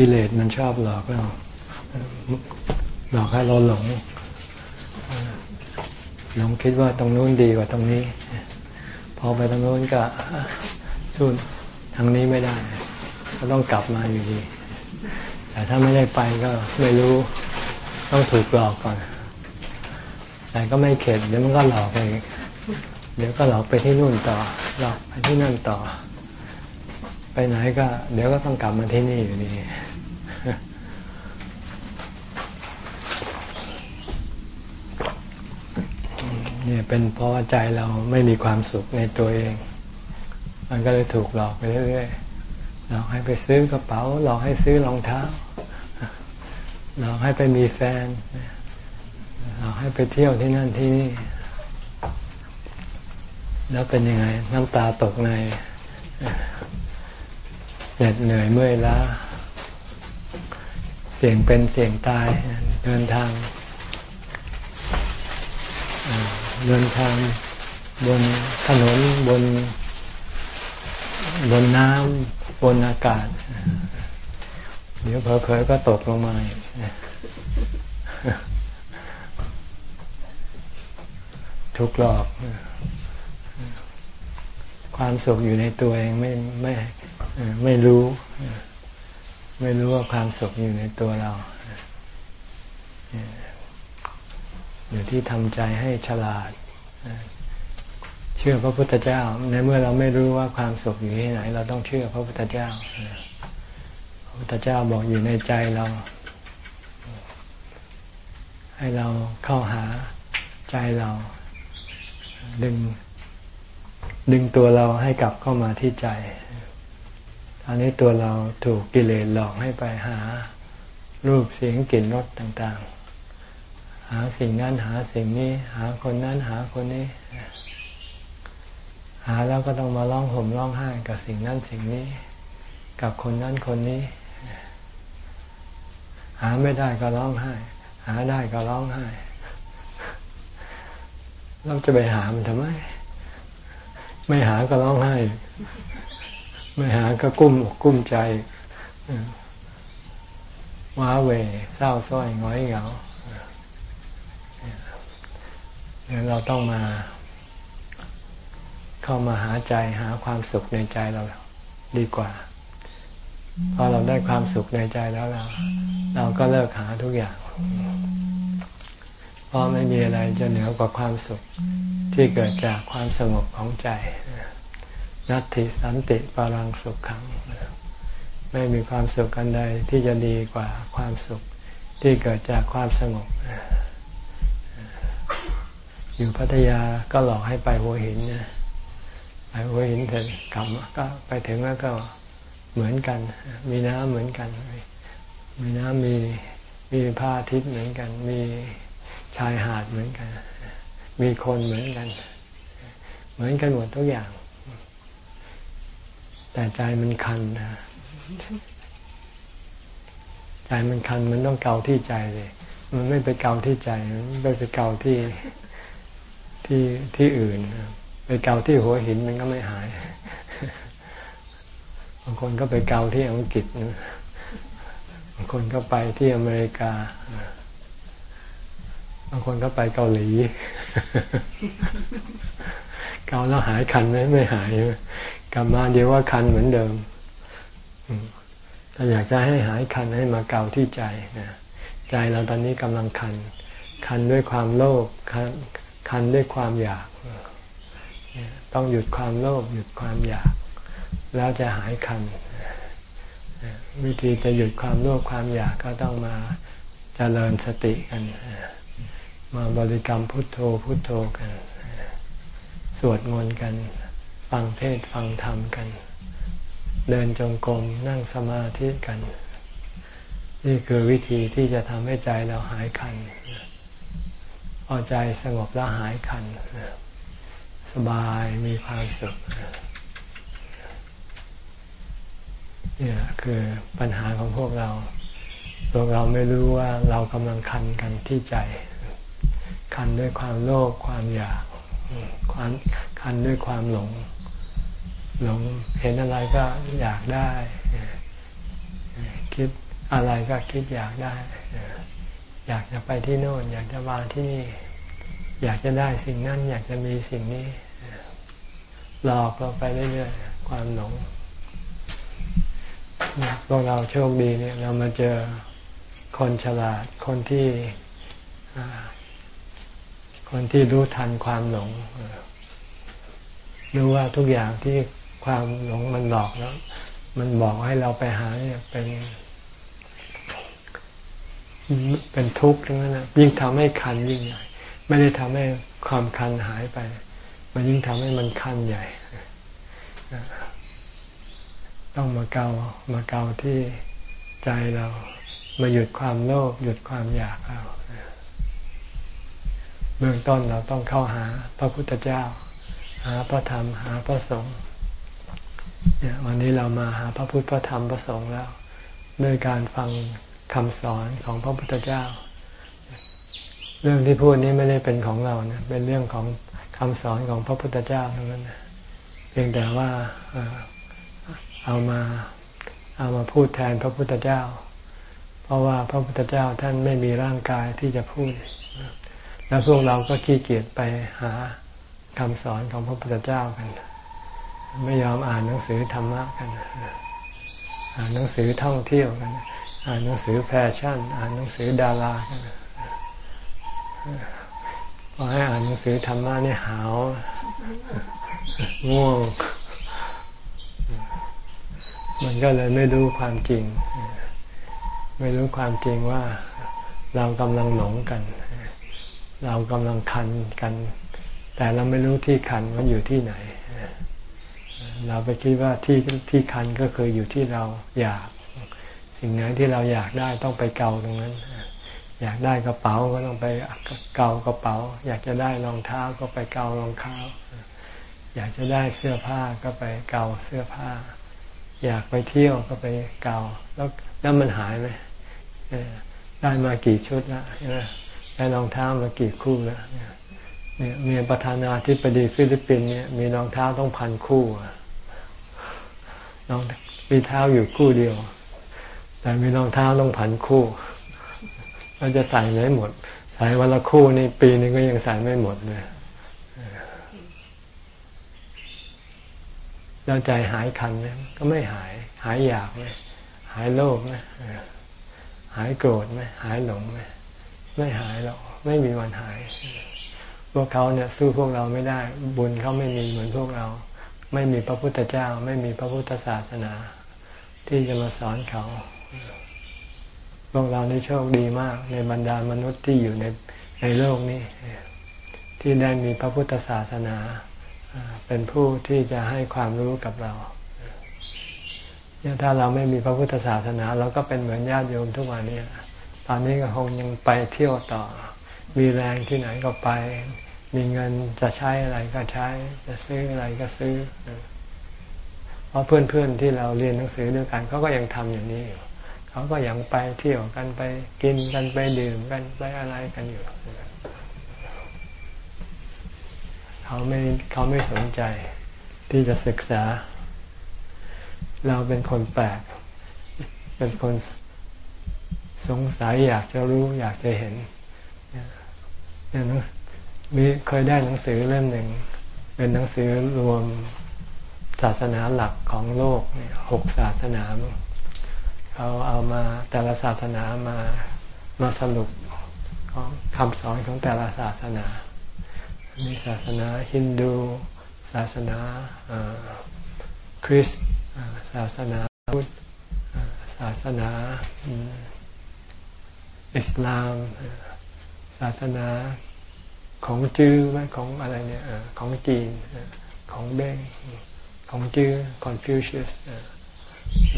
กิเลสมันชอบหลอกเราหลอกให้เราหลงหลงคิดว่าตรงนู้นดีกว่าตรงนี้ พอไปตรงนู้นก็สู้ทางนี้ไม่ได้ ก็ต้องกลับมาอยู่ดี แต่ถ้าไม่ได้ไปก็ไม่รู้ต้องถูกหลอกก่อน แต่ก็ไม่เข็ดเดี๋ยวมันก็หลอกไปเดี๋ยวก็หลอกไปที่นู่นต่อหลอกไปที่นั่นต่อ ไปไหนก็ เดี๋ยวก็ต้องกลับมาที่นี่อยู่ดี เนี่ยเป็นเพราะว่าใจเราไม่มีความสุขในตัวเอง มันก็เลยถูกหลอกไปเรื่อยๆหลอกให้ไปซื้อกระเป๋าหลอกให้ซื้อรองเท้าหลอกให้ไปมีแฟนหลอกให้ไปเที่ยวที่นั่นที่นี่แล้วเป็นยังไง น้ำตาตกในเหน็ดเหนื่อยเมื่อยล้าเสี่ยงเป็นเสี่ยงตายเดินทาง เดินทางบนถนนบน บนน้ำบนอากาศ เดี๋ยวเผลอๆก็ตกลงมาทุกหลอก ความสุขอยู่ในตัวเองไม่ไม่ไม่รู้ ไม่รู้ว่าความสุขอยู่ในตัวเรา อยู่ที่ทำใจให้ฉลาด เชื่อพระพุทธเจ้า ในเมื่อเราไม่รู้ว่าความสุขอยู่ที่ไหน เราต้องเชื่อพระพุทธเจ้า พระพุทธเจ้าบอกอยู่ในใจเรา ให้เราเข้าหาใจเรา ดึง ดึงตัวเราให้กลับเข้ามาที่ใจตอนนี้ตัวเราถูกกิเลสหลอกให้ไปหารูปเสียงกลิ่นรสต่าง ๆ หาสิ่งนั้นหาสิ่งนี้ หาคนนั้นหาคนนี้ หาแล้วก็ต้องมาร้องห่มร้องไห้กับสิ่งนั้นสิ่งนี้ กับคนนั้นคนนี้ หาไม่ได้ก็ร้องไห้ หาได้ก็ร้องไห้เราจะไปหามันทำไม ไม่หาก็ร้องไห้ ไม่หาก็กุ้มอกกุ้มใจว้าเวเศร้าส้อยง้อยเหงา เราต้องมา เข้ามาหาใจหาความสุขในใจเราดีกว่าพอเราได้ความสุขในใจแล้วเรา เราก็เลิกหาทุกอย่างเพราะไม่มีอะไรจะเหนือกว่าความสุขที่เกิดจากความสงบของใจนัตติสันติปารังสุขขังไม่มีความสุขกันใดที่จะดีกว่าความสุขที่เกิดจากความสงบ อยู่พัทยาก็หลอกให้ไปหัวหินนะไปหัวหินเสร็จกลับก็ไปถึงแล้วก็เหมือนกัน มีน้ำเหมือนกัน มีน้ำมีมีผ้าทิพย์เหมือนกัน มีชายหาดเหมือนกัน มีคนเหมือนกัน เหมือนกันหมดทุกอย่าง แต่ใจมันคันนะใจมันคันมันต้องเกาที่ใจเลย มันไม่ไปเกาที่ใจ มันไปไปเกาที่ ที่ที่อื่น ไปเกาที่หัวหินมันก็ไม่หาย บางคนก็ไปเกาที่อังกฤษบางคนก็ไปที่อเมริกา บางคนก็ไปเกาหลี เกาแล้วหายคันไหมไม่หายกลับมาเดียวว่าคันเหมือนเดิมถ้าอยากจะให้หายคันให้มาเกาที่ใจใจเราตอนนี้กำลังคัน คันด้วยความโลภคัน คันด้วยความอยาก ต้องหยุดความโลภหยุดความอยาก แล้วจะหายคัน วิธีจะหยุดความโลภความอยากก็ต้องมาเจริญสติกัน มาบริกรรมพุทโธพุทโธกัน สวดมนต์กัน ฟังเทศฟังธรรมกัน เดินจงกรมนั่งสมาธิกัน นี่คือวิธีที่จะทำให้ใจเราหายคัน พอใจสงบแล้วหายคัน สบายมีความสุขนี่แหละคือปัญหาของพวกเรา พวกเราไม่รู้ว่าเรากำลังคันกันที่ใจ คันด้วยความโลภความอยากความคันด้วยความหลง หลงเห็นอะไรก็อยากได้ คิดอะไรก็คิดอยากได้ อยากจะไปที่โน่น อยากจะมาที่นี่ อยากจะได้สิ่งนั้น อยากจะมีสิ่งนี้หลอกเราไปเรื่อยๆความหลงพวกเราโชคดีเนี่ย เรามาเจอคนฉลาด คนที่คนที่รู้ทันความหลงรู้ว่าทุกอย่างที่ความหลงมันหลอกแล้ว มันบอกให้เราไปหาเนี่ยเป็น เป็นทุกข์ทั้งนั้นนะยิ่งทำให้คันยิ่งใหญ่ ไม่ได้ทำให้ความคันหายไป มันยิ่งทำให้มันคันใหญ่ ต้องมาเกามาเกาที่ใจเรา มาหยุดความโลภหยุดความอยากเราเบื้องต้นเราต้องเข้าหาพระพุทธเจ้า หาพระธรรม หาพระสงฆ์เนี่ยวันนี้เรามาหาพระพุทธพระธรรมพระสงฆ์แล้ว ด้วยการฟัง คำสอนของพระพุทธเจ้า เรื่องที่พูดนี้ไม่ได้เป็นของเราเนะเป็นเรื่องของคำสอนของพระพุทธเจ้าเท่านั้นเพียงแต่ว่าเอามาเอามาพูดแทนพระพุทธเจ้า เพราะว่าพระพุทธเจ้าท่านไม่มีร่างกายที่จะพูด แล้วพวกเราก็ขี้เกียจไปหาคำสอนของพระพุทธเจ้ากัน ไม่ยอมอ่านหนังสือธรรมะกัน อ่านหนังสือท่องเที่ยวกัน อ่านหนังสือแฟชั่น อ่านหนังสือดารากันพอให้อ่านหนังสือธรรมะนี่หาวง่วง มันก็เลยไม่รู้ความจริง ไม่รู้ความจริงว่าเรากำลังหลงกัน เรากำลังคันกัน แต่เราไม่รู้ที่คันมันอยู่ที่ไหน เราไปคิดว่าที่ที่คันก็คืออยู่ที่เราอยาก สิ่งไหนที่เราอยากได้ต้องไปเกาตรงนั้น อยากได้กระเป๋าก็ต้องไปเกากระเป๋า อยากจะได้รองเท้าก็ไปเการองเท้า อยากจะได้เสื้อผ้าก็ไปเกาเสื้อผ้า อยากไปเที่ยวก็ไปเกาแล้วแล้วมันหายไหมได้มากี่ชุดแล้วใช่ได้รองเท้ามากี่คู่แล้วเนี่ยมีประธานาธิบดีฟิลิปปินส์เนี่ยมีรองเท้าต้องพันคู่แล้วมีเท้าอยู่คู่เดียว แต่มีรองเท้าต้องพันคู่เราจะใส่ไม่หมด ใส่วันละคู่นี่ปีนึงก็ยังใส่ไม่หมดเลยแล้วใจหายคันไหมก็ไม่หาย หายอยากไหมหายโลภไหมหายโกรธไหมหายหลงไหมไม่หายหรอกไม่มีวันหาย พวกเขาเนี่ยสู้พวกเราไม่ได้ บุญเขาไม่มีเหมือนพวกเรา ไม่มีพระพุทธเจ้า ไม่มีพระพุทธศาสนา ที่จะมาสอนเขา พวกเราในโชคดีมาก ในบรรดามนุษย์ที่อยู่ในในโลกนี้ ที่ได้มีพระพุทธศาสนา เป็นผู้ที่จะให้ความรู้กับเราถ้าเราไม่มีพระพุทธศาสนา เราก็เป็นเหมือนญาติโยมทุกวันนี้ตอนนี้ก็คงยังไปเที่ยวต่อ มีแรงที่ไหนก็ไป มีเงินจะใช้อะไรก็ใช้ จะซื้ออะไรก็ซื้อ เพราะเพื่อนๆที่เราเรียนหนังสือด้วยกันเขาก็ยังทำอย่างนี้อยู่ เขาก็ยังไปเที่ยวกันไปกินกันไปดื่มกันไปอะไรกันอยู่ เขาไม่เขาไม่สนใจที่จะศึกษา เราเป็นคนแปลก เป็นคนสงสัยอยากจะรู้อยากจะเห็นเนี่ยมีเคยได้หนังสือเล่มหนึ่ง เป็นหนังสือรวมศาสนาหลักของโลกหกศาสนา เขาเอามาแต่ละศาสนามามาสรุปของคำสอนของแต่ละศาสนา มีศาสนาฮินดู ศาสนาคริสต์ศาสนาพุทธศาสนาอิสลาม ศาสนาของจื้อไหมของอะไรเนี่ยของจีนของเบ้งของจื้อคอนฟิวเชียส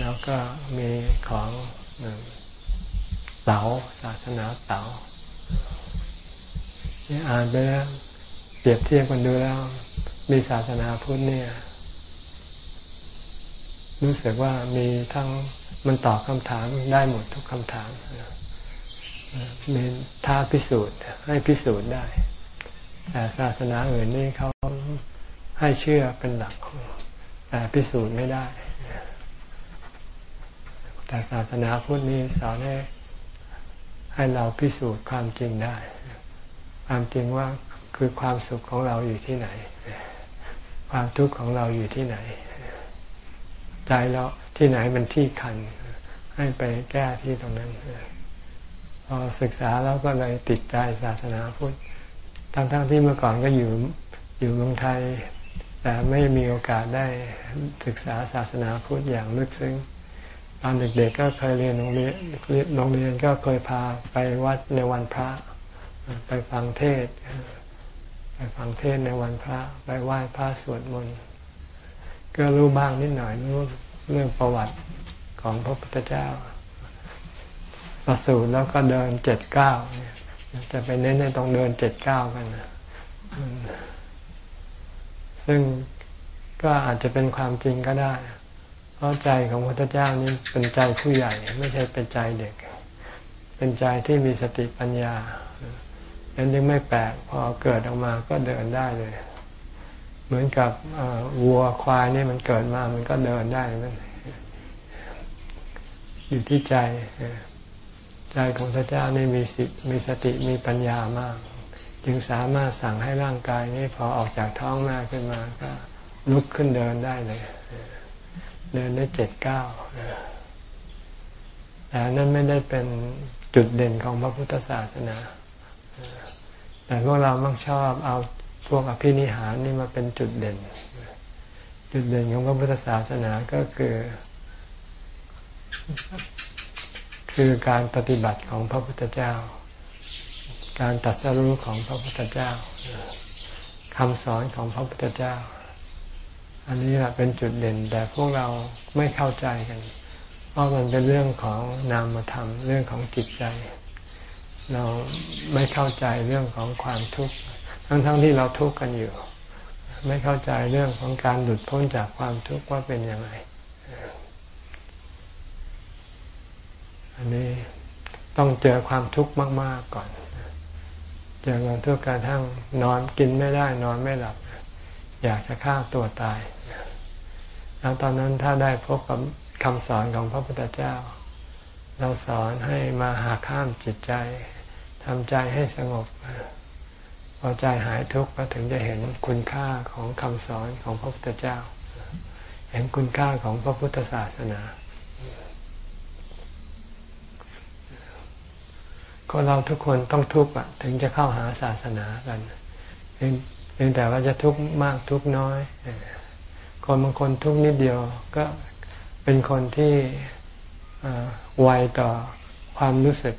แล้วก็มีของเต๋าศาสนาเต๋านี่อ่านไปแล้วเปรียบเทียบกันดูแล้ว มีศาสนาพุทธเนี่ย รู้สึกว่ามีทั้งมันตอบคำถามได้หมดทุกคำถามมีท้าพิสูจน์ให้พิสูจน์ได้ แต่ศาสนาอื่นนี่เขาให้เชื่อเป็นหลักแต่พิสูจน์ไม่ได้ แต่ศาสนาพุทธนี้สอนให้ให้เราพิสูจน์ความจริงได้ ความจริงว่าคือความสุขของเราอยู่ที่ไหน ความทุกข์ของเราอยู่ที่ไหน ใจเราที่ไหนเป็นที่คัน ให้ไปแก้ที่ตรงนั้นพอศึกษาแล้วก็เลยติดใจศาสนาพุทธทั้งๆทที่เมื่อก่อนก็อยู่อยู่เมืองไทย แต่ไม่มีโอกาสได้ศึกษาศาสนาพุทธอย่างลึกซึ้ง ตอนเด็กๆก็เคยเรียนโรงเรียนโรงเรียนก็เคยพาไปวัดในวันพระ ไปฟังเทศ ไปฟังเทศในวันพระ ไปไหว้พระสวดมนต์ก็รู้บ้างนิดหน่อยรู้เรื่องประวัติของพระพุทธเจ้า ประสูติแล้วก็เดินเจ็ดเก้าจะไปเน้นในตรงเดินเจ็ดเก้ากันนะซึ่งก็อาจจะเป็นความจริงก็ได้ เพราะใจของพระพุทธเจ้านี้เป็นใจผู้ใหญ่ไม่ใช่เป็นใจเด็ก เป็นใจที่มีสติปัญญาดังนั้นยังไม่แปลกพอเกิดออกมาก็เดินได้เลย เหมือนกับวัวควายนี่มันเกิดมามันก็เดินได้นั่นอยู่ที่ใจใจของพระเจ้านี่มีสิมีสติมีปัญญามาก จึงสามารถสั่งให้ร่างกายนี้พอออกจากท้องแม่ขึ้นมาก็ลุกขึ้นเดินได้เลย เดินได้เจ็ดเก้าแต่นั่นไม่ได้เป็นจุดเด่นของพระพุทธศาสนา แต่พวกเรามักชอบเอาพวกอภินิหารนี่มาเป็นจุดเด่น จุดเด่นของพระพุทธศาสนาก็คือ คือการปฏิบัติของพระพุทธเจ้า การตัดสรู้ของพระพุทธเจ้าคำสอนของพระพุทธเจ้า อันนี้แหละเป็นจุดเด่นแต่พวกเราไม่เข้าใจกัน เพราะมันเป็นเรื่องของนามธรรมเรื่องของจิตใจ เราไม่เข้าใจเรื่องของความทุกข์ทั้งๆทที่เราทุกข์กันอยู่ ไม่เข้าใจเรื่องของการหลุดพ้นจากความทุกข์ว่าเป็นยังไงอันนี้ต้องเจอความทุกข์มาก ๆก่อน เจอความทุกข์กระทั่งนอนกินไม่ได้นอนไม่หลับ อยากจะฆ่าตัวตาย แล้วตอนนั้นถ้าได้พบกับคำสอนของพระพุทธเจ้า เราสอนให้มาหาข้ามจิตใจทำใจให้สงบ พอใจหายทุกข์ก็ถึงจะเห็นคุณค่าของคำสอนของพระพุทธเจ้า เห็นคุณค่าของพระพุทธศาสนา ก็เราทุกคนต้องทุกข์ถึงจะเข้าหาศาสนากัน พียงแต่ว่าจะทุกข์มากทุกข์น้อย คนบางคนทุกนิดเดียวก็เป็นคนที่ไวต่อความรู้สึก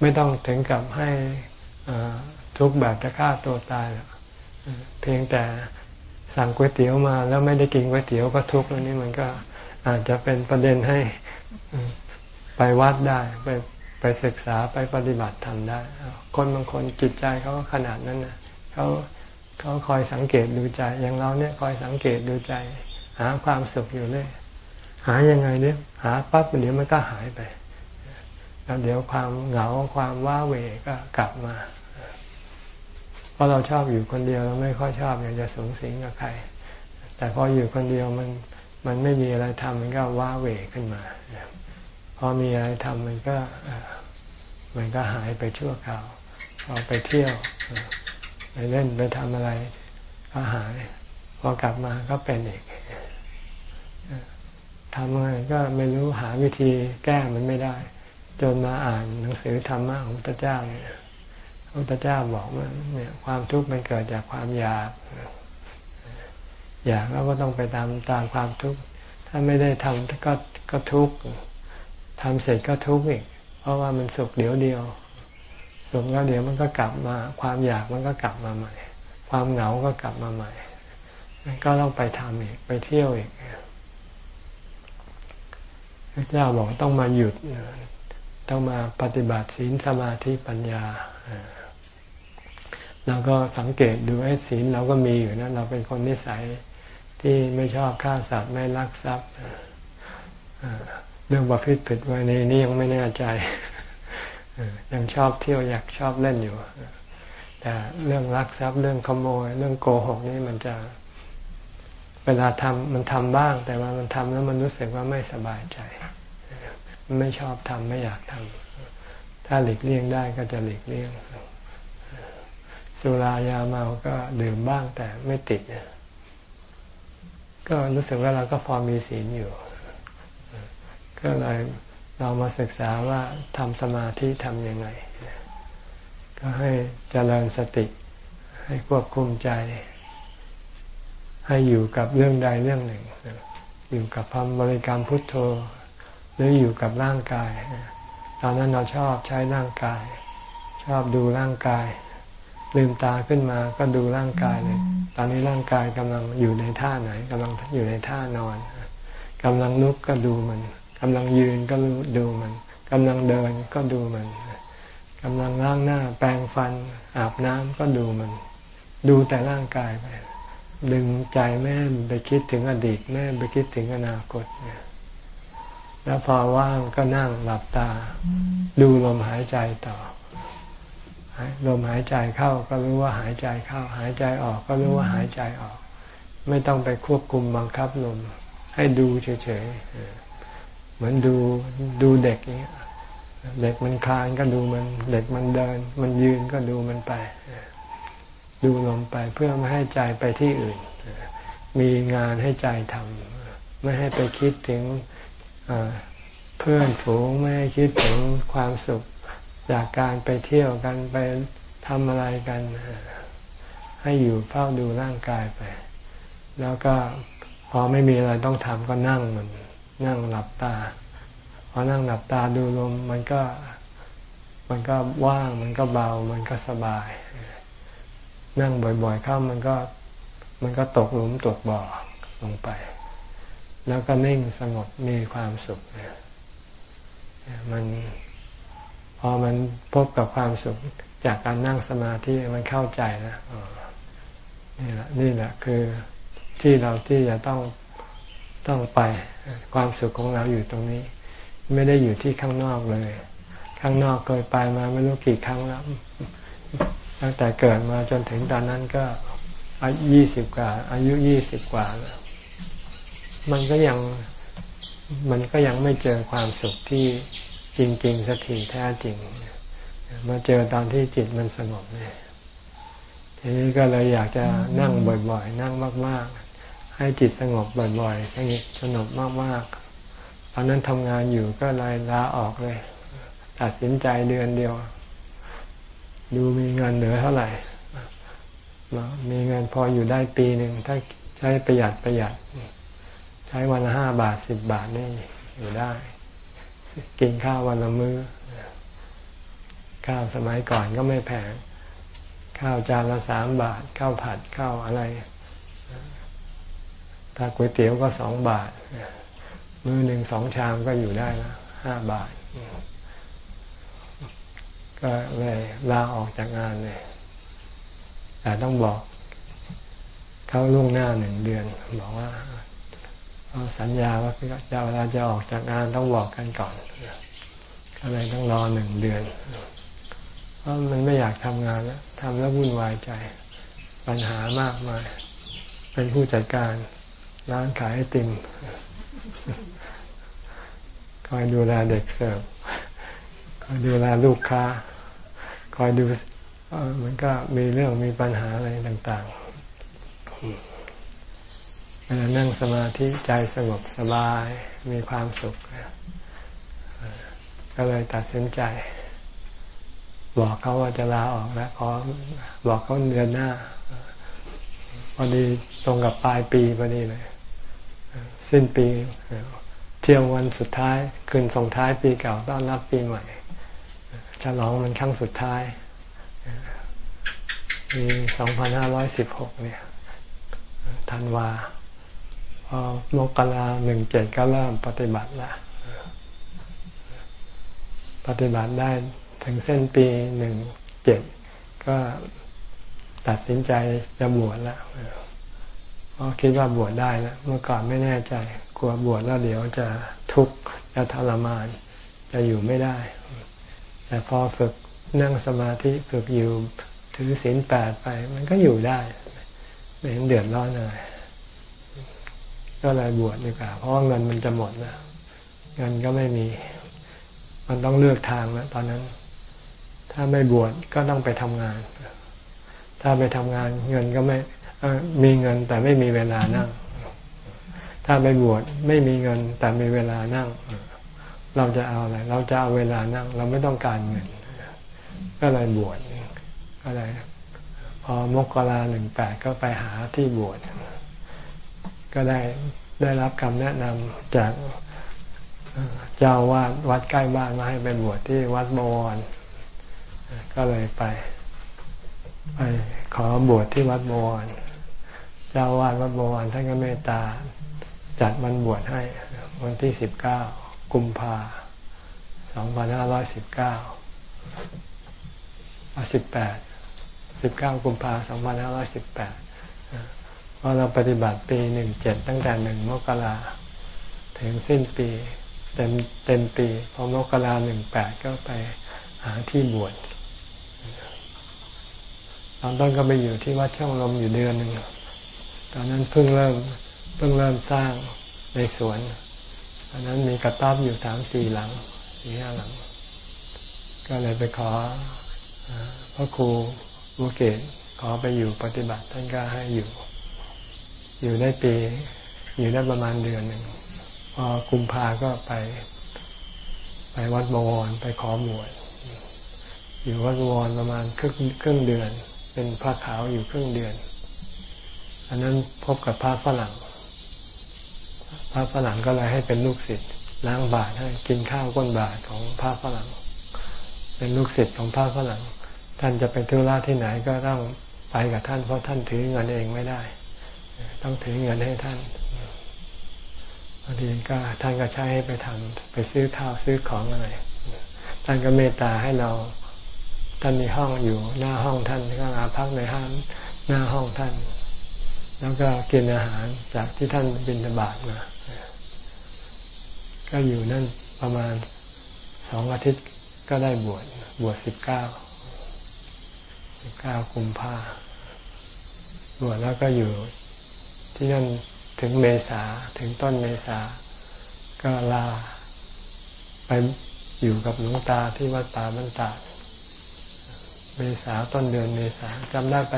ไม่ต้องถึงกับให้ทุกแบบจะฆ่าตัวตายเพียงแต่สั่งก๋วยเตี๋ยวมา แล้วไม่ได้กินก๋วยเตี๋ยวก็ทุกข์แล้วนี่มันก็อาจจะเป็นประเด็นให้ไปวัดได้ไปไปศึกษาไปปฏิบัติทำได้ คนบางคนจิตใจเขาก็ขนาดนั้นนะเขา เขาคอยสังเกตดูใจอย่างเราเนี่ยคอยสังเกตดูใจ หาความสุขอยู่เลยหายังไงเนี่ยหาปั๊บเดี๋ยวมันก็หายไปแล้วเดี๋ยวความเหงาความว้าเหวก็กลับมา เพราะเราชอบอยู่คนเดียวเราไม่ค่อยชอบอยากจะสูงสิงกับใคร แต่พออยู่คนเดียวมันมันไม่มีอะไรทำมันก็ว้าเหวขึ้นมาพอมีอะไรทำมันก็มันก็หายไปชั่วคราวพอไปเที่ยว เล่นไปทำอะไรก็หายพอกลับมาก็เป็นอีกทำอะไรก็ไม่รู้หาวิธีแก้มันไม่ได้ จนมาอ่านหนังสือธรรมะของพระเจ้าเนี่ยพระเจ้าบอกว่าเนี่ยความทุกข์มันเกิดจากความอยาก อยากแล้วก็ต้องไปตามตามความทุกข์ ถ้าไม่ได้ทำก็ก็ทุกข์ทำเสร็จก็ทุกข์อีก เพราะว่ามันสุขเดี๋ยวเดียว สุขแล้วเดี๋ยวมันก็กลับมา ความอยากมันก็กลับมาใหม่ ความเหงาก็กลับมาใหม่ ก็ต้องไปทำอีกไปเที่ยวอีกพระเจ้าบอกต้องมาหยุด ต้องมาปฏิบัติศีลสมาธิปัญญาเราก็สังเกตดูไอ้ศีลเราก็มีอยู่นะเราเป็นคนนิสัยที่ไม่ชอบฆ่าสัตว์ไม่ลักทรัพย์เรื่องประพฤติผิดไว้ในนี้ยังไม่แน่ใจ ยังชอบเที่ยวอยากชอบเล่นอยู่ แต่เรื่องรักทรัพย์เรื่องขโมย เรื่องโกหกนี่มันจะเวลาทำมันทำบ้าง แต่ว่ามันทำแล้วมันรู้สึกว่าไม่สบายใจไม่ชอบทำไม่อยากทำถ้าหลีกเลี่ยงได้ก็จะหลีกเลี่ยง สุรายาเมาก็ดื่มบ้างแต่ไม่ติดก็รู้สึกว่าเราก็พอมีศีลอยู่ ก็เลย เรามาศึกษาว่าทำสมาธิทำยังไง ก็ให้เจริญสติ ให้ควบคุมใจ ให้อยู่กับเรื่องใดเรื่องหนึ่ง อยู่กับพรมบริกรรมพุทโธ หรืออยู่กับร่างกาย ตอนนั้นเราชอบใช้ร่างกาย ชอบดูร่างกาย ลืมตาขึ้นมาก็ดูร่างกายเลย ตอนนี้ร่างกายกำลังอยู่ในท่าไหนกำลังอยู่ในท่านอนกำลังลุกก็ดูมัน กำลังยืนก็ดูมันกำลังเดินก็ดูมันกำลังล้างหน้า แปรงฟัน อาบน้ำก็ดูมัน ดูแต่ร่างกายไป ดึงใจแม่ไปคิดถึงอดีตแม่ไปคิดถึงอนาคตเนี่ยแล้วพอว่างก็นั่งหลับตา ดูลมหายใจต่อลมหายใจเข้าก็รู้ว่าหายใจเข้า หายใจออกก็รู้ว่าหายใจออก ไม่ต้องไปควบคุมบังคับลม ให้ดูเฉยๆ เหมือนดูดูเด็กเนี้เด็กมันคลานก็ดูมัน เด็กมันเดิน มันยืนก็ดูมันไป ดูลมไปเพื่อไม่ให้ใจไปที่อื่น มีงานให้ใจทำไม่ให้ไปคิดถึงเพื่อนฝูงไม่ให้คิดถึงความสุขจากการไปเที่ยวกันไปทำอะไรกัน ให้อยู่เฝ้าดูร่างกายไป แล้วก็พอไม่มีอะไรต้องทำก็นั่งมัน นั่งหลับตาพอนั่งหลับตาดูลมมันก็มันก็ว่างมันก็เบามันก็สบาย นั่งบ่อยๆเข้ามันก็มันก็ตกหลุมตกบ่อลงไป แล้วก็นิ่งสงบมีความสุขเนี่ยมันพอมันพบกับความสุขจากการนั่งสมาธิมันเข้าใจแล้วนี่แหละนี่แหละคือที่เราที่จะต้องต้องไปความสุขของเราอยู่ตรงนี้ ไม่ได้อยู่ที่ข้างนอกเลย ข้างนอกเคยไปมาไม่รู้กี่ครั้งแล้วตั้งแต่เกิดมาจนถึงตอนนั้นก็อายุยี่สิบกว่า อายุยี่สิบกว่าแล้วมันก็ยังมันก็ยังไม่เจอความสุขที่จริงๆสักทีแท้จริง มาเจอตอนที่จิตมันสงบเนี่ยทีนี้ก็เลยอยากจะนั่งบ่อยๆ นั่งมากๆ ให้จิตสงบบ่อยๆสงบสงบมากๆ ตอนนั้นทำงานอยู่ก็เลยลาออกเลย ตัดสินใจเดือนเดียว ดูมีเงินเหลือเท่าไหร่ มีเงินพออยู่ได้ปีหนึ่งถ้าใช้ประหยัดประหยัด ใช้วันละห้าบาทสิบบาทนี่อยู่ได้ กินข้าววันละมือ้อ ข้าวสมัยก่อนก็ไม่แพงข้าวจานละสามบาทข้าวผัดข้าวอะไร ถ้าก๋วยเตี๋ยวก็สองบาท มือหนึ่งสองชามก็อยู่ได้ละห้าบาท ก็เลยลาออกจากงานเลย แต่ต้องบอกเขาล่วงหน้าหนึ่งเดือน บอกว่าสัญญาว่าจะเวลาจะออกจากงานต้องบอกกันก่อนก็เลยต้องรอหนึ่งเดือน เพราะมันไม่อยากทำงานแล้วทำแล้ววุ่นวายใจ ปัญหามากมาย เป็นผู้จัดการ ร้านขายไอติม คอยดูแลเด็กเสิร์ฟ คอยดูแลลูกค้า คอยดูมันก็มีเรื่องมีปัญหาอะไรต่างๆนั่งสมาธิใจสงบสบายมีความสุข ก็เลยตัดสินใจ บอกเขาว่าจะลาออกแล้วขอบอกเขาเดือนหน้าพอดีตรงกับปลายปีพอดีเลย สิ้นปี เที่ยววันสุดท้าย คืนส่งท้ายปีเก่าต้อนรับปีใหม่ฉลองมันครั้งสุดท้ายปีสองพันห้าร้อยสิบหกเนี่ยธันวาพอมกราหนึ่งเจ็ดก็เริ่มปฏิบัติละปฏิบัติได้ถึงเส้นปีหนึ่งเจ็ดก็ตัดสินใจจะบวชแล้ว ราะคิดว่าบวชได้แล้วเมื่อก่อนไม่แน่ใจ กลัวบวชแล้วเดี๋ยวจะทุกข์จะทรมาน จะอยู่ไม่ได้ แต่พอฝึกนั่งสมาธิฝึกอยู่ถือศีลแปดไป มันก็อยู่ได้ ไม่เห็นเดือดร้อนอะไรก็เลยบวชดีกว่าเพราะว่าเงินมันจะหมดแล้วเงินก็ไม่มี มันต้องเลือกทางแล้วตอนนั้น ถ้าไม่บวชก็ต้องไปทำงาน ถ้าไปทำงานเงินก็ไม่ มีเงินแต่ไม่มีเวลานั่ง ถ้าไปบวชไม่มีเงินแต่มีเวลานั่ง เราจะเอาอะไร เราจะเอาเวลานั่ง เราไม่ต้องการเงิน ก็เลยบวชก็เลยพอมกราหนึ่งแปดก็ไปหาที่บวชก็ได้ได้รับคำแนะนำจากเจ้าวาดวัดใกล้บ้านมาให้ไปบวชที่วัดบวร ก็เลยไป ไปขอบวชที่วัดบวร เจ้าวาดวัดบวรท่านก็เมตตา จัดวันบวชให้ วันที่สิบเก้ากุมภาสองพันห้าร้อยสิบเก้าสิบแปดสิบเก้ากุมภาสองพันห้าร้อยสิบแปดพอเราปฏิบัติปีหนึ่งเจ็ดตั้งแต่หนึ่งมกราถึงสิ้นปี เต็มเต็มปี พอมกราหนึ่งแปดก็ไปหาที่บวชตอนต้นก็ไปอยู่ที่วัดช่องลมอยู่เดือนหนึ่ง ตอนนั้นเพิ่งเริ่มเพิ่งเริ่มสร้างในสวนตอนนั้นมีกระต๊อบอยู่สามสี่หลังสี่ห้าหลัง ก็เลยไปขอพระครูวุเกตขอไปอยู่ปฏิบัติท่านก็ให้อยู่ อยู่ได้ปี อยู่ได้ประมาณเดือนหนึ่งพอกุมภาก็ไป ไปวัดบวรไปขอบวชอยู่วัดบวรประมาณครึ่งครึ่งเดือน เป็นพระขาวอยู่ครึ่งเดือน อันนั้นพบกับพระฝรั่ง พระฝรั่งก็เลยให้เป็นลูกศิษย์ล้างบาตรให้กินข้าวก้นบาตรของพระฝรั่ง เป็นลูกศิษย์ของพระฝรั่ง ท่านจะไปธุระที่ไหนก็ต้องไปกับท่าน เพราะท่านถือเงินเองไม่ได้ ต้องถือเงินให้ท่านบางทีก็ท่านก็ใช้ให้ไปทำไปซื้อข้าวซื้อของอะไร ท่านก็เมตตาให้เราท่านมีห้องอยู่ หน้าห้องท่านก็มาพักในห้างหน้าห้องท่าน แล้วก็กินอาหารจากที่ท่านบินบาตมา ก็อยู่นั่นประมาณสองอาทิตย์ก็ได้บวชบวชสิบเก้าสิบเก้ากุมภาบวชแล้วก็อยู่ที่นั่นถึงเมษาถึงต้นเมษา ก็ลาไปอยู่กับหลวงตาที่วัดป่าบันตาเมษาต้นเดือนเมษาจำได้ไป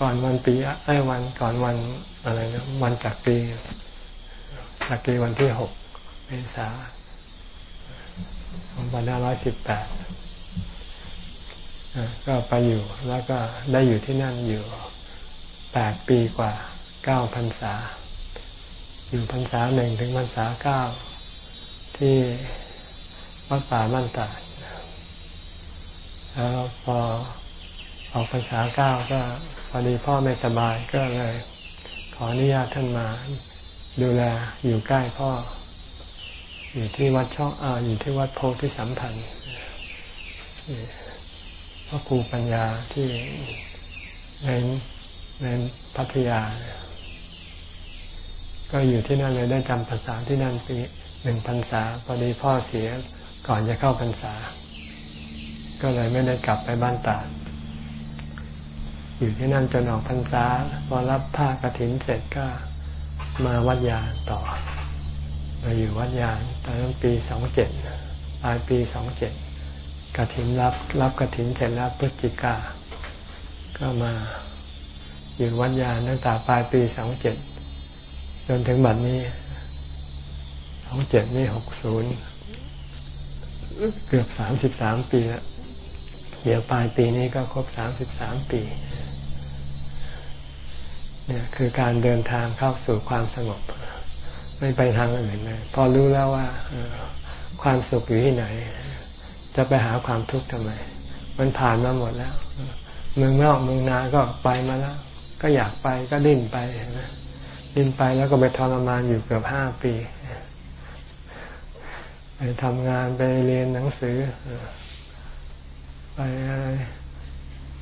ก่อนวันปีไอ้วันก่อนวันอะไรนะวันจักรีจักรีวันที่หกเมษาสองพันห้าร้อยสิบแปดก็ไปอยู่แล้วก็ได้อยู่ที่นั่นอยู่แปดปีกว่าเก้าพรรษา อยู่พรรษาหนึ่งถึงพรรษาเก้าที่วัดป่าบ้านตาดแล้วพอออกพรรษาเก้าก็ อดีพ่อไม่สบายก็เลย ขออนุญาตท่านมาดูแลอยู่ใกล้พ่อ อยู่ที่วัดช่องอ่าอยู่ที่วัดโพธิสัมพันธ์พ่อครูปัญญาที่ในในพัทยา ก็อยู่ที่นั่นเลยได้จำพรรษาที่นั่นปีหนึ่งพรรษาพอดีพ่อเสียก่อนจะเข้าพรรษา ก็เลยไม่ได้กลับไปบ้านตา อยู่ที่นั่นจนออกพรรษาพอรับผ้ากรถินเสร็จก็มาวัดยานต่อมาอยู่วัดยานตอนนั้นปีสองเจ็ดปลายปีสองเจ็ดกรถินรับรับกรถินเสร็จแล้วพฤศจิกา ก็มาอยู่วัดยานตั้งแต่ปลายปีสองเจ็ดจนถึงบัดนี้สองเจ็ดนี่หกศูนย์เกือบสามสิบสามปีแล้วเดี๋ยวปลายปีนี้ก็ครบสามสิบสามปี เนี่ยคือการเดินทางเข้าสู่ความสงบ ไม่ไปทางอื่นเลยพอรู้แล้วว่าความสุขอยู่ที่ไหน จะไปหาความทุกข์ทำไม มันผ่านมาหมดแล้ว เมืองนอกเมืองนาก็ไปมาแล้ว ก็อยากไปก็ดิ้นไปนะดิ้นไปแล้วก็ไปทรมานอยู่เกือบห้าปีไปทำงานไปเรียนหนังสือไปอะไร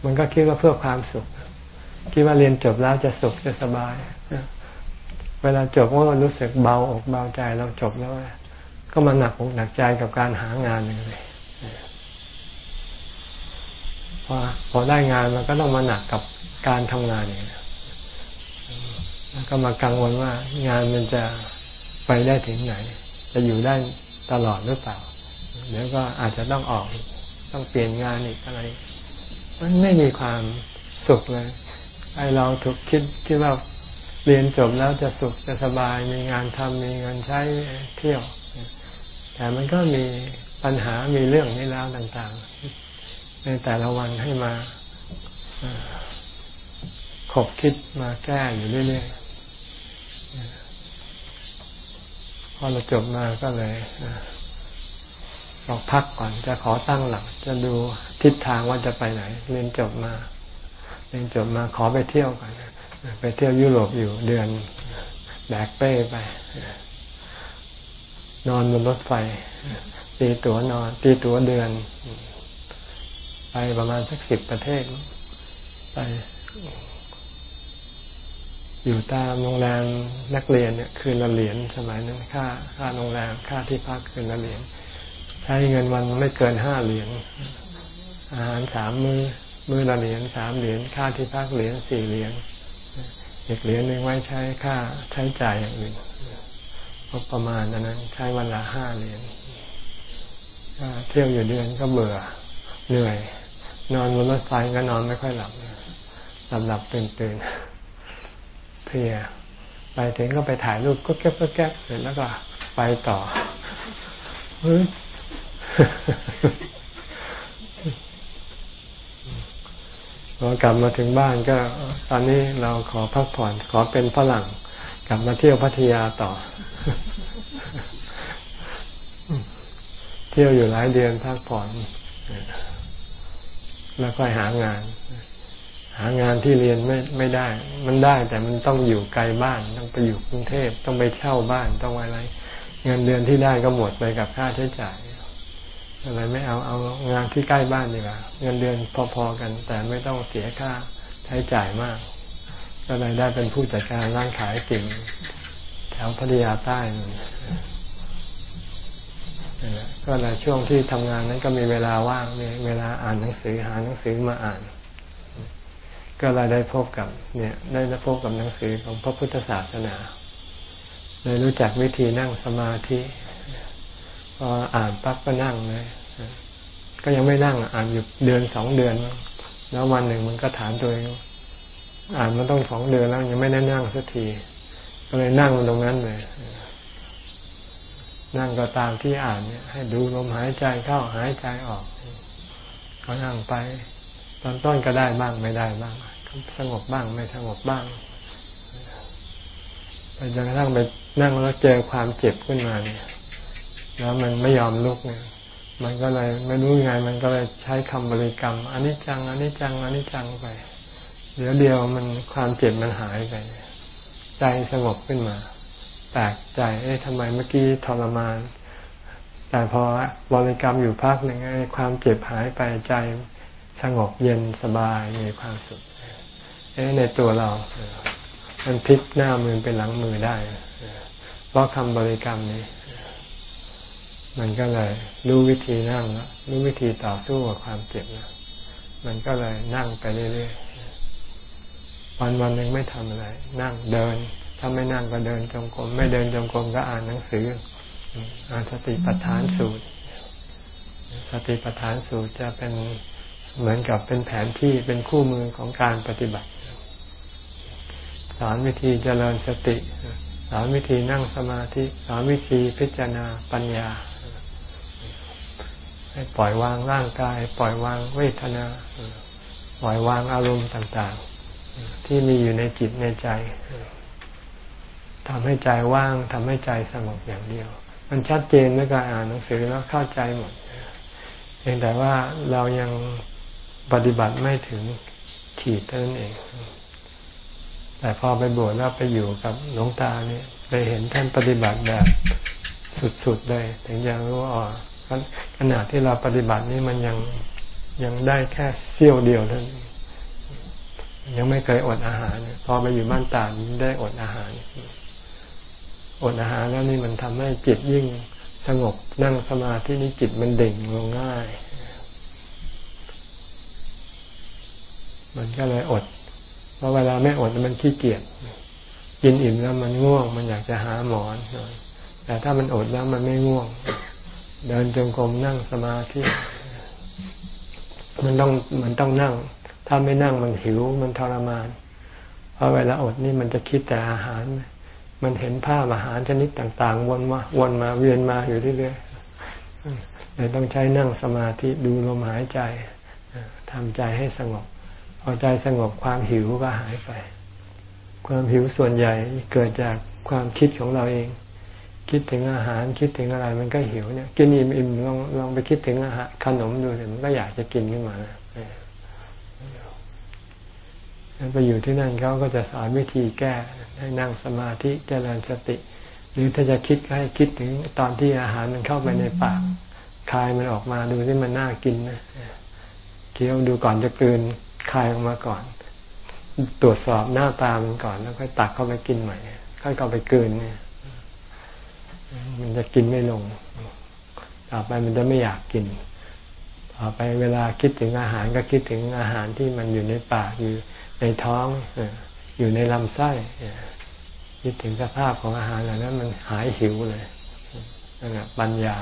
มันก็คิดว่าเพื่อความสุข คิดว่าเรียนจบแล้วจะสุขจะสบาย เวลาจบก็รู้สึกเบาอกเบาใจเราจบแล้ว ก็มาหนักอกหนักใจกับการหางานเลยพอพอได้งานมันก็ต้องมาหนักกับการทำงานอย่างนี้แล้วก็มากังวลว่างานมันจะไปได้ถึงไหน จะอยู่ได้ตลอดหรือเปล่าเดี๋ยวก็อาจจะต้องออกต้องเปลี่ยนงานอีกอะไร มันไม่มีความสุขเลย ไอเราถูกคิดคิดว่าเรียนจบแล้วจะสุขจะสบายมีงานทำมีเงินใช้เที่ยว แต่มันก็มีปัญหามีเรื่องนี้แล้วต่างๆ ในแต่ละวันให้มาขบคิดมาแก้อยู่เรื่อยๆพอเราจบมาก็เลยบอกพักก่อนจะขอตั้งหลัก จะดูทิศทางว่าจะไปไหน เรียนจบมา รียนจบมาขอไปเที่ยวก่อนไปเที่ยวยุโรปอยู่เดือนแบกเป้ไป นอนบนรถไฟ ตีตั๋วนอน ตีตั๋วเดือน ไปประมาณสักสิบประเทศ ไป อยู่ตามโรงแรมนักเรียนเนี่ยคืนละเหรียญสมัยนั้นค่า ค่าโรงแรมค่าที่พักคืนละเหรียญใช้เงินวันไม่เกินห้าเหรียญอาหารสามมื้อ มือละเหรียญสามเหรียญค่าที่พักเหรียญสี่เหรียญอีกเหรียญหนึ่งไว้ใช้ค่าใช้จ่ายอย่างอื่นประมาณนั้นใช้วันละห้าเหรียญเที่ยวอยู่เดือนก็เบื่อเหนื่อย นอนบนรถไฟก็นอนไม่ค่อยหลับหลับหลับตื่นตื่นเพลียไปถึงก็ไปถ่ายรูปก็แก๊บก็แก๊บเสร็จแล้วก็ไปต่อ พอกลับมาถึงบ้านก็ตอนนี้เราขอพักผ่อนขอเป็นฝรั่ง กลับมาเที่ยวพัทยาต่อ เที่ยวอยู่หลายเดือนพักผ่อน แล้วค่อยหางาน หางานที่เรียนไม่ไม่ได้ มันได้แต่มันต้องอยู่ไกลบ้านต้องไปอยู่กรุงเทพต้องไปเช่าบ้านต้องอะไร เงินเดือนที่ได้ก็หมดไปกับค่าใช้จ่าย อะไรไม่เอาเอางานที่ใกล้บ้านดีกว่าเงินเดือนพอๆกัน แต่ไม่ต้องเสียค่าใช้จ่ายมาก ก็เลยได้เป็นผู้จัดการร้านขายติ่งแถวพัทยาใต้นั่นก็เลยช่วงที่ทำงานนั้นก็มีเวลาว่างมีเวลาอ่านหนังสือหาหนังสือมาอ่าน ก็เราได้พบกับเนี่ยได้พบกับหนังสือของพระพุทธศาสนาเลยรู้จักวิธีนั่งสมาธิ พออ่านปั๊บก็นั่งเลย ก็ยังไม่นั่งอ่านอยู่เดือนสองเดือน แล้ววันหนึ่งมันก็ถามตัวเองอ่านมันต้องสองเดือนแล้วยังไม่ได้นั่งสักที ก็เลยนั่งตรงนั้นเลย นั่งก็ตามที่อ่านเนี่ย ให้ดูลมหายใจเข้าหายใจออกก็นั่งไป ตอนต้นก็ได้บ้างไม่ได้บ้างสงบบ้างไม่สงบบ้างไปจนกระทั่งไปนั่งแล้วเจอความเจ็บขึ้นมาเนี่ย แล้วมันไม่ยอมลุกเนี่ย มันก็เลยไม่รู้ไง มันก็เลยใช้คำบริกรรมอันนี้จังอันนี้จังอันนี้จังไป เดี๋ยวเดียวมันความเจ็บมันหายไปใจสงบขึ้นมาแตกใจ เอ๊ะทำไมเมื่อกี้ทรมาน แต่พอบริกรรมอยู่พักหนึ่งไอ้ความเจ็บหายไปใจสงบเย็นสบายมีความสุขในตัวเรา มันพลิกหน้ามือเป็นหลังมือได้ เพราะคำบริกรรมนี้ มันก็เลยรู้วิธีนั่งแล้วรู้วิธีต่อสู้กับความเจ็บแล้วมันก็เลยนั่งไปเรื่อยๆวันวันหนึ่งไม่ทำอะไร นั่งเดิน ถ้าไม่นั่งก็เดินจงกรมไม่เดินจงกรมก็อ่านหนังสืออ่านสติปัฏฐานสูตร สติปัฏฐานสูตรจะเป็นเหมือนกับเป็นแผนที่เป็นคู่มือของการปฏิบัติ สอนวิธีเจริญสติ สอนวิธีนั่งสมาธิ สอนวิธีพิจารณาปัญญา ให้ปล่อยวางร่างกาย ปล่อยวางเวทนาปล่อยวางอารมณ์ต่างๆ ที่มีอยู่ในจิตในใจทำให้ใจว่างทำให้ใจสงบอย่างเดียว มันชัดเจนเมื่อการอ่านหนังสือแล้วเข้าใจหมดเพียงแต่ว่าเรายังปฏิบัติไม่ถึงขีดเท่านั้นเอง แต่พอไปบวชแล้วไปอยู่กับหลวงตาเนี่ยไปเห็นท่านปฏิบัติแบบสุดๆเลยถึงจะรู้อ๋อ ขณะที่เราปฏิบัตินี้มันยังยังได้แค่เสี้ยวเดียวเท่านั้นยังไม่เคยอดอาหาร พอไปอยู่บ้านตาได้อดอาหาร อดอาหารแล้วนี่มันทำให้จิตยิ่งสงบนั่งสมาธินี้จิตมันเด่งลงง่าย มันก็เลยอด เพราะเวลาไม่อดมันขี้เกียจกินอิ่มแล้วมันง่วง มันอยากจะหาหมอนแต่ถ้ามันอดแล้วมันไม่ง่วง เดินจงกรมนั่งสมาธิมันต้องมันต้องนั่ง ถ้าไม่นั่งมันหิวมันทรมาน เพราะเวลาอดนี่มันจะคิดแต่อาหาร มันเห็นภาพอาหารชนิดต่าง ๆ วนมาวนมาเวียนมาอยู่เรื่อยๆเลยต้องใช้นั่งสมาธิดูลมหายใจทำใจให้สงบพอใจสงบความหิวก็หายไป ความหิวส่วนใหญ่เกิดจากความคิดของเราเอง คิดถึงอาหารคิดถึงอะไรมันก็หิวเนี่ย กินอิ่มอิ่มลองลองไปคิดถึงอาหารขนมดูเนี่ยมันก็อยากจะกินขึ้นมาไปอยู่ที่นั่นเขาก็จะสอนวิธีแก้ให้นั่งสมาธิเจริญสติ หรือถ้าจะคิดให้คิดถึงตอนที่อาหารมันเข้าไปในปากคายมันออกมาดูที่มันน่ากินนะเคี้ยวดูก่อนจะกลืนคายออกมาก่อน ตรวจสอบหน้าตามันก่อนแล้วค่อยตักเข้าไปกินใหม่ค่อยเข้าไปกลืนเนี่ย มันจะกินไม่ลง ต่อไปมันจะไม่อยากกิน ต่อไปเวลาคิดถึงอาหารก็คิดถึงอาหารที่มันอยู่ในปากอยู่ในท้องอยู่ในลำไส้คิดถึงสภาพของอาหารเหล่านั้นมันหายหิวเลยนั่นแหละปัญญา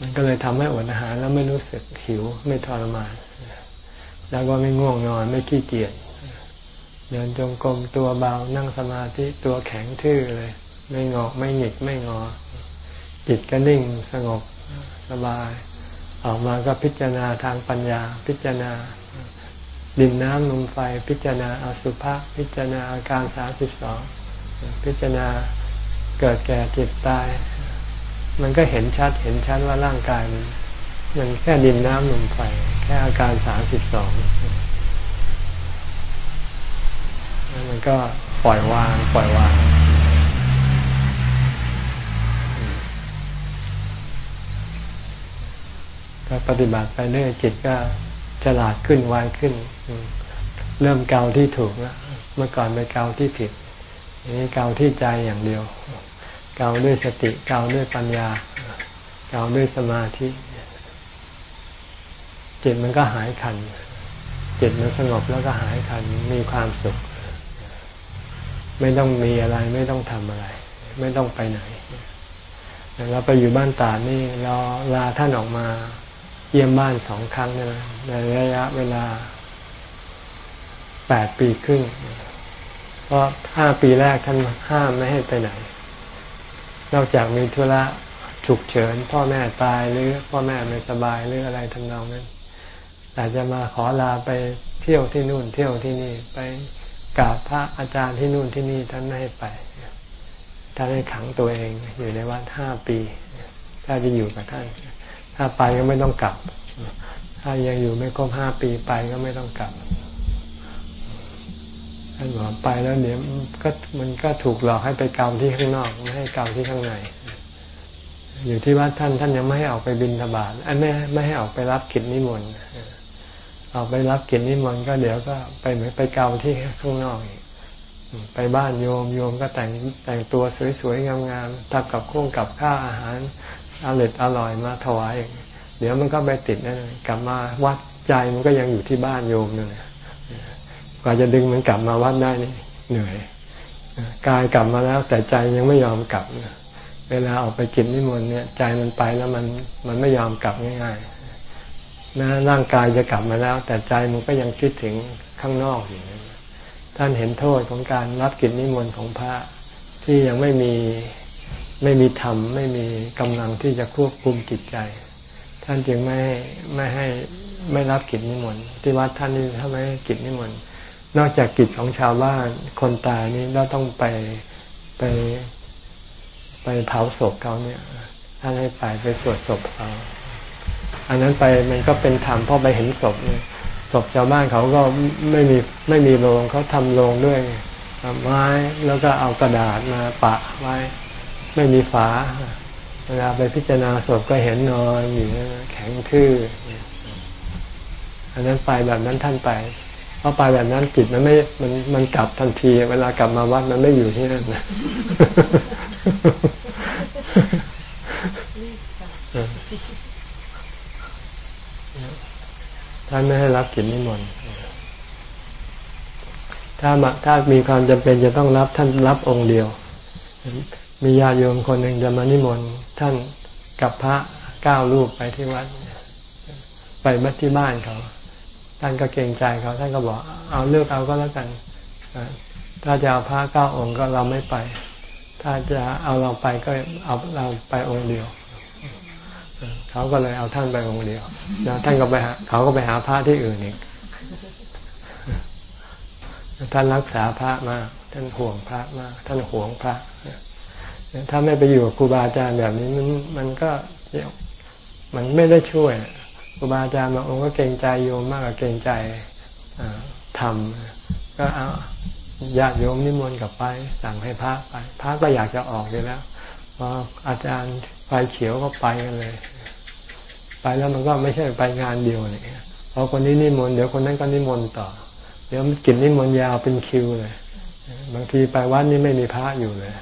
มันก็เลยทำให้อดอาหารแล้วไม่รู้สึกหิวไม่ทรมาน แล้วก็ไม่ง่วงนอนไม่ขี้เกียจ เดินจงกรมตัวเบานั่งสมาธิตัวแข็งทื่อเลย ไม่งอกไม่หงิกไม่งอ จิตก็นิ่งสงบสบาย ออกมาก็พิจารณาทางปัญญา พิจารณา ดินน้ำลมไฟ พิจารณาอสุภะพิจารณาอาการสามสิบสองพิจารณาเกิดแก่เจ็บตาย มันก็เห็นชัดเห็นชัดว่าร่างกายมันมันแค่ดินน้ำลมไฟแค่อาการสามสิบสอง มันก็ปล่อยวาง ปล่อยวาง ก็ปฏิบัติไปเรื่อยจิตก็ฉลาดขึ้นไวขึ้น เริ่มเกาที่ถูกแล้วเมื่อก่อนไปเกาที่ผิดนี้เกาที่ใจอย่างเดียว เกาด้วยสติเกาด้วยปัญญา เกาด้วยสมาธิ จิตมันก็หายคันจิตมันสงบแล้วก็หายคันมีความสุข ไม่ต้องมีอะไร ไม่ต้องทำอะไร ไม่ต้องไปไหนเราไปอยู่บ้านตานี่เราลาท่านออกมาเยี่ยมบ้านสองครั้งนะในระยะเวลาแปดปีครึ่งเพราะห้าปีแรกท่านห้ามไม่ให้ไปไหน นอกจากมีธุระฉุกเฉิน พ่อแม่ตายหรือพ่อแม่ไม่สบายหรืออะไรทำนองนั้นแต่จะมาขอลาไปเที่ยวที่นู่นเที่ยวที่นี่ไป กราบพระอาจารย์ที่นู่นที่นี่ท่านไม่ให้ไปท่านให้ขังตัวเองอยู่ในวัดห้าปี ถ้าจะอยู่กับท่าน ถ้าไปก็ไม่ต้องกลับ ถ้ายังอยู่ไม่ครบห้าปีไปก็ไม่ต้องกลับท่านบอกไปแล้วเดี๋ยวก็มันก็ถูกหลอกให้ไปเกาที่ข้างนอกไม่ให้เกาที่ข้างใน อยู่ที่วัดท่านท่านยังไม่ให้ออกไปบินธบาตไม่ไม่ให้ออกไปรับกิจนิมนต์ ออกไปรับกิจนิมนต์ก็เดี๋ยวก็ไปเหมือนไปเกาที่ข้างนอกไปบ้านโยมโยมก็แต่งแต่งตัวสวยๆงามๆทำกับข้งกับข้าอาหารอร่อยอร่อยมาถวายเดี๋ยวมันก็ไปติดนั่นกลับมาวัดใจมันก็ยังอยู่ที่บ้านโยมนั่นกว่าจะดึงมันกลับมาวัดได้นี่เหนื่อยกายกลับมาแล้วแต่ใจยังไม่ยอมกลับ เวลาออกไปกินนิมนต์เนี่ยใจมันไปแล้วมันมันไม่ยอมกลับง่ายๆ นะร่างกายจะกลับมาแล้ว แต่ใจมันก็ยังคิดถึงข้างนอกอยู่ท่านเห็นโทษของการรับกิจนิมนต์ของพระที่ยังไม่มีไม่มีธรรมไม่มีกำลังที่จะควบคุมจิตใจ ท่านจึงไม่ไม่ให้ไม่รับกิจนิมนต์ที่วัดท่านนี่ถ้าไม่กิจนิมนต์นอกจากกิจของชาวบ้านคนตายนี่เราต้องไปไปไปเผาศพเขาเนี่ยท่านให้ไปไปสวดศพเขา อันนั้นไปมันก็เป็นธรรมเพราะไปเห็นศพเนี่ยศพชาวบ้านเขาก็ไม่มีไม่มีโรงเขาทำโรงด้วยไม้แล้วก็เอากระดาษมาปะไว้ ไม่มีฝาเวลาไปพิจารณาศพก็เห็นนอนอยู่แข็งทื่ออันนั้นไปแบบนั้นท่านไปเพราะไปแบบนั้นจิตมันไม่มันมันกลับทันที เวลากลับมาวัดมันไม่อยู่ที่นั่นนะ ท่านไม่ให้รับกิจนิมนต์ถ้าถ้ามีความจำเป็นจะต้องรับท่านรับองค์เดียว มีญาติโยมคนหนึ่งจะมานิมนต์ท่านกับพระเก้ารูปไปที่วัด ไปมัดที่บ้านเขา ท่านก็เกรงใจเขาท่านก็บอก เอาเลือกเอาก็แล้วกันถ้าจะเอาพระเก้าองค์ก็เราไม่ไป ถ้าจะเอาเราไปก็เอาเราไปองค์เดียว เขาก็เลยเอาท่านไปองค์เดียวแล้วท่านก็ไปหาเขาก็ไปหาพระที่อื่นอีกท่านรักษาพระมาก ท่านห่วงพระมาก ท่านห่วงพระถ้าไม่ไปอยู่กับครูบาอาจารย์แบบนี้มันมันก็มันไม่ได้ช่วยครูบาอาจารย์บางองค์ก็เกรงใจโยมมากกว่าเกรงใจทำก็เอาญาติโยมนิมนต์กลับไปสั่งให้พระไป พระก็อยากจะออกอยู่แล้วพออาจารย์ไฟเขียวก็ไปกันเลย ไปแล้วมันก็ไม่ใช่ไปงานเดียวเนี่ยพอคนนี้นิมนต์เดี๋ยวคนนั้นก็นิมนต์ต่อ เดี๋ยวกินนิมนต์ยาวเป็นคิวเลย บางทีไปวัดนี่ไม่มีพระอยู่เลย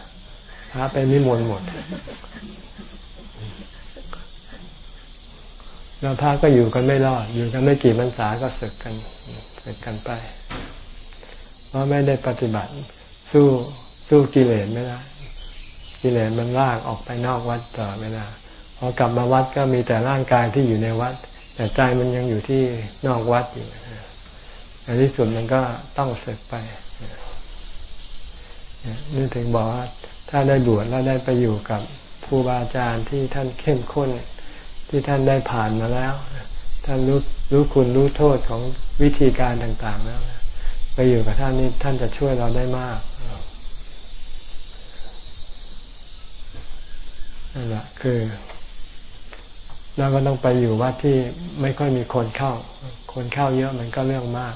พระไปนิมนต์หมด แล้วพระก็อยู่กันไม่รอด อยู่กันไม่กี่พรรษาก็ศึกกันศึกกันไป เพราะไม่ได้ปฏิบัติ สู้สู้กิเลสไม่ได้กิเลสมันลากออกไปนอกวัดต่อเวลา พอกลับมาวัดก็มีแต่ร่างกายที่อยู่ในวัด แต่ใจมันยังอยู่ที่นอกวัดอยู่ในที่สุดมันก็ต้องศึกไปนี่ถึงบอกว่าถ้าได้บวชแล้วได้ไปอยู่กับครูบาอาจารย์ที่ท่านเข้มข้น ที่ท่านได้ผ่านมาแล้วท่านรู้รู้คุณรู้โทษของวิธีการต่างๆแล้วไปอยู่กับท่านนี้ท่านจะช่วยเราได้มากนั่นแหละคือ เราก็ต้องไปอยู่วัดที่ไม่ค่อยมีคนเข้า คนเข้าเยอะมันก็เรื่องมาก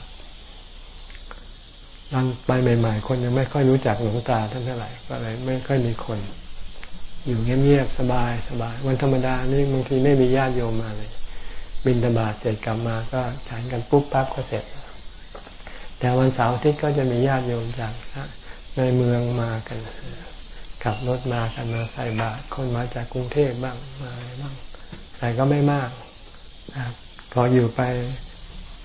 ตอนไปใหม่ๆ คนยังไม่ค่อยรู้จักหลวงตาท่านเท่าไหร่ก็เลยไม่ค่อยมีคน อยู่เงียบๆสบายสบาย วันธรรมดานี่บางทีไม่มีญาติโยมมาเลย บินธบาตเสร็จกลับมาก็ฉันกันปุ๊บปั๊บก็เสร็จ แต่วันเสาร์อาทิตย์ก็จะมีญาติโยมจากในเมืองมากันขับรถมากันมาใส่บาตรคนมาจากกรุงเทพบ้างมาบ้าง แต่ก็ไม่มากพออยู่ไป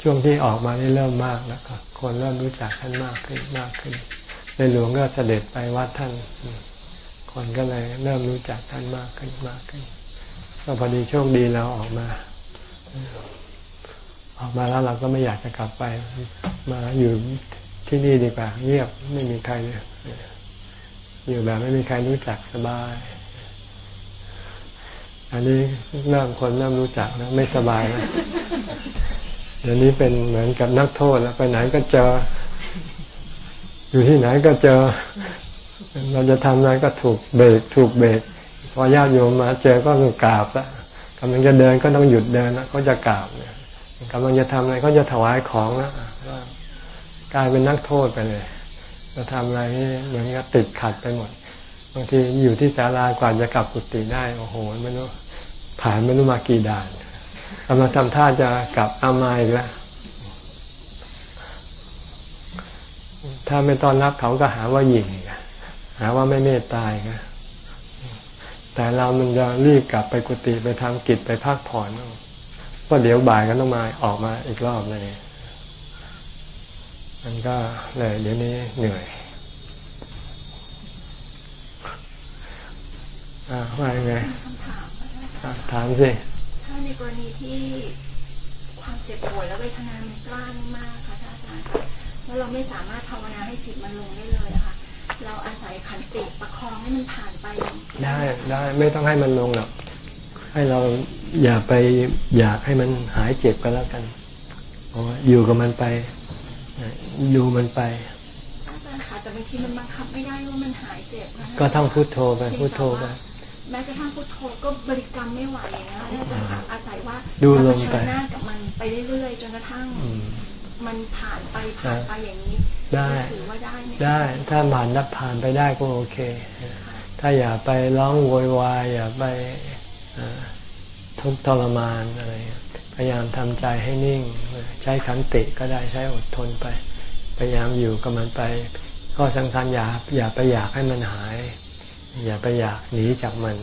ช่วงที่ออกมานี่เริ่มมากแล้วก็คนเริ่มรู้จักท่านมากขึ้นมากขึ้น ในหลวงก็เสด็จไปวัดท่าน คนก็เลยเริ่มรู้จักท่านมากขึ้นมากขึ้น ก็พอดีโชคดีเราออกมา ออกมาแล้วเราก็ไม่อยากจะกลับไป มาอยู่ที่นี่ดีกว่า เงียบไม่มีใครเลยอยู่แบบไม่มีใครรู้จักสบาย อันนี้เริ่มคนเริ่มรู้จักแล้วไม่สบายแล้วเดี๋ยวนี้เป็นเหมือนกับนักโทษแล้วไปไหนก็เจอ อยู่ที่ไหนก็เจอ เราจะทำอะไรก็ถูกเบรกถูกเบรกพอญาติโยมมาเจอก็ต้องกราบละกำลังจะเดินก็ต้องหยุดเดินแล้วก็จะกราบเนี่ยกำลังจะทำอะไรก็จะถวายของแล้วกลายเป็นนักโทษไปเลยจะทำอะไรเหมือนกับติดขัดไปหมดางทีอยู่ที่ศาลากว่าจะกลับกุฏิได้ โอ้โหไม่รู้ผ่านไม่รู้มากี่ด่านกำลังทำท่าจะกลับอามาอีกแล้วถ้าไม่ต้อนรับเขาก็หาว่าหยิ่งหาว่าไม่เมตตายกแต่เรามันจะรีบกลับไปกุฏิไปทำกิจไปพักผ่อนเพราะเดี๋ยวบ่ายก็ต้องมาออกมาอีกรอบเลยมันก็เลยเดี๋ยวนี้เหนื่อย อ่าว่าไงถามสิถ้าในกรณีที่ความเจ็บปวดและเวทนา มันกล้านมากค่ะอาจารย์ค่ะแล้วเราไม่สามารถภาวนาให้จิตมันลงได้เลยค่ะเราอาศัยขันติประคองให้มันผ่านไป ได้ได้ไม่ต้องให้มันลงหรอก ให้เราอย่าไปอยากให้มันหายเจ็บก็แล้วกันอยู่กับมันไปอยู่มันไปอาจารย์ค่ะแต่บางทีมันบังคับไม่ได้ว่ามันหายเจ็บก็ต้องพุโทโธไปพุโทโธไป แม้กระทั่งพุทโธก็บริกรรมไม่ไหวนะคะอาอาศัยว่าดูลมไปหน้ากับมันไปเรื่อยๆจนกระทั่งมันผ่านไปผ่านไปอย่างนี้ได้ถือว่าได้ได้ถ้าผ่านนับผ่านไปได้ก็โอเค ถ้าอย่าไปร้องโวยวายอย่าไปทุกทรมานอะไรพยายามทำใจให้นิ่ง ใช้ขันติก็ได้ใช้อดทนไป พยายามอยู่กับมันไป ก็สำคัญอย่าอย่าไปอยากให้มันหาย อย่าไปอยากหนีจากมัน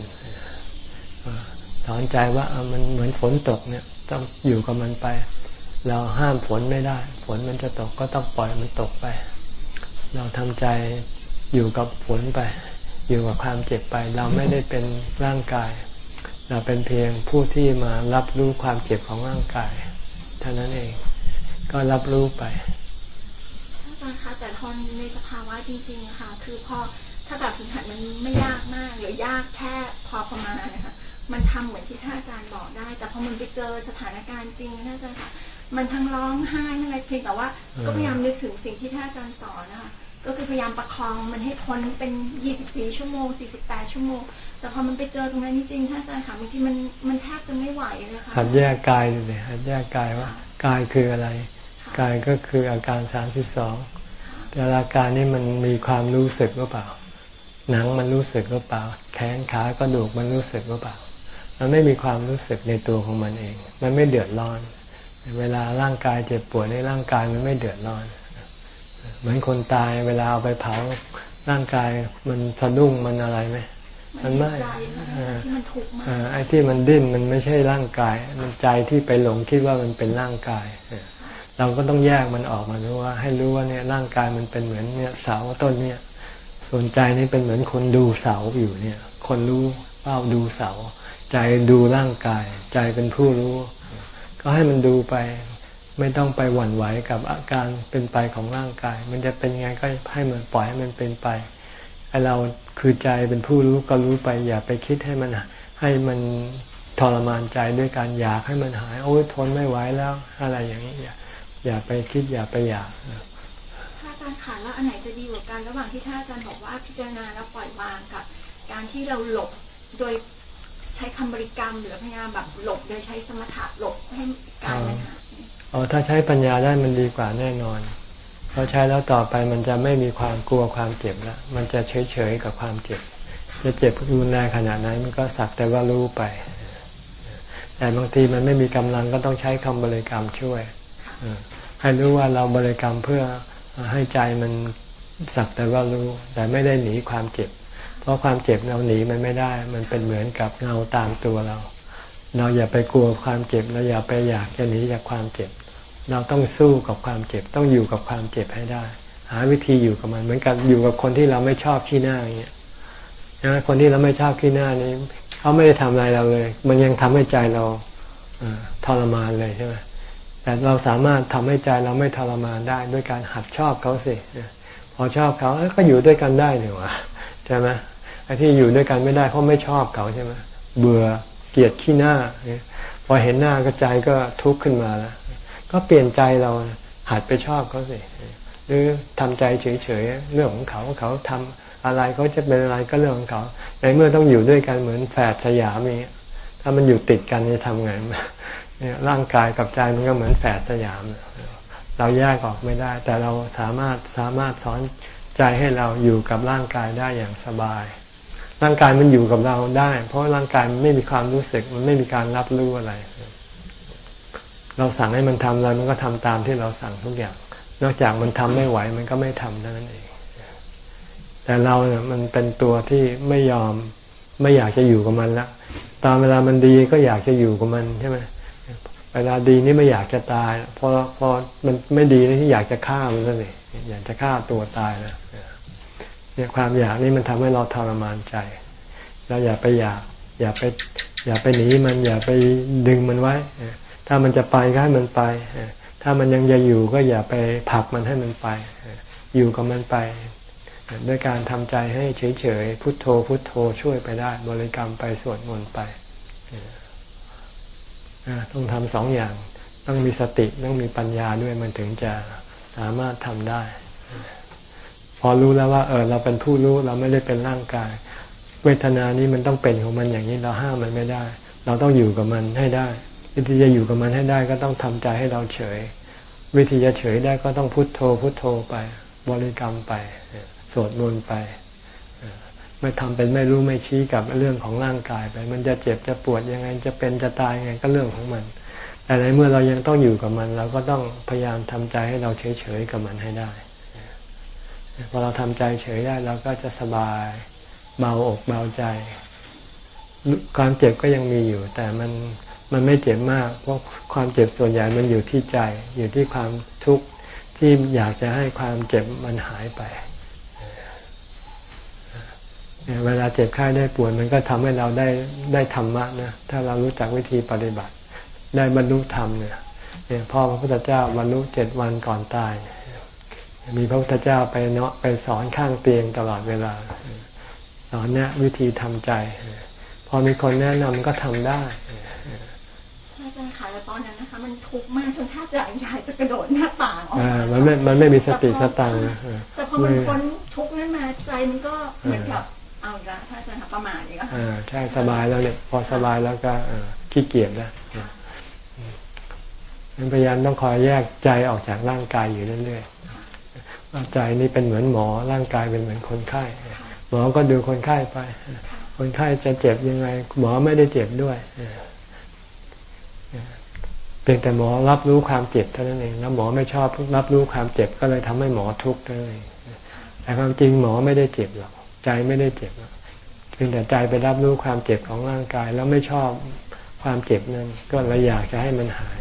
สอนใจว่ามันเหมือนฝนตกเนี่ยต้องอยู่กับมันไป เราห้ามฝนไม่ได้ ฝนมันจะตกก็ต้องปล่อยมันตกไป เราทำใจอยู่กับฝนไป อยู่กับความเจ็บไป เราไม่ได้เป็นร่างกาย เราเป็นเพียงผู้ที่มารับรู้ความเจ็บของร่างกายเท่านั้นเองก็รับรู้ไปอาจารย์คะแต่ทนในสภาวะจริงๆค่ะ คือพอ ถ้าแบบฝึกหัดมันไม่ยากมากหรือยากแค่พอประมาณนะคะมันทำเหมือนที่ท่านอาจารย์บอกได้ แต่พอมันไปเจอสถานการณ์จริงท่านอาจารย์ค่ะมันทั้งร้องไห้ทั้งอะไรเพียงแต่ว่า ก็พยายามนึกถึงสิ่งที่ท่านอาจารย์สอนนะคะก็คือพยายามประคองมันให้พ้นเป็น 24 ชั่วโมง 48 ชั่วโมง แต่พอมันไปเจอตรงนั้นจริงๆท่านอาจารย์ค่ะบางทีมันมันแทบจะไม่ไหวเลยค่ะหัดแยกกายเลยหัดแยกกายว่ากายคืออะไร กายก็คืออาการ 32แต่อาการนี้มันมีความรู้สึกหรือเปล่า หนังมันรู้สึกหรือเปล่า แขนขากระดูกมันรู้สึกหรือเปล่า มันไม่มีความรู้สึกในตัวของมันเอง มันไม่เดือดร้อน เวลาร่างกายเจ็บปวดในร่างกายมันไม่เดือดร้อน เหมือนคนตายเวลาเอาไปเผาร่างกายมันสะดุ้งมันอะไรไหมมันไม่ไอ้ที่มันดิ้นมันไม่ใช่ร่างกาย มันใจที่ไปหลงคิดว่ามันเป็นร่างกายเราก็ต้องแยกมันออกมารู้ว่า ให้รู้ว่าเนี่ยร่างกายมันเป็นเหมือนเนี่ยเสาต้นเนี่ย ส่วนใจนี่เป็นเหมือนคนดูเสาอยู่เนี่ย คนรู้เฝ้าดูเสา ใจดูร่างกาย ใจเป็นผู้รู้ ก็ให้มันดูไป ไม่ต้องไปหวั่นไหวกับอาการเป็นไปของร่างกาย มันจะเป็นไงก็ให้มันปล่อยให้มันเป็นไปไอเราคือใจเป็นผู้รู้ก็รู้ไป อย่าไปคิดให้มันให้มันทรมานใจด้วยการอยากให้มันหาย โอ้ยทนไม่ไหวแล้ว อะไรอย่างนี้อย่าอย่าไปคิดอย่าไปอยากาอารย์ขาแล้วอันไหนจะดีกว่ากันระหว่างที่ท่านอาจารย์บอกว่าพิจารณาแล้วปล่อยวางกับ การที่เราหลบโดยใช้คำบริกรรมหรือพยายามแบบหลบโดยใช้สมถะหลบให้การมันหายอ๋อถ้าใช้ปัญญาได้มันดีกว่าแน่นอนพราะใช้แล้วต่อไปมันจะไม่มีความกลัวความเจ็บแล้วมันจะเฉยเฉยกับความเจ็บ จะเจ็บรุนแรงขนาดไหนมันก็สักแต่ว่ารู้ไป แต่บางทีมันไม่มีกำลังก็ต้องใช้คำบริกรรมช่วยให้รู้ว่าเราบริกรรมเพื่อ ให้ใจมันสักแต่ว่ารู้ แต่ไม่ได้หนีความเจ็บ เพราะความเจ็บเราหนีมันไม่ได้ มันเป็นเหมือนกับเงาตามตัวเรา เราอย่าไปกลัวความเจ็บเราอย่าไปอยากจะหนีจากความเจ็บ เราต้องสู้กับความเจ็บ ต้องอยู่กับความเจ็บให้ได้ หาวิธีอยู่กับมัน เหมือนกับอยู่กับคนที่เราไม่ชอบขี้หน้าอย่างเงี้ยนะคนที่เราไม่ชอบขี้หน้านี้เขาไม่ได้ทำอะไรเราเลย มันยังทำให้ใจเราทรมานเลยใช่ไหม แต่เราสามารถทำให้ใจเราไม่ทรมานได้ด้วยการหัดชอบเขาสิพอชอบเขาก็อยู่ด้วยกันได้นี่วะใช่ไหมไอ้ที่อยู่ด้วยกันไม่ได้เพราะไม่ชอบเขาใช่ไหมเบื่อเกลียดขี้หน้าพอเห็นหน้าก็ใจก็ทุกข์ขึ้นมาแล้วก็เปลี่ยนใจเราหัดไปชอบเขาสิหรือทำใจเฉยๆเรื่องของเขาเขาทำอะไรเขาจะเป็นอะไรก็เรื่องของเขาในเมื่อต้องอยู่ด้วยกันเหมือนแฝดสยามีถ้ามันอยู่ติดกันจะทำไง เนี่ยร่างกายกับใจมันก็เหมือนแฝดสยาม เราแยกออกไม่ได้ แต่เราสามารถสามารถสอนใจให้เราอยู่กับร่างกายได้อย่างสบาย ร่างกายมันอยู่กับเราได้ เพราะร่างกายมันไม่มีความรู้สึก มันไม่มีการรับรู้อะไร เราสั่งให้มันทำอะไรมันก็ทำตามที่เราสั่งทุกอย่าง นอกจากมันทำไม่ไหวมันก็ไม่ทำเท่านั้นเอง แต่เราเนี่ยมันเป็นตัวที่ไม่ยอมไม่อยากจะอยู่กับมันละตอนเวลามันดีก็อยากจะอยู่กับมันใช่ไหม เวลาดีนี่ไม่อยากจะตายพอพอมันไม่ดีนี่อยากจะฆ่ามันเลยอยากจะฆ่าตัวตายนะเนี่ยความอยากนี่มันทำให้เราทรมานใจ เราอย่าไปอยาก อย่าไป อย่าไปหนีมัน อย่าไปดึงมันไว้ ถ้ามันจะไปก็ให้มันไป ถ้ามันยังจะอยู่ก็อย่าไปผลักมันให้มันไป อยู่กับมันไป ด้วยการทำใจให้เฉยๆ พุทโธ พุทโธช่วยไปได้ บริกรรมไปสวดมนต์ไป ต้องทำสองอย่าง ต้องมีสติต้องมีปัญญาด้วยมันถึงจะสามารถทำได้ พอรู้แล้วว่า เออ เราเป็นผู้รู้เราไม่ได้เป็นร่างกาย เวทนานี้มันต้องเป็นของมันอย่างนี้เราห้ามมันไม่ได้ เราต้องอยู่กับมันให้ได้ วิธีจะอยู่กับมันให้ได้ก็ต้องทำใจให้เราเฉย วิธีจะเฉยได้ก็ต้องพุโทโธพุโทโธไป บริกรรมไป สวดมนต์ไป ไม่ทำเป็นไม่รู้ไม่ชี้กับเรื่องของร่างกายไป มันจะเจ็บจะปวดยังไง จะเป็นจะตายยังไงก็เรื่องของมัน แต่ในเมื่อเรายังต้องอยู่กับมัน เราก็ต้องพยายามทำใจให้เราเฉยๆกับมันให้ได้พอเราทำใจเฉยได้เราก็จะสบายเบาอกเบาใจความเจ็บก็ยังมีอยู่ แต่มันมันไม่เจ็บมากเพราะความเจ็บส่วนใหญ่มันอยู่ที่ใจ อยู่ที่ความทุกข์ที่อยากจะให้ความเจ็บมันหายไป เวลาเจ็บไข้ได้ป่วยมันก็ทำให้เราได้ได้ธรรมะนะถ้าเรารู้จักวิธีปฏิบัติ ได้บรรลุธรรมเนี่ยเนี่ยพ่อพระพุทธเจ้าบรรลุเจ็ดวันก่อนตาย มีพระพุทธเจ้าไปเนาะไปสอนข้างเตียงตลอดเวลา สอนเนี่ยวิธีทำใจ พอมีคนแนะนำก็ทำได้อาจารย์ค่ะแต่ตอนนั้นนะคะมันทุกข์มากจนถ้าจะอยากจะกระโดดหน้าต่างออกมันไม่มันไม่มีสติสตังแต่พอมันพ้นทุกข์นั้นมาใจมันก็เหมือนกับ เอาละถ้าจารย์ประมาณนี้ก็ใช่สบายแล้วเนี่ยพอสบายแล้วก็ขี้เกียจนะนั้นพยายามต้องคอยแยกใจออกจากร่างกายอยู่เรื่อยๆว่าใจนี่เป็นเหมือนหมอ ร่างกายเป็นเหมือนคนไข้ หมอก็ดูคนไข้ไป คนไข้จะเจ็บยังไง หมอไม่ได้เจ็บด้วยเพียงแต่หมอรับรู้ความเจ็บเท่านั้นเองแล้วหมอไม่ชอบรับรู้ความเจ็บก็เลยทำให้หมอทุกข์เลยแต่ความจริงหมอไม่ได้เจ็บหรอก ใจไม่ได้เจ็บเพียงแต่ใจไปรับรู้ความเจ็บของร่างกาย แล้วไม่ชอบความเจ็บนั้น ก็เลยอยากจะให้มันหาย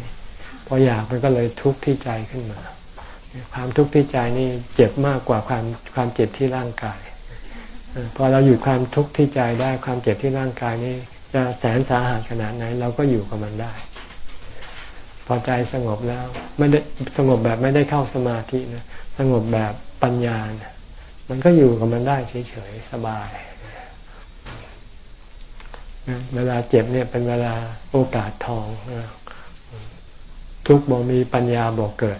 พออยากมันก็เลยทุกข์ที่ใจขึ้นมา ความทุกข์ที่ใจนี่เจ็บมากกว่าความความเจ็บที่ร่างกายพอเราหยุดความทุกข์ที่ใจได้ความเจ็บที่ร่างกายนี่จะแสนสาหัสขนาดไหนเราก็อยู่กับมันได้ พอใจสงบแล้วไม่ได้สงบแบบไม่ได้เข้าสมาธินะสงบแบบปัญญานะ มันก็อยู่กับมันได้เฉยๆสบายเวลาเจ็บเนี่ยเป็นเวลาโอกาสทองทุกบ่มีปัญญาบ่เกิด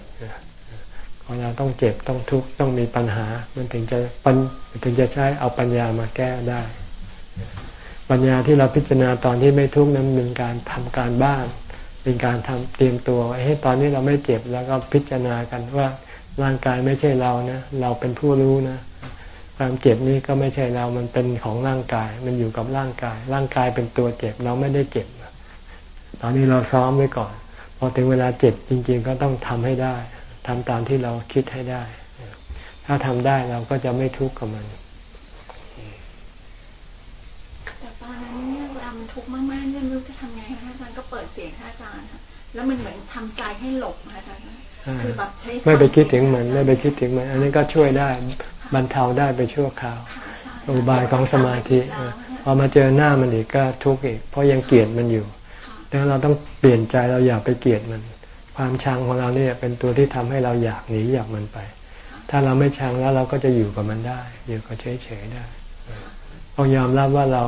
เวลาต้องเจ็บต้องทุกข์ต้องมีปัญหา มันถึงจะปัญถึงจะใช้เอาปัญญามาแก้ได้ ปัญญาที่เราพิจารณาตอนที่ไม่ทุกข์นั้นเป็นการทำการบ้าน เป็นการทำเตรียมตัวให้ตอนนี้เราไม่เจ็บแล้วก็พิจารณากันว่าร่างกายไม่ใช่เรานะ เราเป็นผู้รู้นะ ความเจ็บนี้ก็ไม่ใช่เรา มันเป็นของร่างกาย มันอยู่กับร่างกาย ร่างกายเป็นตัวเจ็บ เราไม่ได้เจ็บ ตอนนี้เราซ้อมไว้ก่อน พอถึงเวลาเจ็บจริง ๆ ก็ต้องทำให้ได้ทำตามที่เราคิดให้ได้ ถ้าทำได้เราก็จะไม่ทุกข์กับมัน แต่ตอนนั้นเนี่ยเวลามันทุกข์มากๆเนี่ยไม่รู้จะทำไงคะอาจารย์ก็เปิดเสียงอาจารย์แล้วมันเหมือนทำใจให้หลบอาจารย์คือแบบใช้ไม่ไปคิดถึงมัน ไม่ไปคิดถึงมัน อันนี้ก็ช่วยได้ บรรเทาได้ไปชั่วคราว อุบายของสมาธิพอมาเจอหน้ามันอีกก็ทุกข์อีก เพราะยังเกลียดมันอยู่ดังนั้นเราต้องเปลี่ยนใจเราอย่าไปเกลียดมัน ความชังของเราเนี่ยเป็นตัวที่ทำให้เราอยากหนีอยากมันไป ถ้าเราไม่ชังแล้วเราก็จะอยู่กับมันได้ อยู่กับเฉยๆได้ต้องยอมรับว่าเรา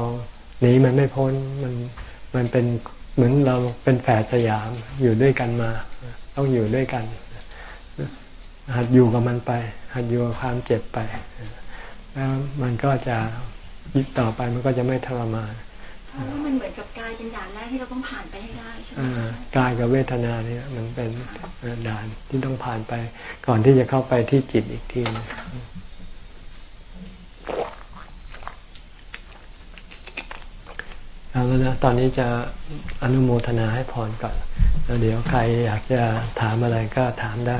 หนีมันไม่พ้นมันมันเป็นเหมือนเราเป็นแฝดสยามอยู่ด้วยกันมา ต้องอยู่ด้วยกัน หัดอยู่กับมันไป หัดอยู่กับความเจ็บไป แล้วมันก็จะยึดต่อไปมันก็จะไม่ทรมานเพราะว่ามันเหมือนกับกายเป็นด่านแรกที่เราต้องผ่านไปให้ได้ใช่ไหมกายกับเวทนาเนี่ยมันเป็นด่านที่ต้องผ่านไป ก่อนที่จะเข้าไปที่จิตอีกทีนึงเอาแล้วนะตอนนี้จะอนุโมทนาให้พรก่อนแล้วเดี๋ยวใครอยากจะถามอะไรก็ถามได้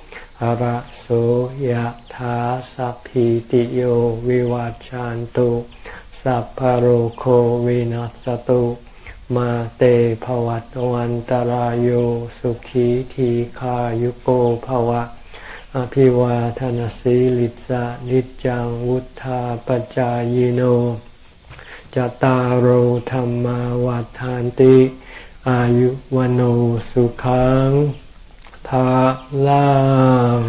ระโสยถาสัพพิติโยวิวัจจันตุ สัพพโรโควินัสตุ มาเตภวัตวันตารโยสุขีทีขายุโกภวะ อภิวาทนสีลิสะนิจังวุธาปจายโนจตารโหธรรมวัฏานติ อายุวโนสุขัง ภาลัง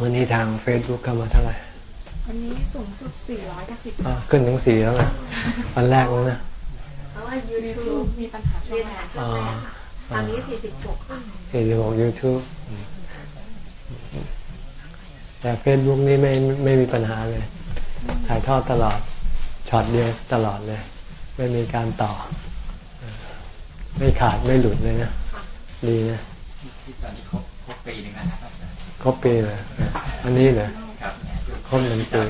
วันนี้ทางเฟซบุ๊กเข้ามาเท่าไหร่ วันนี้สูงสุดสี่ร้อยกับสิบขึ้นถึงสี่แล้วไงวันแรกแล้วนะเพราะว่ายูทูบมีปัญหาช่วงแรกตอนนี้สี่สิบหกสี่สิบหกยูทูบแต่เฟซบุ๊กนี่ไม่ไม่มีปัญหาเลย ถ่ายทอดตลอดช็อตเดียวตลอดเลย ไม่มีการต่อ ไม่ขาดไม่หลุดเลยนะ ดีนะที่ตอนนี้ครบครบปีหนึ่งนะครับครบปีเลยอันนี้เลยครบหนึ่งปี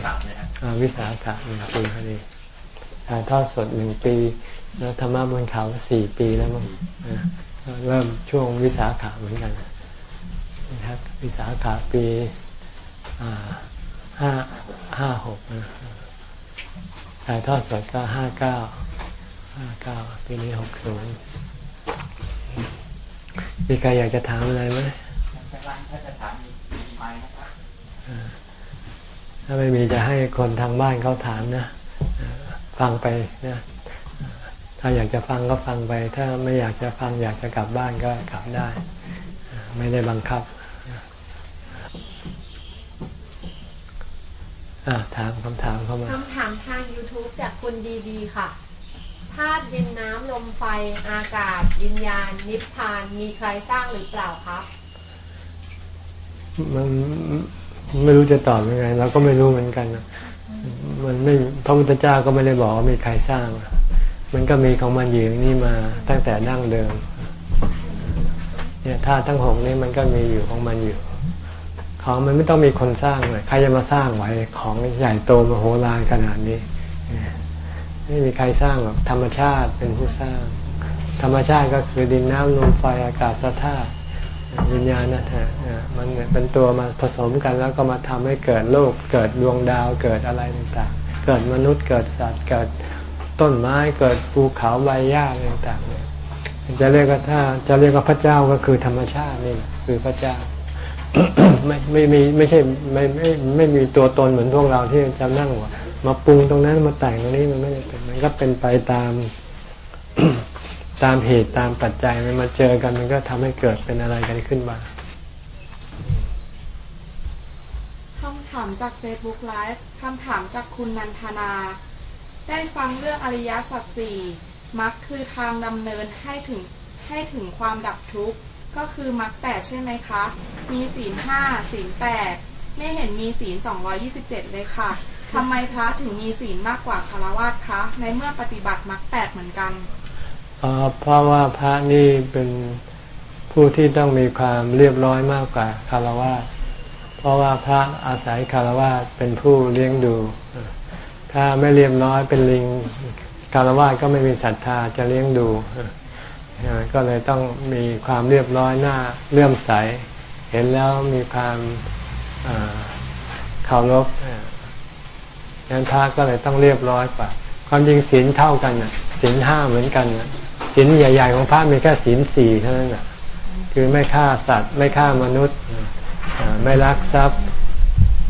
วิสาขะหนึ่งปีพอดีถ่ายทอดสดหนึ่งปี แล้วธรรมะบนเขาสี่ปีแล้วมั้งเริ่มช่วงวิสาขะเหมือนกันนะครับวิสาขาปีห้าห้าหกถ่ายทอดสดก็ห้าเก้าห้าเก้าปีนี้หกศูนย์ มีใครอยากจะถามอะไรไหมถ้าไม่มีจะให้คนทางบ้านเขาถามนะ ฟังไปนะ ถ้าอยากจะฟังก็ฟังไป ถ้าไม่อยากจะฟังอยากจะกลับบ้านก็กลับได้ ไม่ได้บังคับถามคำถามเข้ามาคำถามทาง YouTube จากคุณดีดีค่ะ ธาตุดินน้ำลมไฟอากาศวิญญาณ นิพพานมีใครสร้างหรือเปล่าครับมันไม่รู้จะตอบยังไงเราก็ไม่รู้เหมือนกันมันไม่พระพุทธเจ้าก็ไม่ได้บอกว่ามีใครสร้าง มันก็มีของมันอยู่นี่มาตั้งแต่ดั้งเดิม เนี่ยธาตุทั้งหกนี้มันก็มีอยู่ของมันอยู่ ของมันไม่ต้องมีคนสร้างเลยใครจะมาสร้างไว้ของใหญ่โตมโหฬารขนาดนี้ ไม่มีใครสร้างหรอกธรรมชาติเป็นผู้สร้าง ธรรมชาติก็คือดินน้ำลมไฟอากาศธาตุวิญญาณนะฮะมันเป็นตัวมาผสมกันแล้วก็มาทำให้เกิดโลก เกิดดวงดาวเกิดอะไรต่างๆ เกิดมนุษย์เกิดสัตว์เกิดต้นไม้เกิดภูเขาใบหญ้าต่างๆจะเรียกว่าถ้าจะเรียกว่าพระเจ้าก็คือธรรมชาตินี่คือพระเจ้าไม่ไม่มีไม่ใช่ไม่ไม่ไม่มีตัวตนเหมือนพวกเราที่จะนั่งว่า มาปรุงตรงนั้นมาแต่งตรงนี้มันไม่ได้เป็น มันก็เป็นไปตามตามเหตุตามปัจจัยมันมาเจอกันมันก็ทำให้เกิดเป็นอะไรกันขึ้นมาคำถามจาก Facebook Live คำถามจากคุณนันทนา ได้ฟังเรื่องอริยสัจสี่มักคือทางดำเนินให้ถึงให้ถึงความดับทุกข์ ก็คือมรรคแปดใช่ไหมคะ มีศีลห้าศีลแปดไม่เห็นมีศีลสองยี่สิบเจ็ดเลยค่ะ ทำไมพระถึงมีศีลมากกว่าคารวะคะในเมื่อปฏิบัติมรรคแปดเหมือนกันเพราะว่าพระนี่เป็นผู้ที่ต้องมีความเรียบร้อยมากกว่าคารวะเพราะว่าพระอาศัยคารวะเป็นผู้เลี้ยงดู ถ้าไม่เรียบร้อยเป็นลิงคารวะก็ไม่มีศรัทธาจะเลี้ยงดู ก็เลยต้องมีความเรียบร้อยหน้าเลื่อมใส เห็นแล้วมีความเคารพ งั้นพระก็เลยต้องเรียบร้อยกว่าความจริงศีลเท่ากันนะศีลห้าเหมือนกันศีลใหญ่ ๆ ของพระมีแค่ศีลสี่เท่านั้นนะคือไม่ฆ่าสัตว์ ไม่ฆ่ามนุษย์ ไม่ลักทรัพย์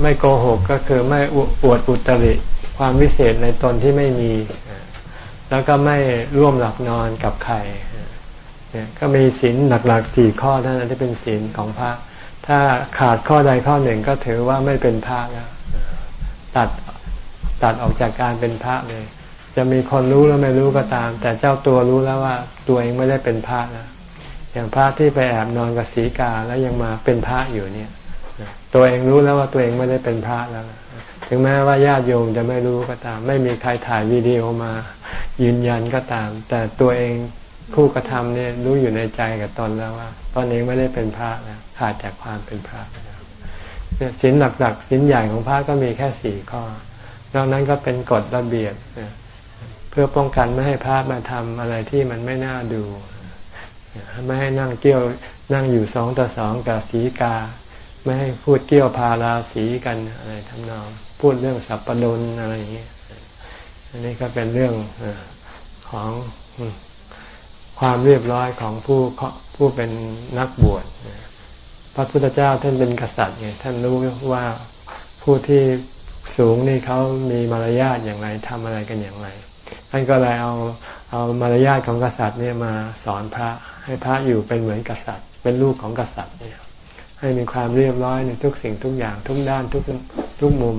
ไม่โกหกก็คือไม่อวดอุตริความวิเศษในตนที่ไม่มี แล้วก็ไม่ร่วมหลับนอนกับใครเนี่ยก็มีศีลหลักๆสี่ข้อเท่านั้นที่เป็นศีลของพระ ถ้าขาดข้อใดข้อหนึ่งก็ถือว่าไม่เป็นพระแล้วตัด ตัดออกจากการเป็นพระเลย จะมีคนรู้แล้วไม่รู้ก็ตาม แต่เจ้าตัวรู้แล้วว่าตัวเองไม่ได้เป็นพระนะอย่างพระที่ไปแอบนอนกับศีกาแล้วยังมาเป็นพระอยู่เนี่ย ตัวเองรู้แล้วว่าตัวเองไม่ได้เป็นพระแล้ว ถึงแม้ว่าญาติโยมจะไม่รู้ก็ตาม ไม่มีใครถ่ายวิดีโอมา ยืนยันก็ตาม แต่ตัวเองผู้กระทำเนี่ยรู้อยู่ในใจกับตนแล้วว่า ตอนนี้ไม่ได้เป็นพระแล้วขาดจากความเป็นพระแล้วศีลหลักๆศีลใหญ่ของพระก็มีแค่สี่ข้อ นอกนั้นก็เป็นกฎระเบียบเพื่อป้องกันไม่ให้พระมาทำอะไรที่มันไม่น่าดู ไม่ให้นั่งเกี่ยวนั่งอยู่สองต่อสองกับสีกา ไม่ให้พูดเกี่ยวพาราสีกันอะไรทำนองพูดเรื่องสัพปดนอะไรอย่างนี้อันนี้ก็เป็นเรื่องของความเรียบร้อยของผู้ผู้เป็นนักบวชพระพุทธเจ้าท่านเป็นกษัตริย์ไงท่านรู้ว่าผู้ที่ สูงนี่เขามีมารยาทอย่างไรทำอะไรกันอย่างไรท่านก็เลยเอาเอามารยาทของกษัตริย์เนี่ยมาสอนพระให้พระอยู่เป็นเหมือนกษัตริย์ เป็นลูกของกษัตริย์เนี่ยให้มีความเรียบร้อยในทุกสิ่งทุกอย่างทุกด้านทุกทุกมุม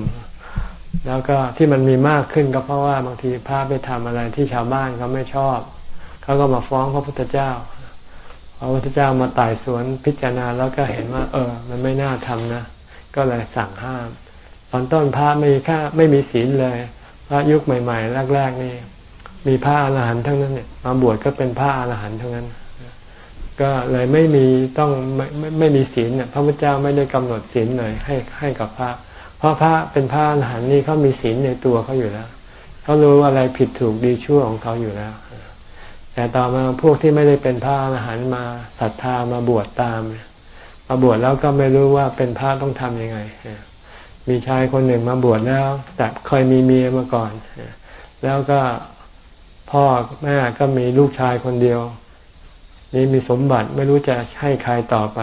แล้วก็ที่มันมีมากขึ้นก็เพราะว่าบางทีพระไปทำอะไรที่ชาวบ้านเขาไม่ชอบเขาก็มาฟ้องพระพุทธเจ้าพระพุทธเจ้ามาไต่สวนพิจารณาแล้วก็เห็นว่า เออ มันไม่น่าทำนะ ก็เลยสั่งห้าม ตอนต้นพระไม่ค่าไม่มีศีลเลยพระยุคใหม่ ๆ แรก ๆ นี่ มีพระอรหันต์ทั้งนั้นเนี่ยมาบวชก็เป็นพระอรหันต์ทั้งนั้น ก็เลยไม่มีต้องไม่ไม่ไม่มีศีลเนี่ยพระพุทธเจ้าไม่ได้กำหนดศีลเลยให้ให้กับพระ เพราะพระเป็นพระอรหันต์นี่เขามีศีลในตัวเขาอยู่แล้วเขารู้อะไรผิดถูกดีชั่วของเขาอยู่แล้ว แต่ต่อมาพวกที่ไม่ได้เป็นพระอรหันต์มาศรัทธามาบวชตาม มาบวชแล้วก็ไม่รู้ว่าเป็นพระต้องทำยังไง มีชายคนหนึ่งมาบวชแล้ว แต่เคยมีเมียมาก่อน แล้วก็พ่อแม่ก็มีลูกชายคนเดียว นี่มีสมบัติไม่รู้จะให้ใครต่อไป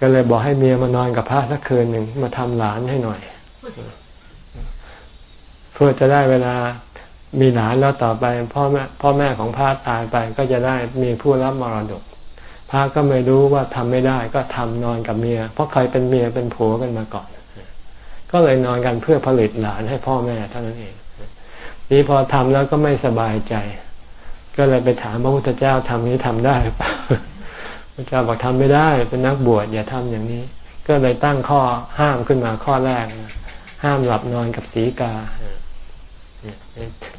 ก็เลยบอกให้เมียมานอนกับพระสักคืนหนึ่งมาทำหลานให้หน่อย เพื่อจะได้เวลามีหลานแล้วต่อไป พ่อแม่พ่อแม่ของพระตายไป ก็จะได้มีผู้รับมรดกพระก็ไม่รู้ว่าทำไม่ได้ ก็ทำนอนกับเมีย เพราะเคยเป็นเมียเป็นผัวกันมาก่อน ก็เลยนอนกันเพื่อผลิตหลานให้พ่อแม่เท่านั้นเองนี่พอทำแล้วก็ไม่สบายใจ ก็เลยไปถามพระพุทธเจ้าทำนี้ทำได้ปะพระเจ้าบอกทำไม่ได้เป็นนักบวชอย่าทำอย่างนี้ ก็เลยตั้งข้อห้ามขึ้นมาข้อแรก ห้ามหลับนอนกับสีกา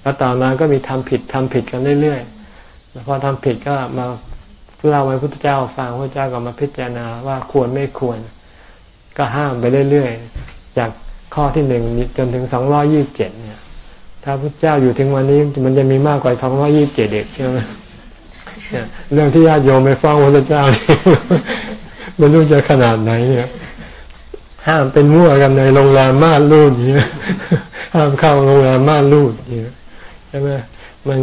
แล้วต่อมาก็มีทำผิดทำผิดกันเรื่อยๆพอทำผิดก็มาเล่าให้พุทธเจ้าฟังพระเจ้าก็มาพิจารณาว่าควรไม่ควร ก็ห้ามไปเรื่อยๆจาก ข้อที่หนึ่งจนถึงสองร้อยี่บเจ็ดเนี่ย ถ้าพระเจ้าอยู่ถึงวันนี้มันจะมีมากกว่าสองร้อยี่บเจ็ดเด็กใช่ไหมเรื่องที่ญาติโยมไปฟ้องพระเจ้าไม่รู้จะขนาดไหนเนี่ยห้ามเป็นมั่วกันในโรงแรมม่านรูดเนี่ยห้ามเข้าโรงแรมม่านรูดเนี่ยใช่ไหมมัน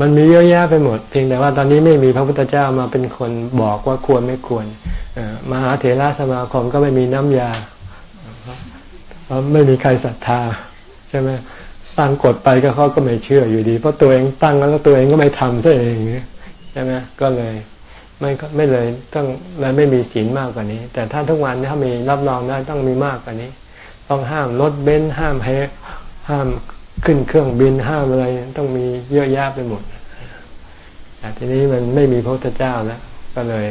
มันมีเยอะแยะไปหมด เพียงแต่ว่าตอนนี้ไม่มีพระพุทธเจ้ามาเป็นคนบอกว่าควรไม่ควรมหาเถระสมาคมก็ไม่มีน้ำยาเพรา ไม่มีใครศรัทธาใช่ไหมตั้งกฎไปก็เขาก็ไม่เชื่ออยู่ดี เพราะตัวเองตั้งแล้วตัวเองก็ไม่ทำซะเองใช่ไหมก็เลยไม่ไม่เลยต้องเลยไม่มีศีลมากกว่านี้ แต่ถ้าทุกวันถ้ามีรับรองได้ต้องมีมากกว่านี้ ต้องห้ามรถเบนซ์ห้ามเฮห้ามขึ้นเครื่องบินห้ามอะไรต้องมีเยอะแยะไปหมดแต่ทีนี้มันไม่มีพระพุทธเจ้าแล้วก็เลย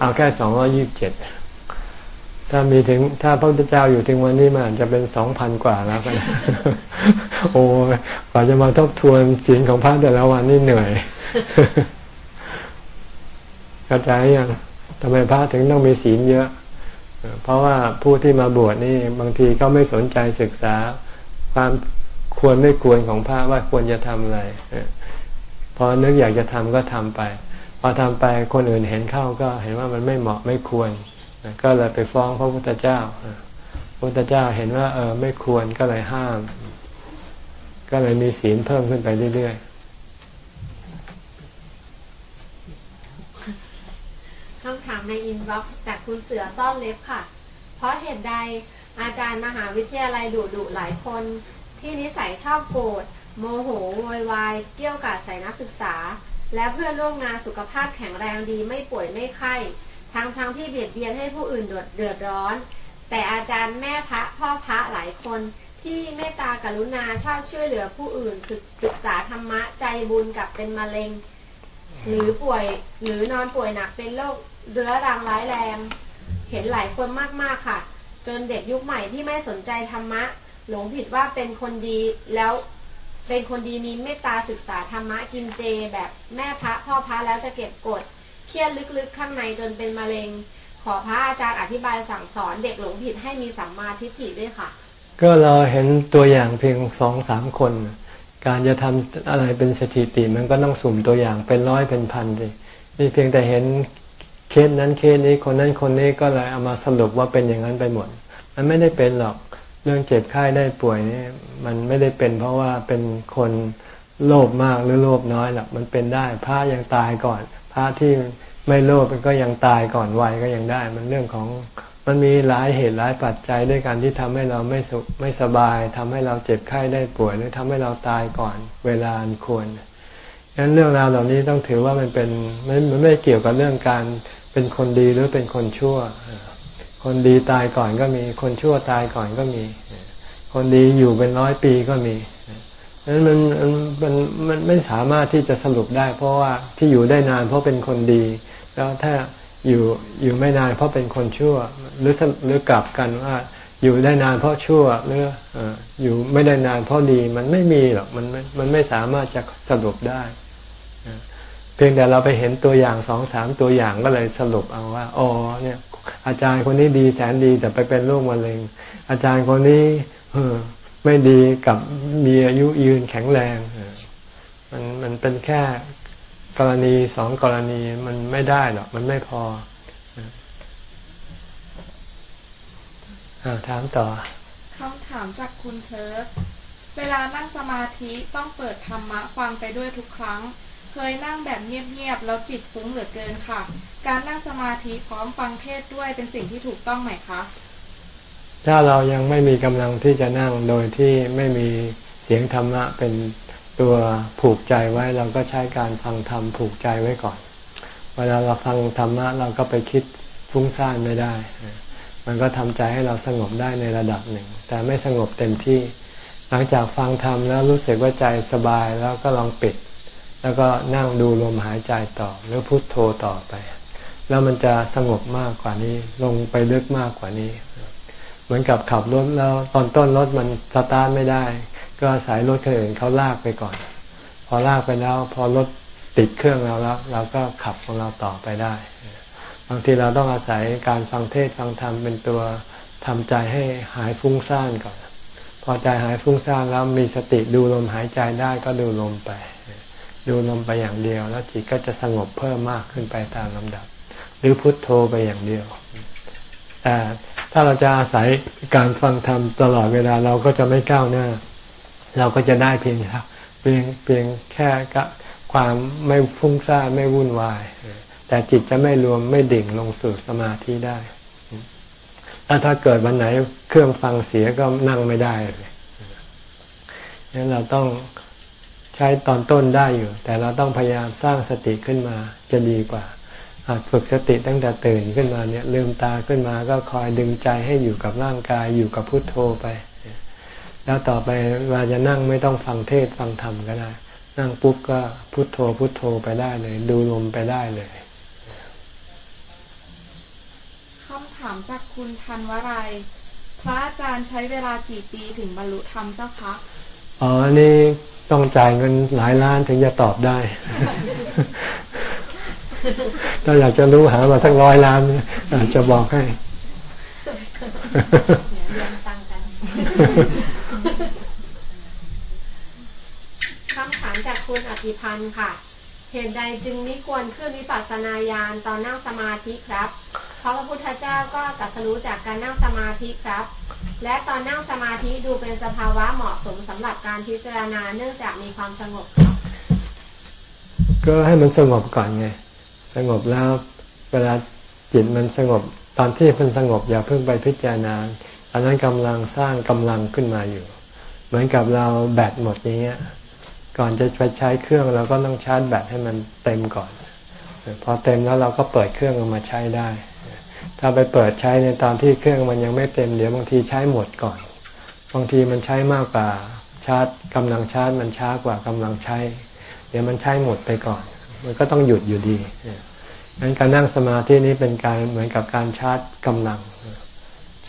เอาแค่สองร้อยี่สิบเจ็ด ถ้ามีถึงถ้าพระพุทธเจ้าอยู่ถึงวันนี้มันจะเป็นสองพันกว่าแล้วกันโอ้กว่าจะมาทบทวนศีลของพระแต่ละวันนี่เหนื่อยกระจายยังทำไมพระถึงต้องมีศีลเยอะ เพราะว่าผู้ที่มาบวชนี่บางทีเขาไม่สนใจศึกษา ความควรไม่ควรของพระว่าควรจะทำอะไรพอนึกอยากจะทำก็ทำไป พอทำไปคนอื่นเห็นเข้าก็เห็นว่ามันไม่เหมาะไม่ควร ก็เลยไปฟ้องพระพุทธเจ้า พระพุทธเจ้าเห็นว่า เออไม่ควรก็เลยห้าม ก็เลยมีศีลเพิ่มขึ้นไปเรื่อยๆคำถามใน inbox จากคุณเสือซ่อนเล็บค่ะ เพราะเหตุใดอาจารย์มหาวิทยาลัยดุดุหลายคนที่นิสัยชอบโกรธโมโหโวยวายเกรี้ยวกราดใส่นักศึกษา และเพื่อนร่วมงานสุขภาพแข็งแรงดีไม่ป่วยไม่ไข้ ทั้งทั้งที่เบียดเบียนให้ผู้อื่นเดือดร้อน แต่อาจารย์แม่พระพ่อพระหลายคนที่เมตตากรุณาชอบช่วยเหลือผู้อื่นศึกษาธรรมะใจบุญกับเป็นมะเร็ง หรือป่วยหรือนอนป่วยหนักเป็นโรคเรื้อรังร้ายแรง เห็นหลายคนมากๆค่ะ จนเด็กยุคใหม่ที่ไม่สนใจธรรมะ หลงผิดว่าเป็นคนดีแล้วเป็นคนดีมีเมตตาศึกษาธรรมะกินเจแบบแม่พระพ่อพระแล้วจะเก็บกด รียดลึกๆข้างในจนเป็นมะเร็ง ขอพระอาจารย์อธิบายสั่งสอนเด็กหลงผิดให้มีสัมมาทิฏฐิด้วยค่ะ ก็เราเห็นตัวอย่างเพียงสองสามคน การจะทำอะไรเป็นสถิติมันก็ต้องสุ่มตัวอย่างเป็นร้อยเป็นพันเลยนี่เพียงแต่เห็นเคสนั้นเคสนี้คนนั้นคนนี้ก็เลยเอามาสรุปว่าเป็นอย่างนั้นไปหมด มันไม่ได้เป็นหรอกเรื่องเจ็บไข้ได้ป่วยนี่มันไม่ได้เป็น เพราะว่าเป็นคนโลภมากหรือโลภน้อยหรอกมันเป็นได้พระยังตายก่อน พระที่ ไม่โลภก็ยังตายก่อนวัยก็ยังได้ มันเรื่องของมันมีหลายเหตุหลายปัจจัยด้วยกันที่ทำให้เราไม่สุขไม่สบายทำให้เราเจ็บไข้ได้ป่วย หรือทำให้เราตายก่อนเวลาอันควรฉะนั้นเรื่องราวเหล่านี้ต้องถือว่ามันเป็นมันไม่เกี่ยวกับเรื่องการเป็นคนดีหรือเป็นคนชั่ว คนดีตายก่อนก็มี คนชั่วตายก่อนก็มี คนดีอยู่เป็นร้อยปีก็มีนั้นมันมันมันไม่สามารถที่จะสรุปได้ เพราะว่าที่อยู่ได้นานเพราะเป็นคนดี แล้วถ้าอยู่อยู่ไม่นานเพราะเป็นคนชั่ว หรือหรือกลับกันว่าอยู่ได้นานเพราะชั่วหรืออยู่ไม่ได้นานเพราะดีมันไม่มีหรอกมันมันไม่สามารถจะสรุปได้ เพียงแต่เราไปเห็นตัวอย่างสองสามตัวอย่างก็เลยสรุปเอาว่าอ๋อเนี่ย อาจารย์คนนี้ดีแสนดีแต่ไปเป็นโรคมะเร็ง อาจารย์คนนี้เออไม่ดีกับมีอายุยืนแข็งแรงมันมันเป็นแค่ กรณีสองกรณีมันไม่ได้หรอกมันไม่พออถามต่อคำถามจากคุณเทิร์กเวลานั่งสมาธิต้องเปิดธรรมะฟังไปด้วยทุกครั้ง เคยนั่งแบบเงียบๆแล้วจิตฟุ้งเหลือเกินค่ะ การนั่งสมาธิพร้อมฟังเทศด้วยเป็นสิ่งที่ถูกต้องไหมคะถ้าเรายังไม่มีกำลังที่จะนั่งโดยที่ไม่มีเสียงธรรมะเป็น ตัวผูกใจไว้เราก็ใช้การฟังธรรมผูกใจไว้ก่อน เวลาเราฟังธรรมะเราก็ไปคิดฟุ้งซ่านไม่ได้ มันก็ทำใจให้เราสงบได้ในระดับหนึ่ง แต่ไม่สงบเต็มที่ หลังจากฟังธรรมแล้วรู้สึกว่าใจสบายแล้วก็ลองปิด แล้วก็นั่งดูลมหายใจต่อหรือพุโทโธต่อไป แล้วมันจะสงบมากกว่านี้ ลงไปลึกมากกว่านี้ เหมือนกับขับรถแล้วตอนต้นรถมันสตาร์ทไม่ได้ ก็อาศัยรถคนอื่นเขาลากไปก่อน พอลากไปแล้ว พอรถติดเครื่องเราแล้วเราก็ขับของเราต่อไปได้ บางทีเราต้องอาศัยการฟังเทศฟังธรรมเป็นตัวทำใจให้หายฟุ้งซ่านก่อน พอใจหายฟุ้งซ่านแล้วมีสติดูลมหายใจได้ก็ดูลมไป ดูลมไปอย่างเดียว แล้วจิตก็จะสงบเพิ่มมากขึ้นไปตามลำดับ หรือพุทโธไปอย่างเดียวแต่ถ้าเราจะอาศัยการฟังธรรมตลอดเวลาเราก็จะไม่ก้าวหน้า เราก็จะได้เพียงเพียงเพียงแค่ความไม่ฟุ้งซ่านไม่วุ่นวาย แต่จิตจะไม่รวมไม่ดิ่งลงสู่สมาธิได้แล้วถ้าเกิดวันไหนเครื่องฟังเสียก็นั่งไม่ได้เลยงั้นเราต้องใช้ตอนต้นได้อยู่ แต่เราต้องพยายามสร้างสติขึ้นมาจะดีกว่าฝึกสติตั้งแต่ตื่นขึ้นมาเนี่ยลืมตาขึ้นมาก็คอยดึงใจให้อยู่กับร่างกายอยู่กับพุทโธไป แล้วต่อไปเวลาจะนั่งไม่ต้องฟังเทศฟังธรรมก็ได้ นั่งปุ๊บก็พุโทโธพุโทโธไปได้เลย ดูลมไปได้เลยคำถามจากคุณทันวรัยพระอาจารย์ใช้เวลากี่ปีถึงบรรลุธรรมเจ้าคะอ๋ออันนี้ต้องจ่ายเงินหลายล้านถึงจะตอบได้ ถ้าอยากจะรู้หามาสักร้อยล้านอาจจะบอกให้ คำถามจากคุณอภิพันธ์ค่ะ เหตุใดจึงไม่ควรขึ้นวิปัสสนาญาณตอนนั่งสมาธิครับ เพราะพระพุทธเจ้าก็ตรัสรู้จากการนั่งสมาธิครับ และตอนนั่งสมาธิดูเป็นสภาวะเหมาะสมสำหรับการพิจารณาเนื่องจากมีความสงบครับ ก็ให้มันสงบก่อนไง สงบแล้วเวลาจิตมันสงบ ตอนที่มันสงบอย่าเพิ่งไปพิจารณา อันนั้นกำลังสร้างกำลังขึ้นมาอยู่ เหมือนกับเราแบตหมดอย่างเงี้ย ก่อนจะไปใช้เครื่องเราก็ต้องชาร์จแบตให้มันเต็มก่อน พอเต็มแล้วเราก็เปิดเครื่องออกมาใช้ได้ ถ้าไปเปิดใช้ในตอนที่เครื่องมันยังไม่เต็มเดี๋ยวบางทีใช้หมดก่อน บางทีมันใช้มากกว่าชาร์จกำลังชาร์จมันช้ากว่ากำลังใช้ เดี๋ยวมันใช้หมดไปก่อน มันก็ต้องหยุดอยู่ดีงั้นการนั่งสมาธินี้เป็นการเหมือนกับการชาร์จกำลัง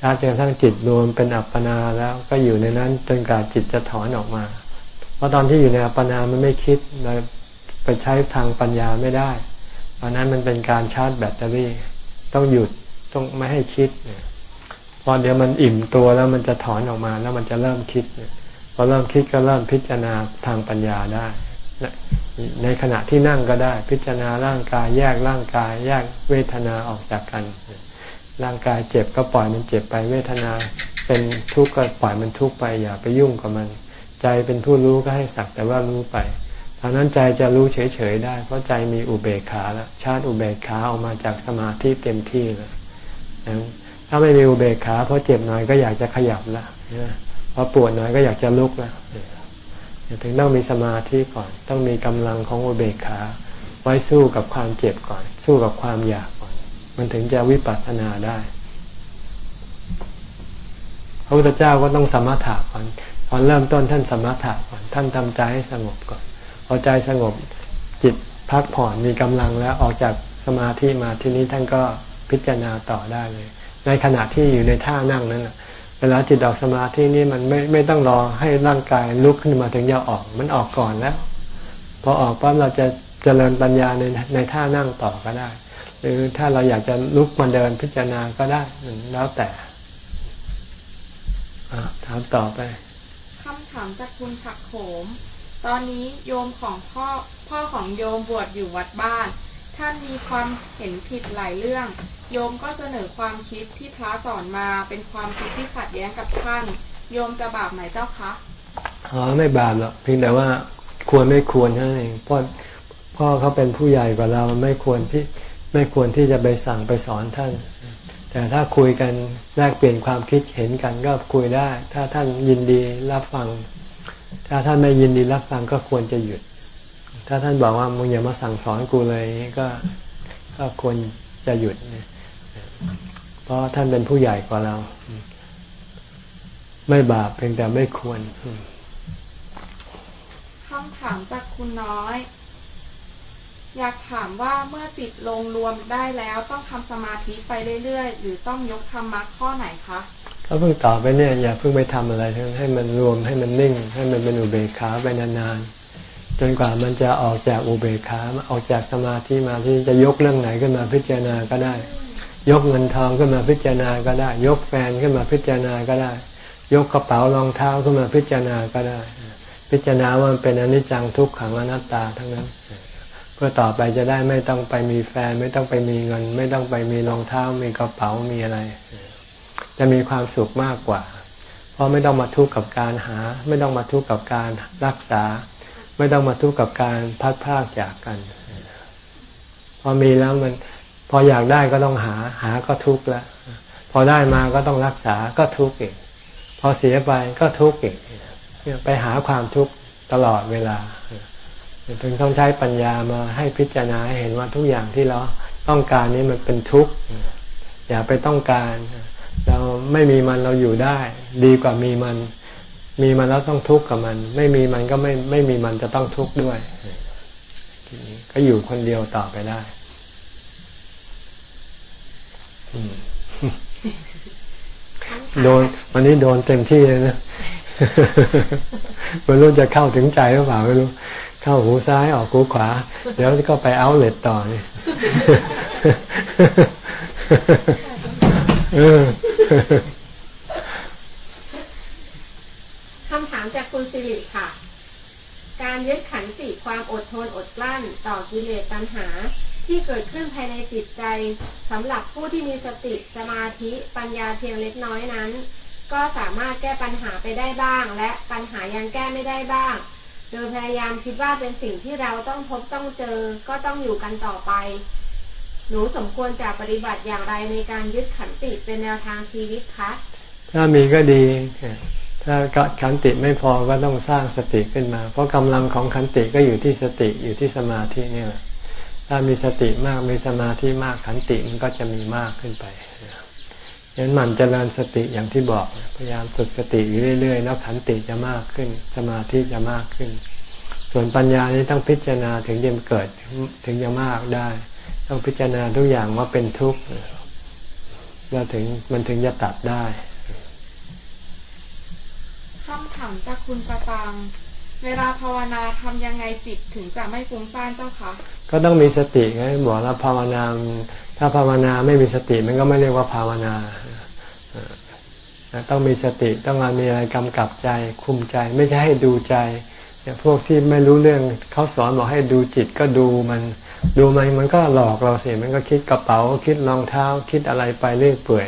ชาจนกระทั่งจิตรวมเป็นอัปปนาแล้วก็อยู่ในนั้นจนกว่าจิตจะถอนออกมา เพราะตอนที่อยู่ในอัปปนามันไม่คิดเลยไปใช้ทางปัญญาไม่ได้ตอนนั้นมันเป็นการชาร์จแบตเตอรี่ ต้องหยุดต้องไม่ให้คิดพอเดี๋ยวมันอิ่มตัวแล้วมันจะถอนออกมาแล้วมันจะเริ่มคิดพอเริ่มคิดก็เริ่มพิจารณาทางปัญญาได้ ในขณะที่นั่งก็ได้ พิจารณาร่างกายแยกร่างกาย แยกเวทนาออกจากกัน ร่างกายเจ็บก็ปล่อยมันเจ็บไปเวทนา เป็นทุกข์ก็ปล่อยมันทุกข์ไปอย่าไปยุ่งกับมัน ใจเป็นผู้รู้ก็ให้สักแต่ว่ารู้ไปตอนนั้นใจจะรู้เฉยๆได้ เพราะใจมีอุเบกขาแล้วชาติอุเบกขาออกมาจากสมาธิเต็มที่แล้วถ้าไม่มีอุเบกขาเพราะเจ็บหน่อยก็อยากจะขยับละพอปวดหน่อยก็อยากจะลุกละถึงต้องมีสมาธิก่อน ต้องมีกำลังของอุเบกขา ไว้สู้กับความเจ็บก่อน สู้กับความอยาก มันถึงจะวิปัสสนาได้พระพุทธเจ้าก็ต้องสมถะก่อนตอนเริ่มต้นท่านสมถะก่อนท่านทำใจให้สงบก่อนพอใจสงบจิตพักผ่อนมีกำลังแล้วออกจากสมาธิมาที่นี้ท่านก็พิจารณาต่อได้เลย ในขณะที่อยู่ในท่านั่งนั้นเวลาจิตออกสมาธินี่มันไม่ไม่ต้องรอให้ร่างกายลุกขึ้นมาถึงจะออกมันออกก่อนแล้ว พอออกปั๊บเราจะเจริญปัญญาในในท่านั่งต่อก็ได้ รือถ้าเราอยากจะลุกมาเดินพิจารณาก็ได้แล้วแต่ถามต่อไปคำถามจากคุณผักโขม ตอนนี้โยมของพ่อพ่อของโยมบวชอยู่วัดบ้าน ท่านมีความเห็นผิดหลายเรื่อง โยมก็เสนอความคิดที่พระสอนมาเป็นความคิดที่ขัดแย้งกับท่าน โยมจะบาปไหมเจ้าคะอ๋อไม่บาปหรอกเพียงแต่ว่าควรไม่ควรเท่านั้นเองพ่อพ่อเขาเป็นผู้ใหญ่กว่าเราไม่ควรที่ ไม่ควรที่จะไปสั่งไปสอนท่าน แต่ถ้าคุยกันแลกเปลี่ยนความคิดเห็นกันก็คุยได้ ถ้าท่านยินดีรับฟัง ถ้าท่านไม่ยินดีรับฟังก็ควรจะหยุด ถ้าท่านบอกว่ามึงอย่ามาสั่งสอนกูเลยก็ก็ควรจะหยุด เพราะท่านเป็นผู้ใหญ่กว่าเรา ไม่บาปเพียงแต่ไม่ควรคำถามจากคุณน้อย อยากถามว่าเมื่อจิตลงรวมได้แล้วต้องทำสมาธิไปเรื่อยๆ หรือต้องยกธรรมะข้อไหนคะก็เพิ่งต่อไปเนี่ยอย่าเพิ่งไปทำอะไรให้มันรวมให้มันนิ่ง ให้มันเป็นอุเบกขาไปนานๆจนกว่ามันจะออกจากอุเบกขาออกจากสมาธิมาที่จะยกเรื่องไหนขึ้นมาพิจารณาก็ได้ ยกเงินทองขึ้นมาพิจารณาก็ได้ ยกแฟนขึ้นมาพิจารณาก็ได้ ยกกระเป๋ารองเท้าขึ้นมาพิจารณาก็ได้ พิจารณาว่ามันเป็นอนิจจังทุกขังอนัตตาทั้งนั้น เพื่อต่อไปจะได้ไม่ต้องไปมีแฟน ไม่ต้องไปมีเงิน ไม่ต้องไปมีรองเท้ามีกระเป๋ามีอะไร จะมีความสุขมากกว่า เพราะไม่ต้องมาทุกข์กับการหา ไม่ต้องมาทุกข์กับการรักษา ไม่ต้องมาทุกข์กับการพัดพากจากกันพอมีแล้วมันพออยากได้ก็ต้องหาหาก็ทุกข์แล้วพอได้มาก็ต้องรักษาก็ทุกข์อีกพอเสียไปก็ทุกข์อีกไปหาความทุกข์ตลอดเวลา ถึงต้องใช้ปัญญามาให้พิจารณาให้เห็นว่าทุกอย่างที่เราต้องการนี้มันเป็นทุกข์ อย่าไปต้องการ เราไม่มีมันเราอยู่ได้ ดีกว่ามีมัน มีมันแล้วต้องทุกข์กับมัน ไม่มีมันก็ไม่ไม่มีมันจะต้องทุกข์ด้วยก็อยู่คนเดียวต่อไปได้โดนวันนี้โดนเต็มที่เลยนะไม่รู้จะเข้าถึงใจหรือเปล่าไม่รู้ เข้าหูซ้ายออกหูขวา เดี๋ยวก็ไปเอาเล็ตต่อเนี่ยคำถามจากคุณสิริค่ะ การยึดขันติความอดทนอดกลั้นต่อกิเลสตัณหาที่เกิดขึ้นภายในจิตใจสำหรับผู้ที่มีสติสมาธิปัญญาเพียงเล็กน้อยนั้น ก็สามารถแก้ปัญหาไปได้บ้าง และปัญหายังแก้ไม่ได้บ้าง โดยพยายามคิดว่าเป็นสิ่งที่เราต้องพบต้องเจอก็ต้องอยู่กันต่อไป หนูสมควรจะปฏิบัติอย่างไรในการยึดขันติเป็นแนวทางชีวิตคะถ้ามีก็ดี ถ้าขันติไม่พอก็ต้องสร้างสติขึ้นมา เพราะกำลังของขันติก็อยู่ที่สติอยู่ที่สมาธินี่แหละถ้ามีสติมากมีสมาธิมากขันติมันก็จะมีมากขึ้นไป ฉะนั้นมันจเจริญสติอย่างที่บอก พยายามฝึกสติอยู่เรื่อยๆแล้วขันติจะมากขึ้น สมาธิจะมากขึ้น ส่วนปัญญานี้ต้องพิจารณาถึงจะเกิดถึงจะมากได้ ต้องพิจารณาทุกอย่างว่าเป็นทุกข์แล้วถึงมันถึงจะตัดได้คำถามจากคุณสตังเวลาภาวนาทำยังไงจิตถึงจะไม่ฟุ้งซ่านเจ้าคะก็ต้องมีสติไงบอกแล้วภาวนา ถ้าภาวนาไม่มีสติมันก็ไม่เรียกว่าภาวนา ต้องมีสติต้องมีอะไรกำกับใจคุมใจ ไม่ใช่ให้ดูใจพวกที่ไม่รู้เรื่องเขาสอนบอกให้ดูจิตก็ดูมัน ดูมันมันก็หลอกเราเสียมันก็คิดกระเป๋าคิดรองเท้า คิดอะไรไปเรื่อยเปื่อย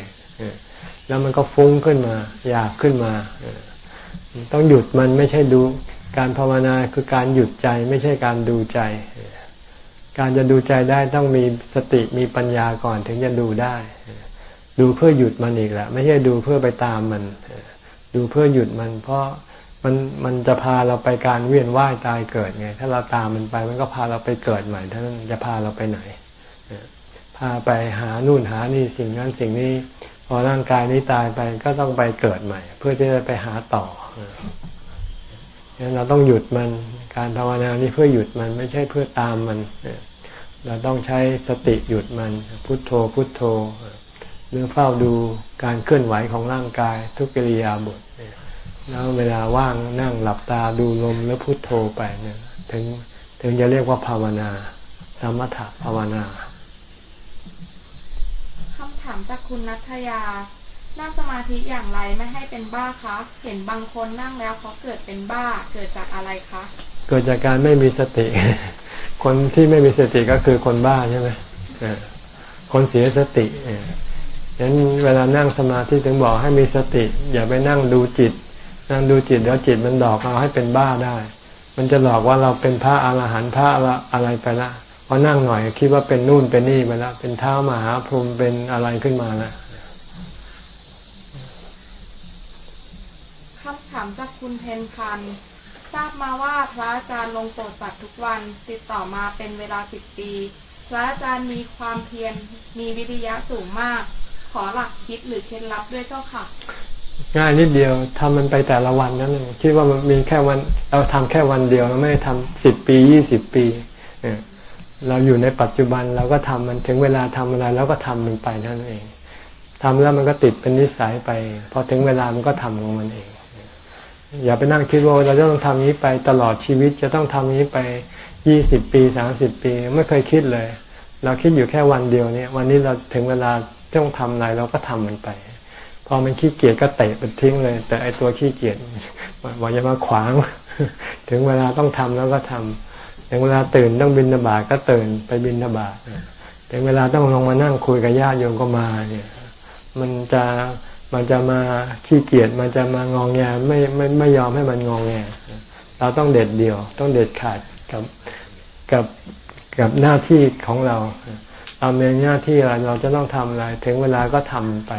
แล้วมันก็ฟุ้งขึ้นมา อยากขึ้นมา ต้องหยุดมันไม่ใช่ดูการภาวนาคือการหยุดใจไม่ใช่การดูใจ การจะดูใจได้ต้องมีสติมีปัญญาก่อนถึงจะดูได้ ดูเพื่อหยุดมันอีกแหละไม่ใช่ดูเพื่อไปตามมัน ดูเพื่อหยุดมันเพราะมันมันจะพาเราไปการเวียนว่ายตายเกิดไง ถ้าเราตามมันไปมันก็พาเราไปเกิดใหม่ท่านจะพาเราไปไหนพาไปหานู่นหานี่สิ่งนั้นสิ่งนี้ พอร่างกายนี้ตายไปก็ต้องไปเกิดใหม่ เพื่อที่จะไปหาต่อเราต้องหยุดมันการภาวนานี่เพื่อหยุดมันไม่ใช่เพื่อตามมัน เราต้องใช้สติหยุดมัน พุทโธพุทโธ หรือเฝ้าดูการเคลื่อนไหวของร่างกายทุกกิริยาบทแล้วเวลาว่างนั่งหลับตาดูลมแล้วพุทโธไปเนี่ยถึงถึงจะเรียกว่าภาวนา สมถภาวนาคำถามจากคุณนัทยา นั่งสมาธิอย่างไรไม่ให้เป็นบ้าคะ เห็นบางคนนั่งแล้วเขาเกิดเป็นบ้าเกิดจากอะไรคะ เกิดจากการไม่มีสติ คนที่ไม่มีสติก็คือคนบ้าใช่ไหมคนเสียสติ ฉะนั้นเวลานั่งสมาธิถึงบอกให้มีสติ อย่าไปนั่งดูจิต นั่งดูจิตแล้วจิตมันดอกเราให้เป็นบ้าได้ มันจะหลอกว่าเราเป็นพระอรหันต์พระอะไรไปละพอนั่งหน่อยคิดว่าเป็นนู่นเป็นนี่ไปแล้วเป็นเท้ามหาพรหมเป็นอะไรขึ้นมาแล้วคำถามจากคุณเพนพันทราบมาว่าพระอาจารย์ลงโปรดสัตว์ทุกวันติดต่อมาเป็นเวลาสิบปี พระอาจารย์มีความเพียรมีวิทยะสูงมาก อหลักคิดหรือเคล็ดลับด้วยเจ้าค่ะ ง่ายนิดเดียวทำมันไปแต่ละวันนั่นเองคิดว่ามันมีแค่วัน เราทำแค่วันเดียวเราไม่ได้ทำสิบปียี่สิบปีเราอยู่ในปัจจุบันเราก็ทำมันถึงเวลาทำอะไรเราก็ทำมันไปนั่นเองทำแล้วมันก็ติดเป็นนิสัยไป พอถึงเวลามันก็ทำของมันเอง อย่าไปนั่งคิดว่าเราจะต้องทำนี้ไปตลอดชีวิตจะต้องทำนี้ไปยี่สิบปีสามสิบปี ไม่เคยคิดเลย เราคิดอยู่แค่วันเดียวเนี่ย วันนี้เราถึงเวลา ต้องทำอะไรเราก็ทำมันไป พอมันขี้เกียจก็เตะไปทิ้งเลย แต่ไอตัวขี้เกียจว่าจะมาขวาง ถึงเวลาต้องทำแล้วก็ทำถึงเวลาตื่นต้องบินบาตก็ตื่นไปบินบาตถึงเวลาต้องลงมานั่งคุยกับญาติโยมก็มาเนี่ย มันจะมันจะมาขี้เกียจมันจะมางองแงไม่ไม่ไม่ยอมให้มันงองแงเราต้องเด็ดเดี่ยว ต้องเด็ดขาดกับกับกับหน้าที่ของเรา เราในหน้าที่อะไรเราจะต้องทำอะไร ถึงเวลาก็ทำไป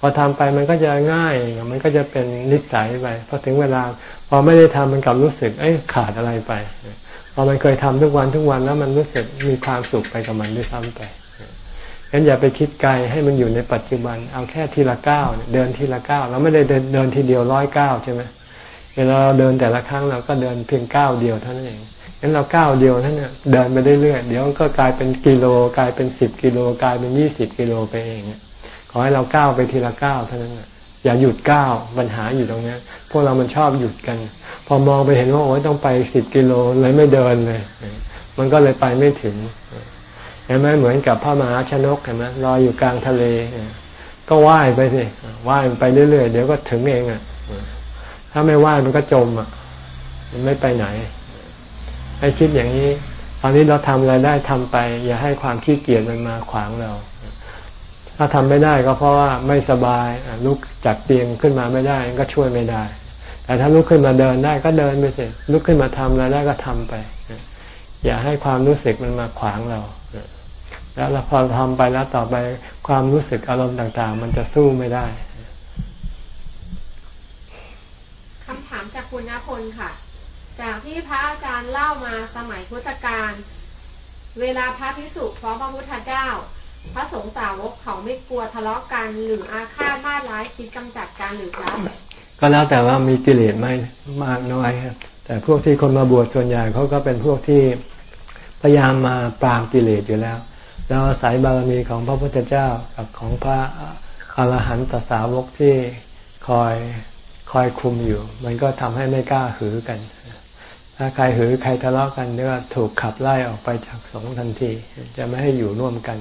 พอทำไปมันก็จะง่ายมันก็จะเป็นนิสัยไปพอถึงเวลา พอไม่ได้ทำมันกลับรู้สึกเอ้ขาดอะไรไปพอมันเคยทำทุกวันทุกวันแล้วมันรู้สึกมีความสุขไปกับมันด้วยซ้ำไปงั้นอย่าไปคิดไกลให้มันอยู่ในปัจจุบัน เอาแค่ทีละก้าวเดินทีละก้าวเราไม่ได้เดินเดินทีเดียวร้อยก้าวใช่ไหมเวลาเราเดินแต่ละครั้งเราก็เดินเพียงก้าวเดียวเท่านั้นเอง งั้นเราก้าวเดียวท่านเนี่ยเดินไปเรื่อยๆเดี๋ยวก็กลายเป็นกิโลกลายเป็นสิบกิโลกลายเป็นยี่สิบกิโลไปเอง ขอให้เราก้าวไปทีละก้าวเท่านั้นอย่าหยุดก้าวปัญหาอยู่ตรงนี้พวกเรามันชอบหยุดกัน พอมองไปเห็นว่าโอ้ยต้องไปสิบกิโลเลยไม่เดินเลย มันก็เลยไปไม่ถึงเห็นไหมเหมือนกับพระมหาชนกเห็นไหมลอยอยู่กลางทะเล ก็ว่ายไปสิว่ายไปเรื่อยๆเดี๋ยวก็ถึงเองอะถ้าไม่ว่ายมันก็จมอะมันไม่ไปไหน ให้คิดอย่างนี้ ตอนนี้เราทำอะไรได้ทำไป อย่าให้ความขี้เกียจมันมาขวางเรา ถ้าทำไม่ได้ก็เพราะว่าไม่สบายลุกจากเตียงขึ้นมาไม่ได้ก็ช่วยไม่ได้ แต่ถ้าลุกขึ้นมาเดินได้ก็เดินไปสิลุกขึ้นมาทำอะไรได้ก็ทำไป อย่าให้ความรู้สึกมันมาขวางเราแล้วพอทำไปแล้วต่อไปความรู้สึกอารมณ์ต่างๆ มันจะสู้ไม่ได้คำถามจากคุณณพลค่ะ จากที่พระอาจารย์เล่ามาสมัยพุทธกาลเวลาพระพิสุฟ้องพระพุทธเจ้า พระสงฆ์สาวกเขาไม่กลัวทะเลาะกันหรืออาฆาตมาร้ายคิดกำจัดกันหรือครับ ก็แล้วแต่ว่ามีกิเลสไม่มากน้อยครับแต่พวกที่คนมาบวชส่วนใหญ่เขาก็เป็นพวกที่พยายามมาปรามกิเลสอยู่แล้ว แล้วอาศัยบารมีของพระพุทธเจ้ากับของพระอรหันตสาวกที่คอยคอยคุมอยู่ มันก็ทำให้ไม่กล้าหือกัน ถ้าใครหือใครทะเลาะกันก็ถูกขับไล่ออกไปจากสงฆ์ทันที จะไม่ให้อยู่ร่วมกัน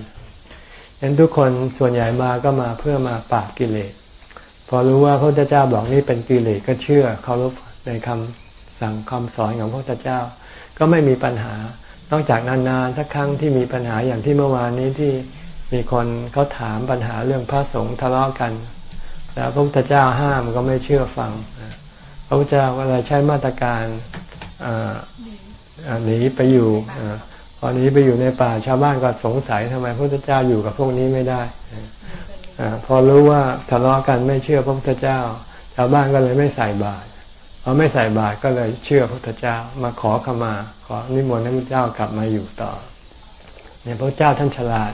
ฉะนั้นทุกคนส่วนใหญ่มาก็มาเพื่อมาปราบกิเลส พอรู้ว่าพระพุทธเจ้าบอกนี่เป็นกิเลสก็เชื่อเคารพในคำสั่งคำสอนของพระพุทธเจ้า ก็ไม่มีปัญหา นอกจากนานๆสักครั้งที่มีปัญหาอย่างที่เมื่อวานนี้ที่มีคนเขาถามปัญหาเรื่องพระสงฆ์ทะเลาะกัน แล้วพระพุทธเจ้าห้ามก็ไม่เชื่อฟัง พระพุทธเจ้าเวลาใช้มาตรการ หนีไปอยู่พอนี้ไปอยู่ในป่าชาวบ้านก็สงสัยทำไมพระพุทธเจ้าอยู่กับพวกนี้ไม่ได้อพอรู้ว่าทะเลาะกันไม่เชื่อพระพุทธเจ้า ชาวบ้านก็เลยไม่ใส่บาตรพอไม่ใส่บาตรก็เลยเชื่อพระพุทธเจ้ามาขอขมา ขอนิมนต์ให้พระเจ้ากลับมาอยู่ต่อเนี่ยพระเจ้าท่านฉลาด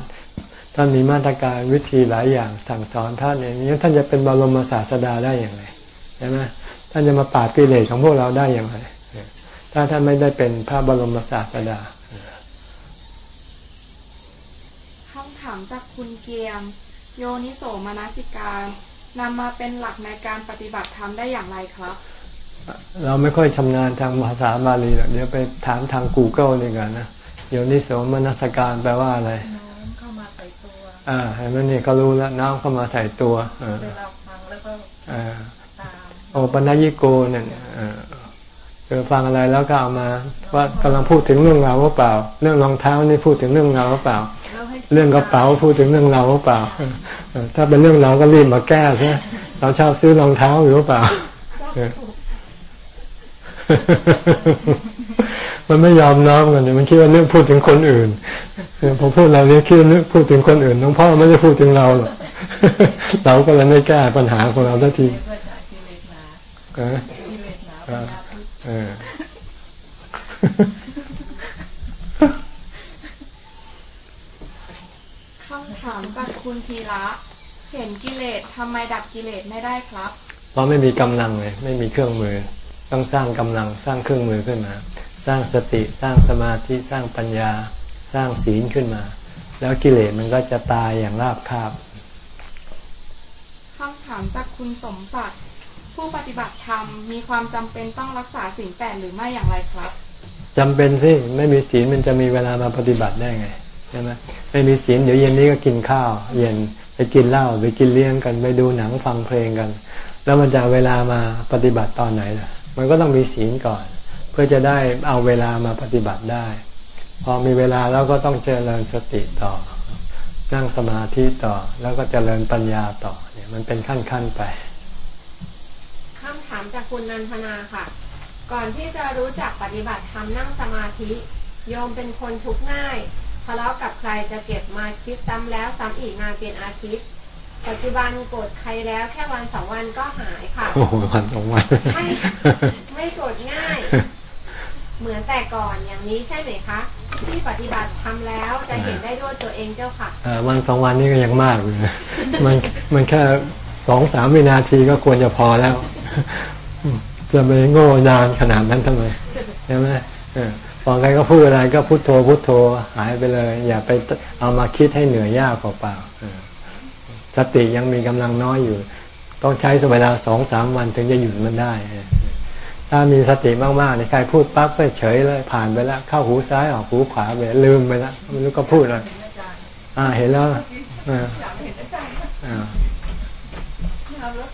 ท่านมีมาตรการวิธีหลายอย่างสั่งสอนท่านเอย่างนี้ท่านจะเป็นบรมศาสดาได้อย่างไรใช่ไหมท่านจะมาปราบกิเลสของพวกเราได้อย่างไร ถ้าท่านไม่ได้เป็นพระบรมศาสดาคำถามจากคุณเกียม โยนิโสมนสิการนำมาเป็นหลักในการปฏิบัติธรรมได้อย่างไรครับ เราไม่ค่อยชำนาญทางภาษาบาลีหรอกเดี๋ยวไปถามทาง Google นี่กันนะโยนิโสมนัสการแปลว่าอะไรน้ำเข้ามาใส่ตัวอ่าเห็นไหมนี่ก็รู้แล้วน้ำเข้ามาใส่ตัวเออเวลาฟังแล้วก็อ่าตามโอปัญญิโกเนี่ยเออ เออฟังอะไรแล้วก็เอามา ว่ากำลังพูดถึงเรื่องราวหรือเปล่า เรื่องรองเท้านี่พูดถึงเรื่องราวหรือเปล่าแล้วให้เรื่องกระเป๋าพูดถึงเรื่องเราหรือเปล่าเออถ้าเป็นเรื่องเราก็รีบมาแก้ใช่เราชอบซื้อรองเท้าอยู่หรือเปล่าเออมันไม่ยอมน้อมกันเนี่ยมันคิดว่าเรื่องพูดถึงคนอื่นเออพอพูดเราเนี่ยคิดว่าเรื่องพูดถึงคนอื่นน้องพ่อไม่ได้พูดถึงเราหรอกเราก็เลยไม่แก้ปัญหาของเราทันที เพื่อจะกิเลสหนาเออกิเลสหนาปัญญาพุทธเออคำถามจากคุณธีระเห็นกิเลสทำไมดับกิเลสไม่ได้ครับ เพราะไม่มีกำลังเลย ไม่มีเครื่องมือ ต้องสร้างกำลังสร้างเครื่องมือขึ้นมา สร้างสติสร้างสมาธิสร้างปัญญา สร้างศีลขึ้นมา แล้วกิเลสมันก็จะตายอย่างราบคาบคำถามจากคุณสมศักดิ์ ผู้ปฏิบัติธรรมมีความจำเป็นต้องรักษาศีลแปดหรือไม่อย่างไรครับจำเป็นสิไม่มีศีลมันจะมีเวลามาปฏิบัติได้ไงใช่ไหมไม่มีศีลเดี๋ยวเย็นนี้ก็กินข้าว เย็นไปกินเหล้าไปกินเลี้ยงกันไปดูหนังฟังเพลงกัน แล้วมันจะเวลามาปฏิบัติตอนไหนล่ะ มันก็ต้องมีศีลก่อน เพื่อจะได้เอาเวลามาปฏิบัติได้ พอมีเวลาแล้วก็ต้องเจริญสติต่อ นั่งสมาธิต่อแล้วก็เจริญปัญญาต่อเนี่ยมันเป็นขั้นขั้นๆไป จากคุณนันทนาค่ะ ก่อนที่จะรู้จักปฏิบัติธรรมนั่งสมาธิ โยมเป็นคนทุกข์ง่ายทะเลาะกับใครจะเก็บมาคิดซ้ำแล้วซ้ำอีกนานเป็นอาทิตย์ปัจจุบันโกรธใครแล้วแค่วันสองวันก็หายค่ะโอ้โหวันสองวันไม่ไม่โกรธง่าย เหมือนแต่ก่อนอย่างนี้ใช่ไหมคะที่ปฏิบัติทำแล้วจะเห็นได้ด้วยตัวเองเจ้าค่ะเอ่อวันสองวันนี้ก็ยังมากเลยนะมันมันแค่สองสามวินาทีก็ควรจะพอแล้ว จะไปโง่นานขนาดนั้นทำไมใช่ไหมเออพอใครก็พูดอะไรก็พุโทโธพุโทโธหายไปเลย อย่าไปเอามาคิดให้เหนื่อยยากเปล่าๆสติยังมีกำลังน้อยอยู่ ต้องใช้เวลาสองสามวันถึงจะหยุดมันได้ถ้ามีสติมากๆในใครพูดปั๊บก็เฉยเลย ผ่านไปแล้ว เข้าหูซ้ายออกหูขวาไปลืมไปแล้วไม่รู้ก็พูดอะไรเห็นอาจารย์อ่าเห็นแล้วอ่าอ่าเราเลิก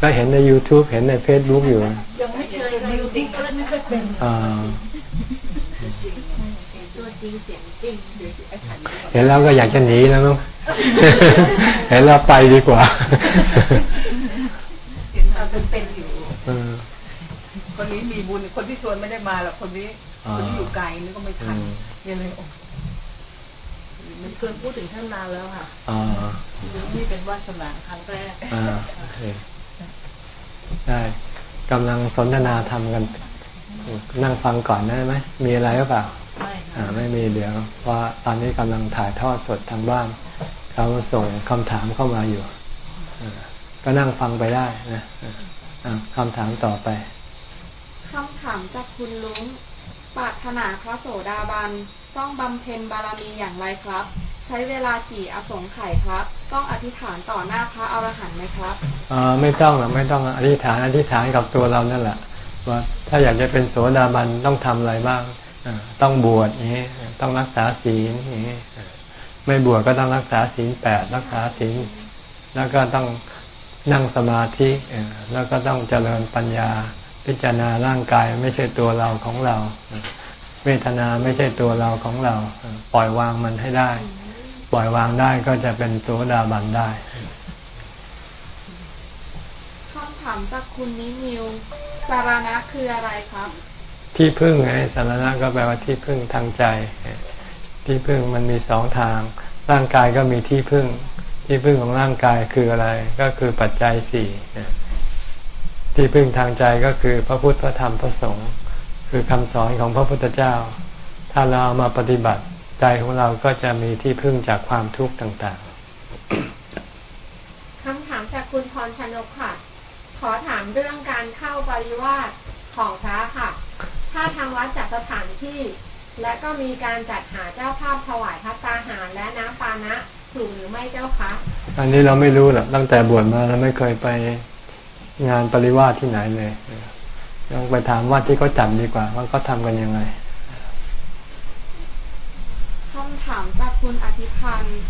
ก็เห็นใน YouTube เห็นใน Facebook อยู่ ยังไม่เคยเลยจริงๆก็ไม่เคยเป็นอ่าตัวจริงเสียงจริงเดี๋ยวอาจารย์เห็นแล้วก็อยากจะหนีแล้วมั้งเห็นแล้วไปดีกว่า เห็นตาเป็นๆอยู่เออคนนี้มีบุญ คนที่ชวนไม่ได้มาหรอกคนนี้อ่าคนที่อยู่ไกลนี่ก็ไม่ทันอืมยังเลยโอ้มันเคยพูดถึงท่านนานแล้วค่ะอ่านี่เป็นวาสนาครั้งแรกอ่าโอเค ได้กำลังสนทนาธรรมกัน นั่งฟังก่อนได้ไหมมีอะไรหรือเปล่าไม่อ่าไม่มีเดี๋ยวเพราะตอนนี้กำลังถ่ายทอดสดทางบ้าน เขาส่งคำถามเข้ามาอยู่อ่าก็นั่งฟังไปได้นะอ่าคำถามต่อไปคำถามจากคุณลุงปรารถนาพระโสดาบันต้องบำเพ็ญบารมีอย่างไรครับ ใช้เวลากี่อสงไขยครับ ต้องอธิษฐานต่อหน้าพระอรหันต์ไหมครับเออไม่ต้องหรอกไม่ต้องอธิษฐานอธิษฐานกับตัวเรานั่นแหละว่าถ้าอยากจะเป็นโสดาบันต้องทำอะไรบ้างต้องบวชอย่างนี้ต้องรักษาศีลอย่างนี้ไม่บวชก็ต้องรักษาศีลแปดรักษาศีลแล้วก็ต้องนั่งสมาธิแล้วก็ต้องเจริญปัญญา พิจารณาร่างกายไม่ใช่ตัวเราของเรา เวทนาไม่ใช่ตัวเราของเรา ปล่อยวางมันให้ได้ ล่อยวางได้ก็จะเป็นโสดาบันได้คำถามจากคุณนิมิวสารณะคืออะไรครับ ที่พึ่งไงสารณะก็แปลว่าที่พึ่งทางใจ ที่พึ่งมันมีสองทาง ร่างกายก็มีที่พึ่ง ที่พึ่งของร่างกายคืออะไร ก็คือปัจจัยสี่ที่พึ่งทางใจก็คือพระพุทธพระธรรมพระสงฆ์คือคำสอนของพระพุทธเจ้า ถ้าเราเอามาปฏิบัติ ใจของเราก็จะมีที่พึ่งจากความทุกข์ต่างคำถามจากคุณพรชนกค่ะ ขอถามเรื่องการเข้าบริวารของพระค่ะ ถ้าทางวัดจัดสถานที่ และก็มีการจัดหาเจ้าภาพถวายพัตตาหารและน้ำปานะถูกหรือไม่เจ้าคะ อันนี้เราไม่รู้หรอกตั้งแต่บวชมาเราไม่เคยไปงานปริวาสที่ไหนเลยต้องไปถามวัดที่เขาจัดดีกว่าว่าเขาทำกันยังไงคำถามจากคุณอธิพันธ์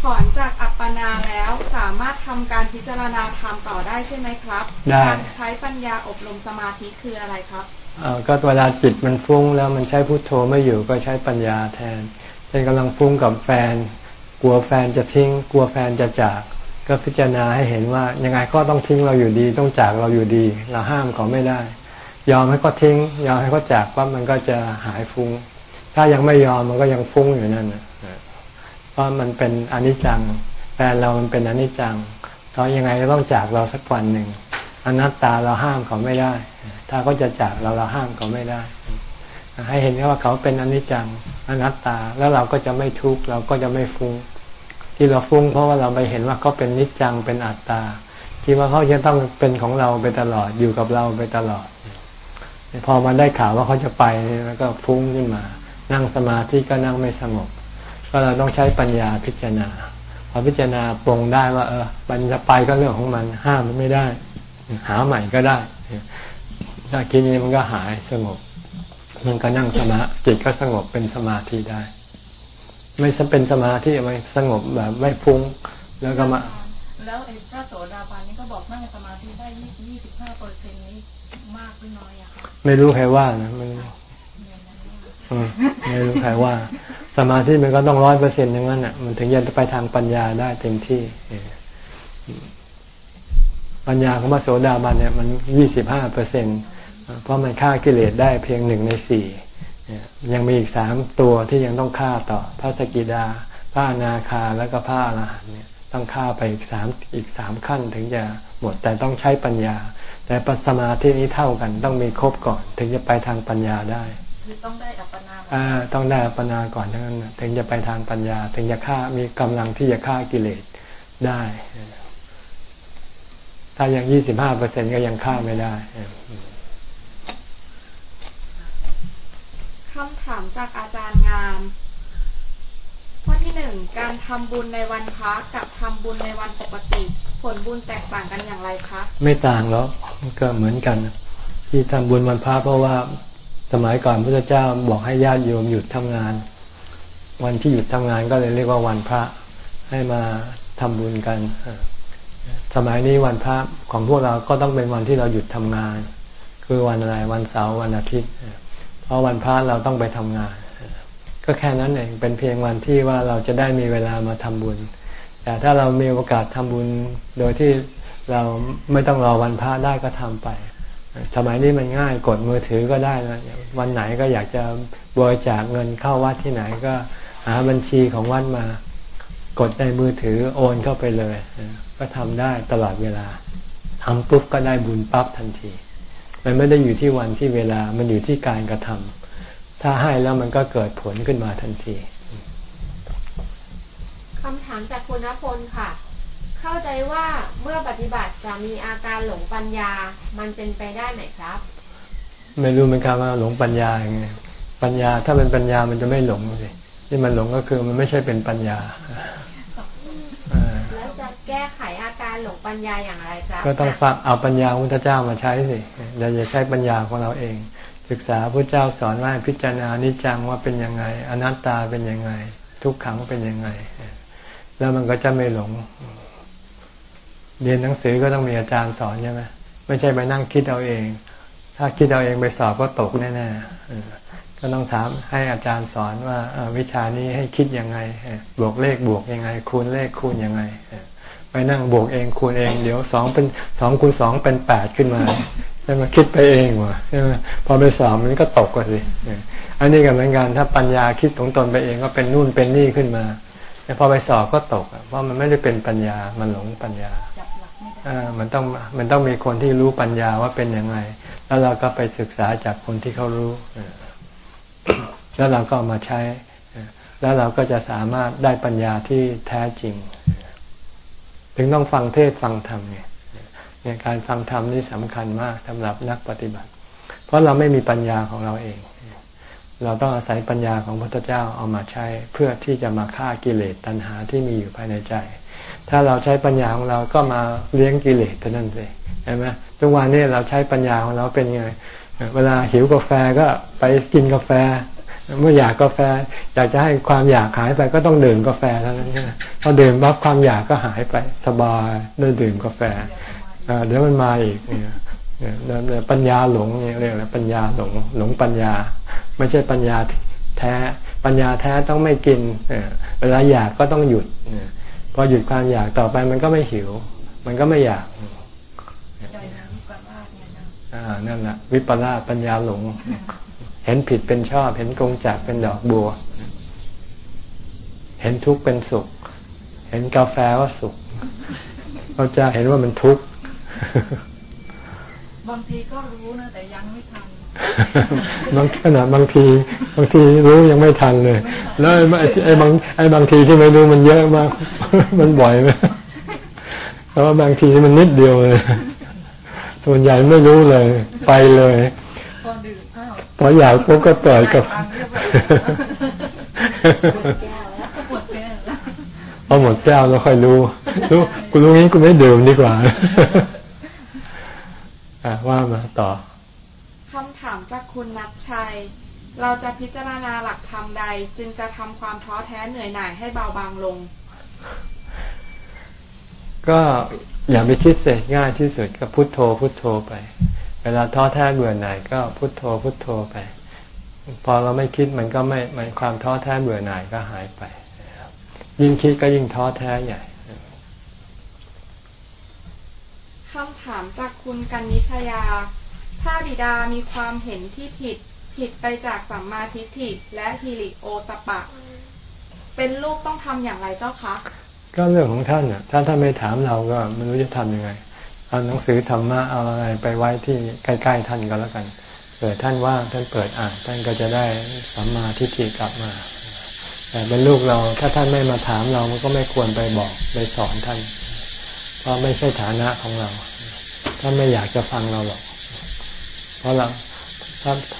ถอนจากอัปปนาแล้วสามารถทำการพิจารณาธรรมต่อได้ใช่ไหมครับได้การใช้ปัญญาอบรมสมาธิคืออะไรครับก็เวลาจิตมันฟุ้งแล้วมันใช้พุโทโธไม่อยู่ก็ใช้ปัญญาแทนเช่นกำลังฟุ้งกับแฟน กลัวแฟนจะทิ้ง กลัวแฟนจะจาก ก็พิจารณาให้เห็นว่ายังไงก็ต้องทิ้งเราอยู่ดีต้องจากเราอยู่ดี เราห้ามเขาไม่ได้ ยอมให้เขาทิ้ง ยอมให้เขาจากว่ามันก็จะหายฟุง้ง ถ้ายังไม่ยอมมันก็ยังฟุ้งอยู่นั่นเพราะมันเป็นอนิจจังแฟนเรามันเป็นอนิจจังเขายังไงก็ต้องจากเราสักวันหนึ่งอนัตตาเราห้ามเขาไม่ได้ ถ้าเขาจะจากเราเราห้ามเขาไม่ได้ ให้เห็นว่าเขาเป็นอนิจจังอนัตตาแล้วเราก็จะไม่ทุกข์เราก็จะไม่ฟุ้ง ที่เราฟุ้งเพราะว่าเราไปเห็นว่าเขาเป็นนิจจังเป็นอัตตาที่ว่าเขาจะต้องเป็นของเราไปตลอดอยู่กับเราไปตลอด พอมาได้ข่าวว่าเขาจะไปแล้วก็ฟุ้งขึ้นมา นั่งสมาธิก็นั่งไม่สงบ ก็เราต้องใช้ปัญญาพิจารณา พอพิจารณาปรงได้ว่า เออมันจะไปก็เรื่องของมันห้ามมันไม่ได้ หาใหม่ก็ได้ถ้าคิดนี้มันก็หายสงบ มันก็นั่งสมาจิตก็สงบเป็นสมาธิได้ ไม่เป็นสมาธิไม่สงบแบบไม่ฟุ้งแล้วก็มาแล้วไอ้พระโสดาบันนี่ก็บอกนั่งสมาธิได้ยี่สิบห้าเปอร์เซ็นต์นี้มากหรือน้อยอะคะไม่รู้ใครว่านะไม่รู้ ไม่รู้ใครว่า สมาธิมันก็ต้องร้อยเปอร์เซ็นต์อย่างนั้นอะ มันถึงจะไปทางปัญญาได้เต็มที่ปัญญาของพระโสดาบันเนี่ยมันยี่สิบห้าเปอร์เซ็นเพราะมันฆ่ากิเลสได้เพียงหนึ่งในสี่ยังมีอีกสามตัวที่ยังต้องฆ่าต่อ พระสกิดา พระนาคาแล้วก็พระอรหันเนี่ยต้องฆ่าไปอีกสามอีกสามขั้นถึงจะหมดแต่ต้องใช้ปัญญา แต่ปัสมาธินี้เท่ากันต้องมีครบก่อน ถึงจะไปทางปัญญาได้ คือต้องได้อัปปนาอ่าต้องได้อัปปนาก่อนทั้งนั้นถึงจะไปทางปัญญา ถึงจะฆ่ามีกำลังที่จะฆ่ากิเลสได้ ถ้ายังยี่สิบห้าเปอร์เซ็นก็ยังฆ่าไม่ได้คำถามจากอาจารย์งามข้อที่หนึ่งการทำบุญในวันพระกับทำบุญในวันปกติ ผลบุญแตกต่างกันอย่างไรคะ ไม่ต่างหรอกก็เหมือนกัน ที่ทำบุญวันพระเพราะว่า สมัยก่อนพระเจ้าบอกให้ญาติโยมหยุดทำงาน วันที่หยุดทำงานก็เลยเรียกว่าวันพระให้มาทำบุญกัน สมัยนี้วันพระของพวกเราก็ต้องเป็นวันที่เราหยุดทำงาน คือวันอะไรวันเสาร์วันอาทิตย์ เพราะวันพระเราต้องไปทำงาน ก็แค่นั้นเองเป็นเพียงวันที่ว่าเราจะได้มีเวลามาทำบุญ แต่ถ้าเรามีโอกาสทำบุญโดยที่เราไม่ต้องรอวันพระได้ก็ทำไป สมัยนี้มันง่ายกดมือถือก็ได้นะวันไหนก็อยากจะบริจาคเงินเข้าวัดที่ไหนก็หาบัญชีของวัดมากดในมือถือโอนเข้าไปเลย ก็ทำได้ตลอดเวลาทำปุ๊บก็ได้บุญปั๊บทันที มันไม่ได้อยู่ที่วันที่เวลามันอยู่ที่การกระทำถ้าให้แล้วมันก็เกิดผลขึ้นมาทันทีคำถามจากคุณณพลค่ะ เข้าใจว่าเมื่อปฏิบัติจะมีอาการหลงปัญญา มันเป็นไปได้ไหมครับ ไม่รู้เหมือนกันว่าหลงปัญญาอย่างไงปัญญาถ้าเป็นปัญญามันจะไม่หลงสิที่มันหลงก็คือมันไม่ใช่เป็นปัญญาแก้ไขอาการหลงปัญญาอย่างไรครับ ก็ต้องฟังเอาปัญญาพุทธเจ้ามาใช้สิเราจะใช้ปัญญาของเราเอง ศึกษาพระเจ้าสอนว่าพิจารณานิจังว่าเป็นยังไง อนัตตาเป็นยังไง ทุกขังเป็นยังไง แล้วมันก็จะไม่หลง เรียนหนังสือก็ต้องมีอาจารย์สอนใช่ไหมไม่ใช่ไปนั่งคิดเอาเอง ถ้าคิดเอาเองไปสอบก็ตกแน่ๆก็ต้องถามให้อาจารย์สอนว่าวิชานี้ให้คิดยังไง บวกเลขบวกยังไง คูณเลขคูณยังไงไปนั่งบวกเองคูณเองเดี๋ยวสองเป็นสองคูณสองเป็นแปดขึ้นมาใช่ไหมคิดไปเองวะใช่ไหมพอไปสอบมันก็ตกกว่าสิอันนี้ก็เหมือนกันถ้าปัญญาคิดของตนไปเองก็เป็นนู่นเป็นนี่ขึ้นมาแต่พอไปสอบก็ตกเพราะมันไม่ได้เป็นปัญญามันหลงปัญญา มันต้องมันต้องมีคนที่รู้ปัญญาว่าเป็นยังไง แล้วเราก็ไปศึกษาจากคนที่เขารู้ แล้วเราก็ามาใช้ แล้วเราก็จะสามารถได้ปัญญาที่แท้จริง ถึงต้องฟังเทศฟังธรรมเนี่ยเนี่ยการฟังธรรมนี่สำคัญมากสำหรับนักปฏิบัติ เพราะเราไม่มีปัญญาของเราเอง เราต้องอาศัยปัญญาของพระพุทธเจ้าเอามาใช้เพื่อที่จะมาฆ่ากิเลสตัณหาที่มีอยู่ภายในใจ ถ้าเราใช้ปัญญาของเราก็มาเลี้ยงกิเลสเท่านั้นเลยใช่ไหมทุกวันนี้เราใช้ปัญญาของเราเป็นยังไง เวลาหิวกาแฟก็ไปกินกาแฟ เมื่ออยากกาแฟ อยากจะให้ความอยากหายไปก็ต้องดื่มกาแฟเท่านั้นใช่ไหมพอดื่มรับความอยากก็หายไปสบายด้วยดื่มกาแฟเดี๋ยวมันมาอีกเนี่ยปัญญาหลงเนี่ยเรียกอะไรปัญญาหลงหลงปัญญา ไม่ใช่ปัญญาแท้ปัญญาแท้ต้องไม่กินเวลาอยากก็ต้องหยุด พอหยุดความอยากต่อไปมันก็ไม่หิว มันก็ไม่อยากอ่านั่นแหละวิปลาสปัญญาหลง เห็นผิดเป็นชอบ เห็นกงจากเป็นดอกบัว เห็นทุกข์เป็นสุข เห็นกาแฟว่าสุข เราจะเห็นว่ามันทุกข์บางทีก็รู้นะแต่ยังไม่ทัน บางขณะบางทีบางทีรู้ยังไม่ทันเลย แล้วไอ้บางไอ้บางทีที่ไม่รู้มันเยอะมาก มันบ่อยไหมเพราะว่าบางทีมันนิดเดียวเลย ส่วนใหญ่ไม่รู้เลย ไปเลยพออยากปุ๊บก็ต่อยกับพอหมดแก้วแล้วค่อยรู้ รู้กูรู้งี้กูไม่ดื่มดีกว่าว่ามาต่อ คำถามจากคุณนัทชัย เราจะพิจารณาหลักธรรมใด จึงจะทำความท้อแท้เหนื่อยหน่ายให้เบาบางลง ก็อย่าไปคิดเสียง่ายที่สุดก็พุโทโธพุโทโธไป เวลาท้อแท้เบื่อหน่ายก็พุโทโธพุโทโธไป พอเราไม่คิดมันก็ไม่มันความท้อแท้เบื่อหน่ายก็หายไป ยิ่งคิดก็ยิ่งท้อแท้ใหญ่คำถามจากคุณกันนิชยา ถ้าบิดามีความเห็นที่ผิดผิดไปจากสัมมาทิฏฐิและฮิริโอตปะ เป็นลูกต้องทำอย่างไรเจ้าคะก็เรื่องของท่านอะถ้าท่านไม่ถามเราก็ไม่รู้จะทำยังไงเอาหนังสือธรรมะเอาอะไรไปไว้ที่ใกล้ๆท่านก็แล้วกันเปิดท่านว่าท่านเปิดอ่านท่านก็จะได้สัมมาทิฏฐิกลับมา แต่เป็นลูกเราถ้าท่านไม่มาถามเรามันก็ไม่ควรไปบอกไปสอนท่าน เพราะไม่ใช่ฐานะของเราท่านไม่อยากจะฟังเราหรอก เพราะเรา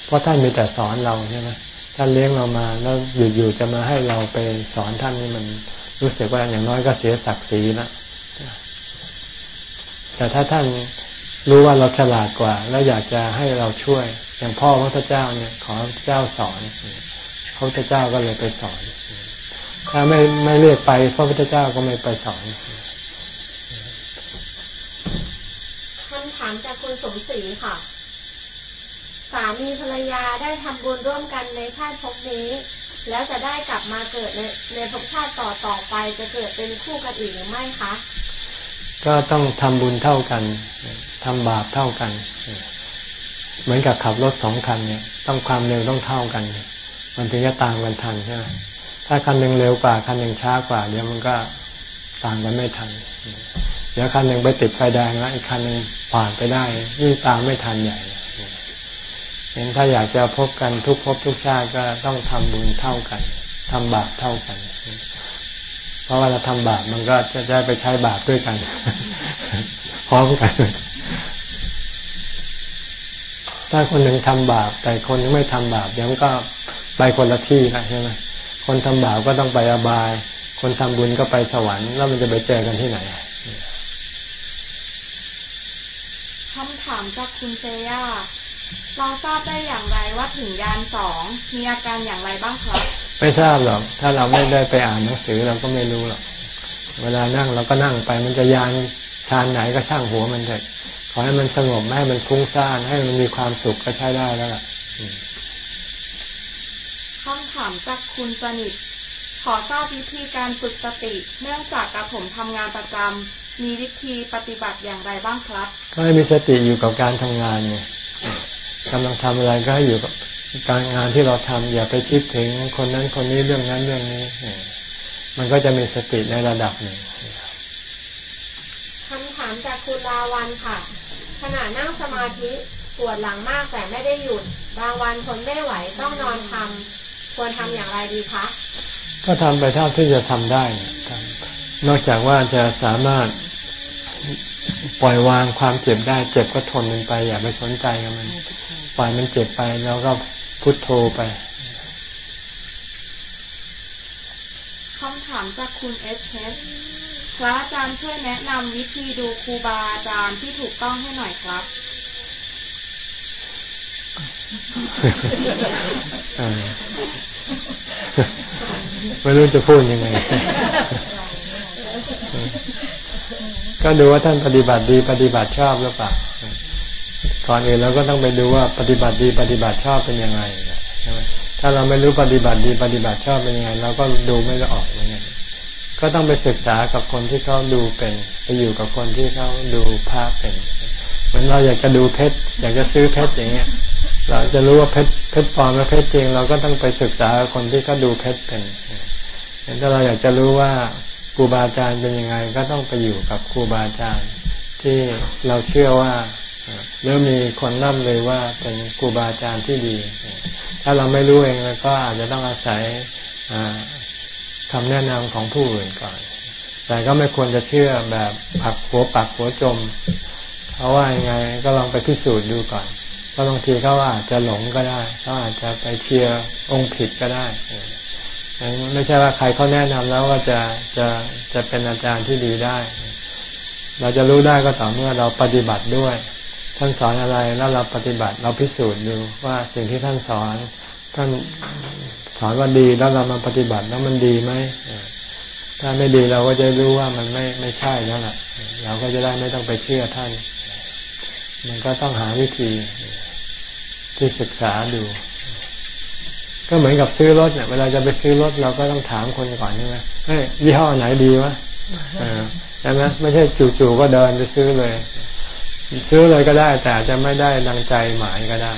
เพราะท่านมีแต่สอนเราใช่ไหมท่านเลี้ยงเรามาแล้วอยู่ๆจะมาให้เราไปสอนท่านนี่มันรู้สึกว่าอย่างน้อยก็เสียศักดิ์ศรีนะแต่ถ้าท่านรู้ว่าเราฉลาดกว่า แล้วอยากจะให้เราช่วย อย่างพ่อพระเจ้าเนี่ย ขอเจ้าสอนพระพุทธเจ้าก็เลยไปสอน ถ้าไม่ไม่เรียกไปพระพุทธเจ้าก็ไม่ไปสอนามจากคุณสมศรีค่ะ สามีภรรยาได้ทำบุญร่วมกันในชาติภพนี้ แล้วจะได้กลับมาเกิดในในภพชาติต่อต่อไปจะเกิดเป็นคู่กันอีกหรือไม่คะก็ต้องทำบุญเท่ากันทำบาปเท่ากัน เหมือนกับขับรถสองคันเนี่ย ต้องความเร็วต้องเท่ากัน มันถึงจะต่างกันทันใช่ไหมถ้าคันหนึ่งเร็วกว่าคันหนึ่งช้ากว่าเดี๋ยวมันก็ต่างกันไม่ทันเดี๋ยวคันหนึ่งไปติดไฟแดงแล้วอีกคันหนึ่งผ่านไปได้นี่ตามไม่ทันใหญ่ เห็นถ้าอยากจะพบกันทุกพบทุกชาติก็ต้องทำบุญเท่ากันทำบาปเท่ากัน เพราะว่าเราทำบาปมันก็จะได้ไปใช้บาปด้วยกันพร้อมกัน ถ้าคนหนึ่งทำบาป แต่คนนึงไม่ทำบาปเดี๋ยวมันก็ไปคนละที่นะใช่ไหมคนทำบาปก็ต้องไปอบาย คนทำบุญก็ไปสวรรค์แล้วมันจะไปเจอกันที่ไหนคำถามจากคุณเซย่า เราทราบได้อย่างไรว่าถึงยานสองมีอาการอย่างไรบ้างครับ ไม่ทราบหรอก ถ้าเราไม่ได้ไปอ่านหนังสือเราก็ไม่รู้หรอก เวลานั่งเราก็นั่งไปมันจะยานชานไหนก็ช่างหัวมันเถอะขอให้มันสงบไม่ให้มันฟุ้งซ่านให้มันมีความสุขก็ใช้ได้แล้วล่ะคำถามจากคุณสนิท ขอทราบวิธีการฝึกสติ เนื่องจากกระผมทำงานประจำมีวิธีปฏิบัติอย่างไรบ้างครับ ก็ให้มีสติอยู่กับการทำงานไง กำลังทำอะไรก็ให้อยู่กับการงานที่เราทำอย่าไปคิดถึงคนนั้นคนนี้เรื่องนั้นเรื่องนี้ มันก็จะมีสติในระดับหนึ่งคำถามจากคุณลาวันค่ะ ขณะนั่งสมาธิปวดหลังมากแต่ไม่ได้หยุด บางวันทนไม่ไหวต้องนอนทำควรทำอย่างไรดีคะก็ทำไปเท่าที่จะทำได้ นอกจากว่าจะสามารถปล่อยวางความเจ็บได้ เจ็บก็ทนมันไป อย่าไปสนใจกับมัน ปล่อยมันเจ็บไปแล้วก็พุทโธไปคำถามจากคุณเอสเอสพระอาจารย์ช่วยแนะนำวิธีดูครูบาอาจารย์ที่ถูกต้องให้หน่อยครับ ไม่รู้จะพูดยังไง ก็ดูว่าท่านปฏิบัติดีปฏิบัติชอบหรือเปล่า ก่อนอื่นเราก็ต้องไปดูว่าปฏิบัติดีปฏิบัติชอบเป็นยังไงถ้าเราไม่รู้ปฏิบัติดีปฏิบัติชอบเป็นยังไงเราก็ดูไม่ออกเหมือนกันก็ต้องไปศึกษากับคนที่เขาดูเป็น ไปอยู่กับคนที่เขาดูภาพเป็นเหมือนเราอยากจะดูเพชรอยากจะซื้อเพชรอย่างเงี้ย เราจะรู้ว่าเพชรเพชรปลอมและเพชรจริง เราก็ต้องไปศึกษาคนที่เขาดูเพชรเป็นถ้าเราอยากจะรู้ว่าครูบาอาจารย์เป็นยังไง ก็ต้องไปอยู่กับครูบาอาจารย์ที่เราเชื่อว่า หรือมีคนนับเลยว่าเป็นครูบาอาจารย์ที่ดี ถ้าเราไม่รู้เองเราก็อาจจะต้องอาศัยคำแนะนำของผู้อื่นก่อน แต่ก็ไม่ควรจะเชื่อแบบผักหัวปักหัวจมเขาว่ายังไงก็ลองไปพิสูจน์ดูก่อนเพราะบางทีเขาอาจจะหลงก็ได้เขาอาจจะไปเชียร์องค์ผิดก็ได้ไม่ใช่ว่าใครเขาแนะนำแล้วว่าจะจะจะเป็นอาจารย์ที่ดีได้ เราจะรู้ได้ก็ต่อเมื่อเราปฏิบัติด้วย ท่านสอนอะไรแล้วเราปฏิบัติเราพิสูจน์ดูว่าสิ่งที่ท่านสอน ท่านสอนว่าดีแล้วเรามาปฏิบัติแล้วมันดีไหมถ้าไม่ดีเราก็จะรู้ว่ามันไม่ไม่ใช่แล้วล่ะ เราก็จะได้ไม่ต้องไปเชื่อท่าน มันก็ต้องหาวิธีที่ศึกษาดู ก็เหมือนกับซื้อรถเนี่ย เวลาจะไปซื้อรถเราก็ต้องถามคนก่อนใช่ไหมเฮ้ยยี่ห้อไหนดีวะใช่ไหมไม่ใช่จู่ๆก็เดินไปซื้อเลย ซื้อเลยก็ได้ แต่จะไม่ได้ดังใจหมายก็ได้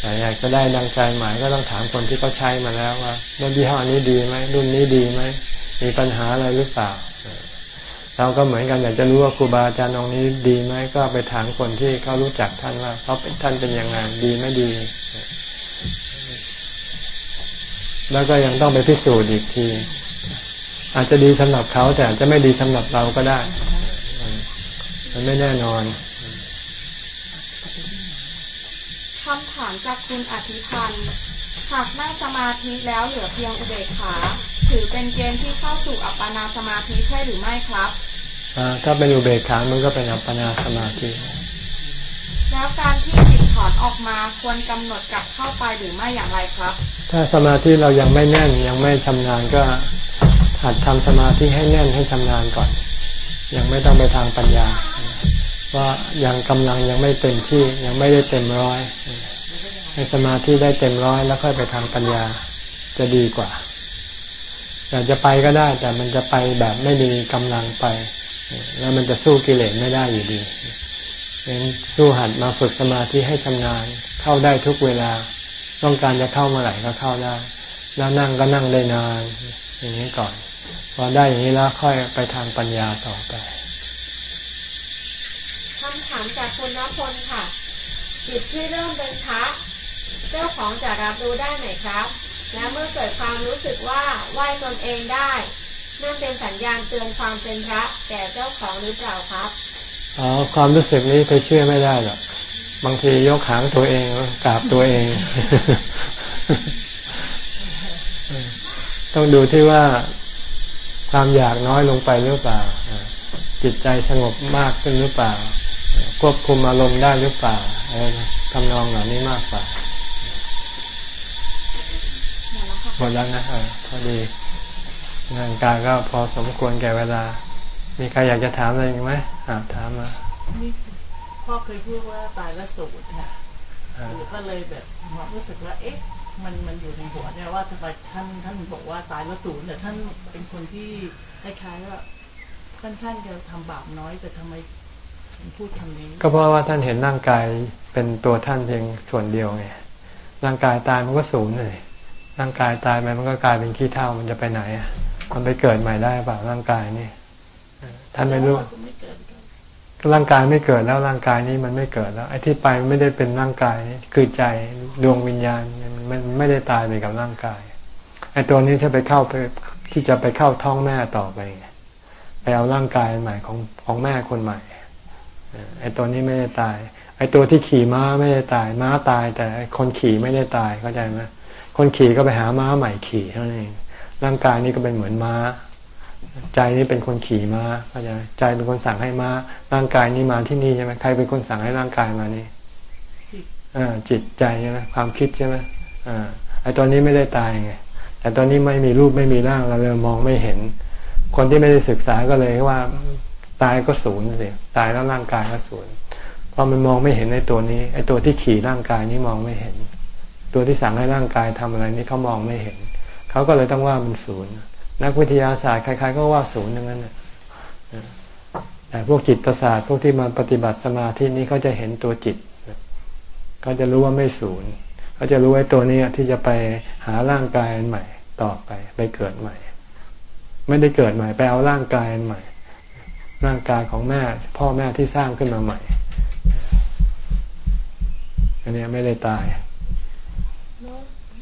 แต่อยากจะได้ดังใจหมายก็ต้องถามคนที่เขาใช้มาแล้วว่ารถยี่ห้อนี้ดีไหมรุ่นนี้ดีไหมมีปัญหาอะไรหรือเปล่าเราก็เหมือนกันอยากจะรู้ว่าครูบาอาจารย์องค์นี้ดีไหมก็ไปถามคนที่เขารู้จักท่านว่าเขาเป็นท่านเป็นยังไงดีไม่ดี แล้วก็ยังต้องไปพิสูจน์อีกที อาจจะดีสำหรับเขาแต่จจะไม่ดีสำหรับเราก็ได้ มันไม่แน่นอนคำถามจากคุณอธิพันธ์หากนั่งสมาธิแล้วเหลือเพียงอุเบกขาถือเป็นเกณฑ์ที่เข้าสู่อัปปนาสมาธิใช่หรือไม่ครับถ้าเป็นอุเบกขามันก็เป็นอัปปนาสมาธิแล้วการที่จิตถอนออกมาควรกำหนดกลับเข้าไปหรือไม่อย่างไรครับ ถ้าสมาธิเรายังไม่แน่นยังไม่ชำนาญก็หัดทำสมาธิให้แน่นให้ชำนาญก่อน ยังไม่ต้องไปทางปัญญา ว่ายังกำลังยังไม่เต็มที่ยังไม่ได้เต็มร้อยให้สมาธิได้เต็มร้อยแล้วค่อยไปทางปัญญาจะดีกว่าอยากจะไปก็ได้ แต่มันจะไปแบบไม่มีกำลังไป แล้วมันจะสู้กิเลสไม่ได้อยู่ดีเองสู้หัดมาฝึกสมาธิให้ชำนาญเข้าได้ทุกเวลา ต้องการจะเข้าเมื่อไหร่ก็เข้าได้ แล้วนั่งก็นั่งได้นาน อย่างนี้ก่อน พอได้อย่างนี้แล้วค่อยไปทางปัญญาต่อไปามจากคุณณพลค่ะ จิตที่เริ่มเป็นพระเจ้าของจะรับรู้ได้ไหมครับ และเมื่อเกิดความรู้สึกว่าไหวตนเองได้นั่นเป็นสัญญาณเตือนความเป็นพระแก่เจ้าของหรือเปล่าครับอ๋อความรู้สึกนี้ไปเชื่อไม่ได้หรอกบางทียกหางตัวเองกราบตัวเอง ต้องดูที่ว่าความอยากน้อยลงไปหรือเปล่า จิตใจสงบมากขึ้นหรือเปล่า ควบคุมอารมณ์ได้หรือเปล่าทำนองเหล่านี้มากกว่าหมดแล้วนะเออพอดีงานการก็พอสมควรแก่เวลา มีใครอยากจะถามอะไรอีกไหมอ่าถามมานี่พ่อเคยพูดว่าตายแล้วสูญค่ะก็เลยแบบรู้สึกว่าเอ๊ะมันมันอยู่ในหัวเนี่ยว่าทำไมท่านท่านบอกว่าตายแล้วสูญแต่ท่านเป็นคนที่คล้ายๆว่าค่อนข้างจะทำบาปน้อยแต่ทำไม ก็เพราะว่าท่านเห็นร่างกายเป็นตัวท่านเพียงส่วนเดียวไงร่างกายตายมันก็สูญเลยร่างกายตายไปมันก็กลายเป็นขี้เท่ามันจะไปไหนอะมันไปเกิดใหม่ได้เปล่าร่างกายนี่ท่านไม่รู้ร่างกายไม่เกิดแล้วร่างกายนี้มันไม่เกิดแล้ว ไอ้ที่ไปไม่ได้เป็นร่างกายคือใจดวงวิญญาณมันไม่ได้ตายไปกับร่างกายไอ้ตัวนี้ถ้าไปเข้าไปที่จะไปเข้าท้องแม่ต่อไปไปเอาร่างกายใหม่ของของแม่คนใหม่ ไอ้ตัวนี้ไม่ได้ตาย ไอ้ตัวที่ขี่ม้าไม่ได้ตาย ม้าตาย แต่คนขี่ไม่ได้ตายเข้าใจไหมคนขี่ก็ไปหาม้าใหม่ขี่เท่านั้นเองร่างกายนี้ก็เป็นเหมือนม้า ใจนี้เป็นคนขี่ม้าเข้าใจใจเป็นคนสั่งให้ม้า ร่างกายนี้มาที่นี่ใช่ไหมใครเป็นคนสั่งให้ร่างกายมานี่อ่าจิตใจใช่ไหมความคิดใช่ไหมอ่าไอ้ตัวนี้ไม่ได้ตายไงแต่ตอนนี้ไม่มีรูปไม่มีร่างเราเลยมองไม่เห็น คนที่ไม่ได้ศึกษาก็เลยว่า ตายก็ศูนย์สิตายแล้วร่างกายก็ศูนย์เพอมันมองไม่เห็นในตัวนี้ไอ้ตัวที่ขี่ร่างกายนี้มองไม่เห็น ตัวที่สั่งให้ร่างกายทำอะไรนี้เขามองไม่เห็นเขาก็เลยต้องว่ามันศูนย์นักวิทยาศาสตร์ใครๆก็ว่าศูนย์อย่างนั้นแต่พวกจิตศาสตร์พวกที่มาปฏิบัติสมาธินี้เขาจะเห็นตัวจิตเขาจะรู้ว่าไม่ศูนย์เขาจะรู้ไอ้ตัวนี้ที่จะไปหาร่างกายอันใหม่ ต่อไปไปเกิดใหม่ ไม่ได้เกิดใหม่ไปเอาร่างกายอันใหม่ ร่างกายของแม่ พ่อแม่ที่สร้างขึ้นมาใหม่ อันนี้ไม่ได้ตาย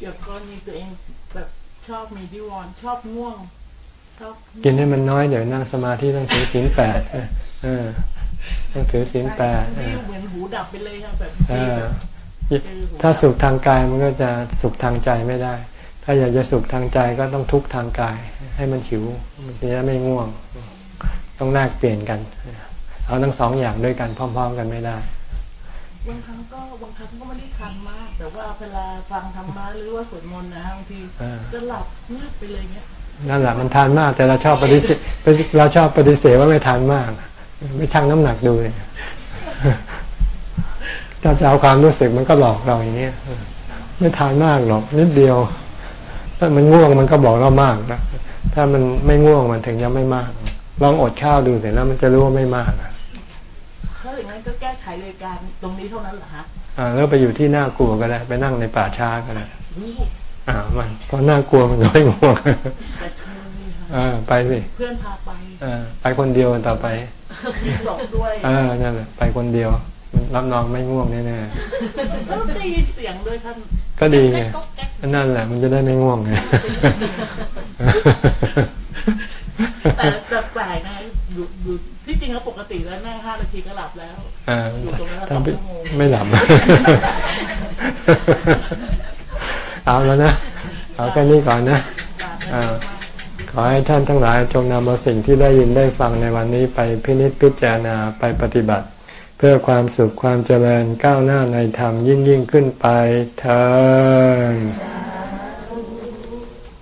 อย่างกรณีตัวเองแบบชอบมีดิวอนชอบง่วงชอบกินให้มันน้อยเดี๋ยวนั่งสมาธิต้องถือศีลแปดเออต้องถือศีลแปดเหมือนหูดับไปเลยครับแบบถ้าสุขทางกายมันก็จะสุขทางใจไม่ได้ ถ้าอยากจะสุขทางใจก็ต้องทุกข์ทางกาย ให้มันหิวมันจะไม่ง่วง ต้องแลกเปลี่ยนกัน เอาทั้งสองอย่างด้วยกันพร้อม ๆ กันไม่ได้บางครั้งก็บางครั้งก็ไม่ได้คันมาก แต่ว่าเวลาฟังธรรมะหรือว่าสวดมนต์นะบางทีจะหลับเงียบไปเลยเนี้ยนั่นแหละมันทานมาก แต่เราชอบปฏิเสธเราชอบปฏิเสธว่าไม่ทานมาก ไม่ชั่งน้ำหนักดูเลยถ้าจะเอาความรู้สึกมันก็หลอกเราอย่างเนี้ยไม่ทานมากหรอกนิดเดียว ถ้ามันง่วงมันก็บอกเรามากนะถ้ามันไม่ง่วงมันถึงยังไม่มาก ลองอดข้าวดูเสร็จแล้วมันจะรู้ว่าไม่มากนะถ้าอย่างนั้นก็แก้ไขเลยการตรงนี้เท่านั้นเหรอฮะอ่าแล้วไปอยู่ที่น่ากลัวก็ได้ ไปนั่งในป่าช้าก็ได้อ่ามันเพราะน่ากลัวมันไม่ง่วงอ่าไปสิเพื่อนพาไปอ่าไปคนเดียวต่อไปมีศพด้วยอ่านั่นแหละไปคนเดียวรับรองไม่ง่วงแน่ๆก็ได้ยินเสียงด้วยท่านก็ดีไงนั่นแหละ มันจะได้ไม่ง่วงไง แต่แต่แปลกนะอยู่อยู่ที่จริงแล้วปกติแล้วนั่งห้านาทีก็หลับแล้วอยู่ตรงนั้นสองชั่วโมงไม่หลับเอาแล้วนะเอาแค่นี้ก่อนนะขอให้ท่านทั้งหลายจงนำเอาสิ่งที่ได้ยินได้ฟังในวันนี้ไปพินิจพิจารณาไปปฏิบัติ เพื่อความสุขความเจริญก้าวหน้าในธรรมยิ่งยิ่งขึ้นไปเถิด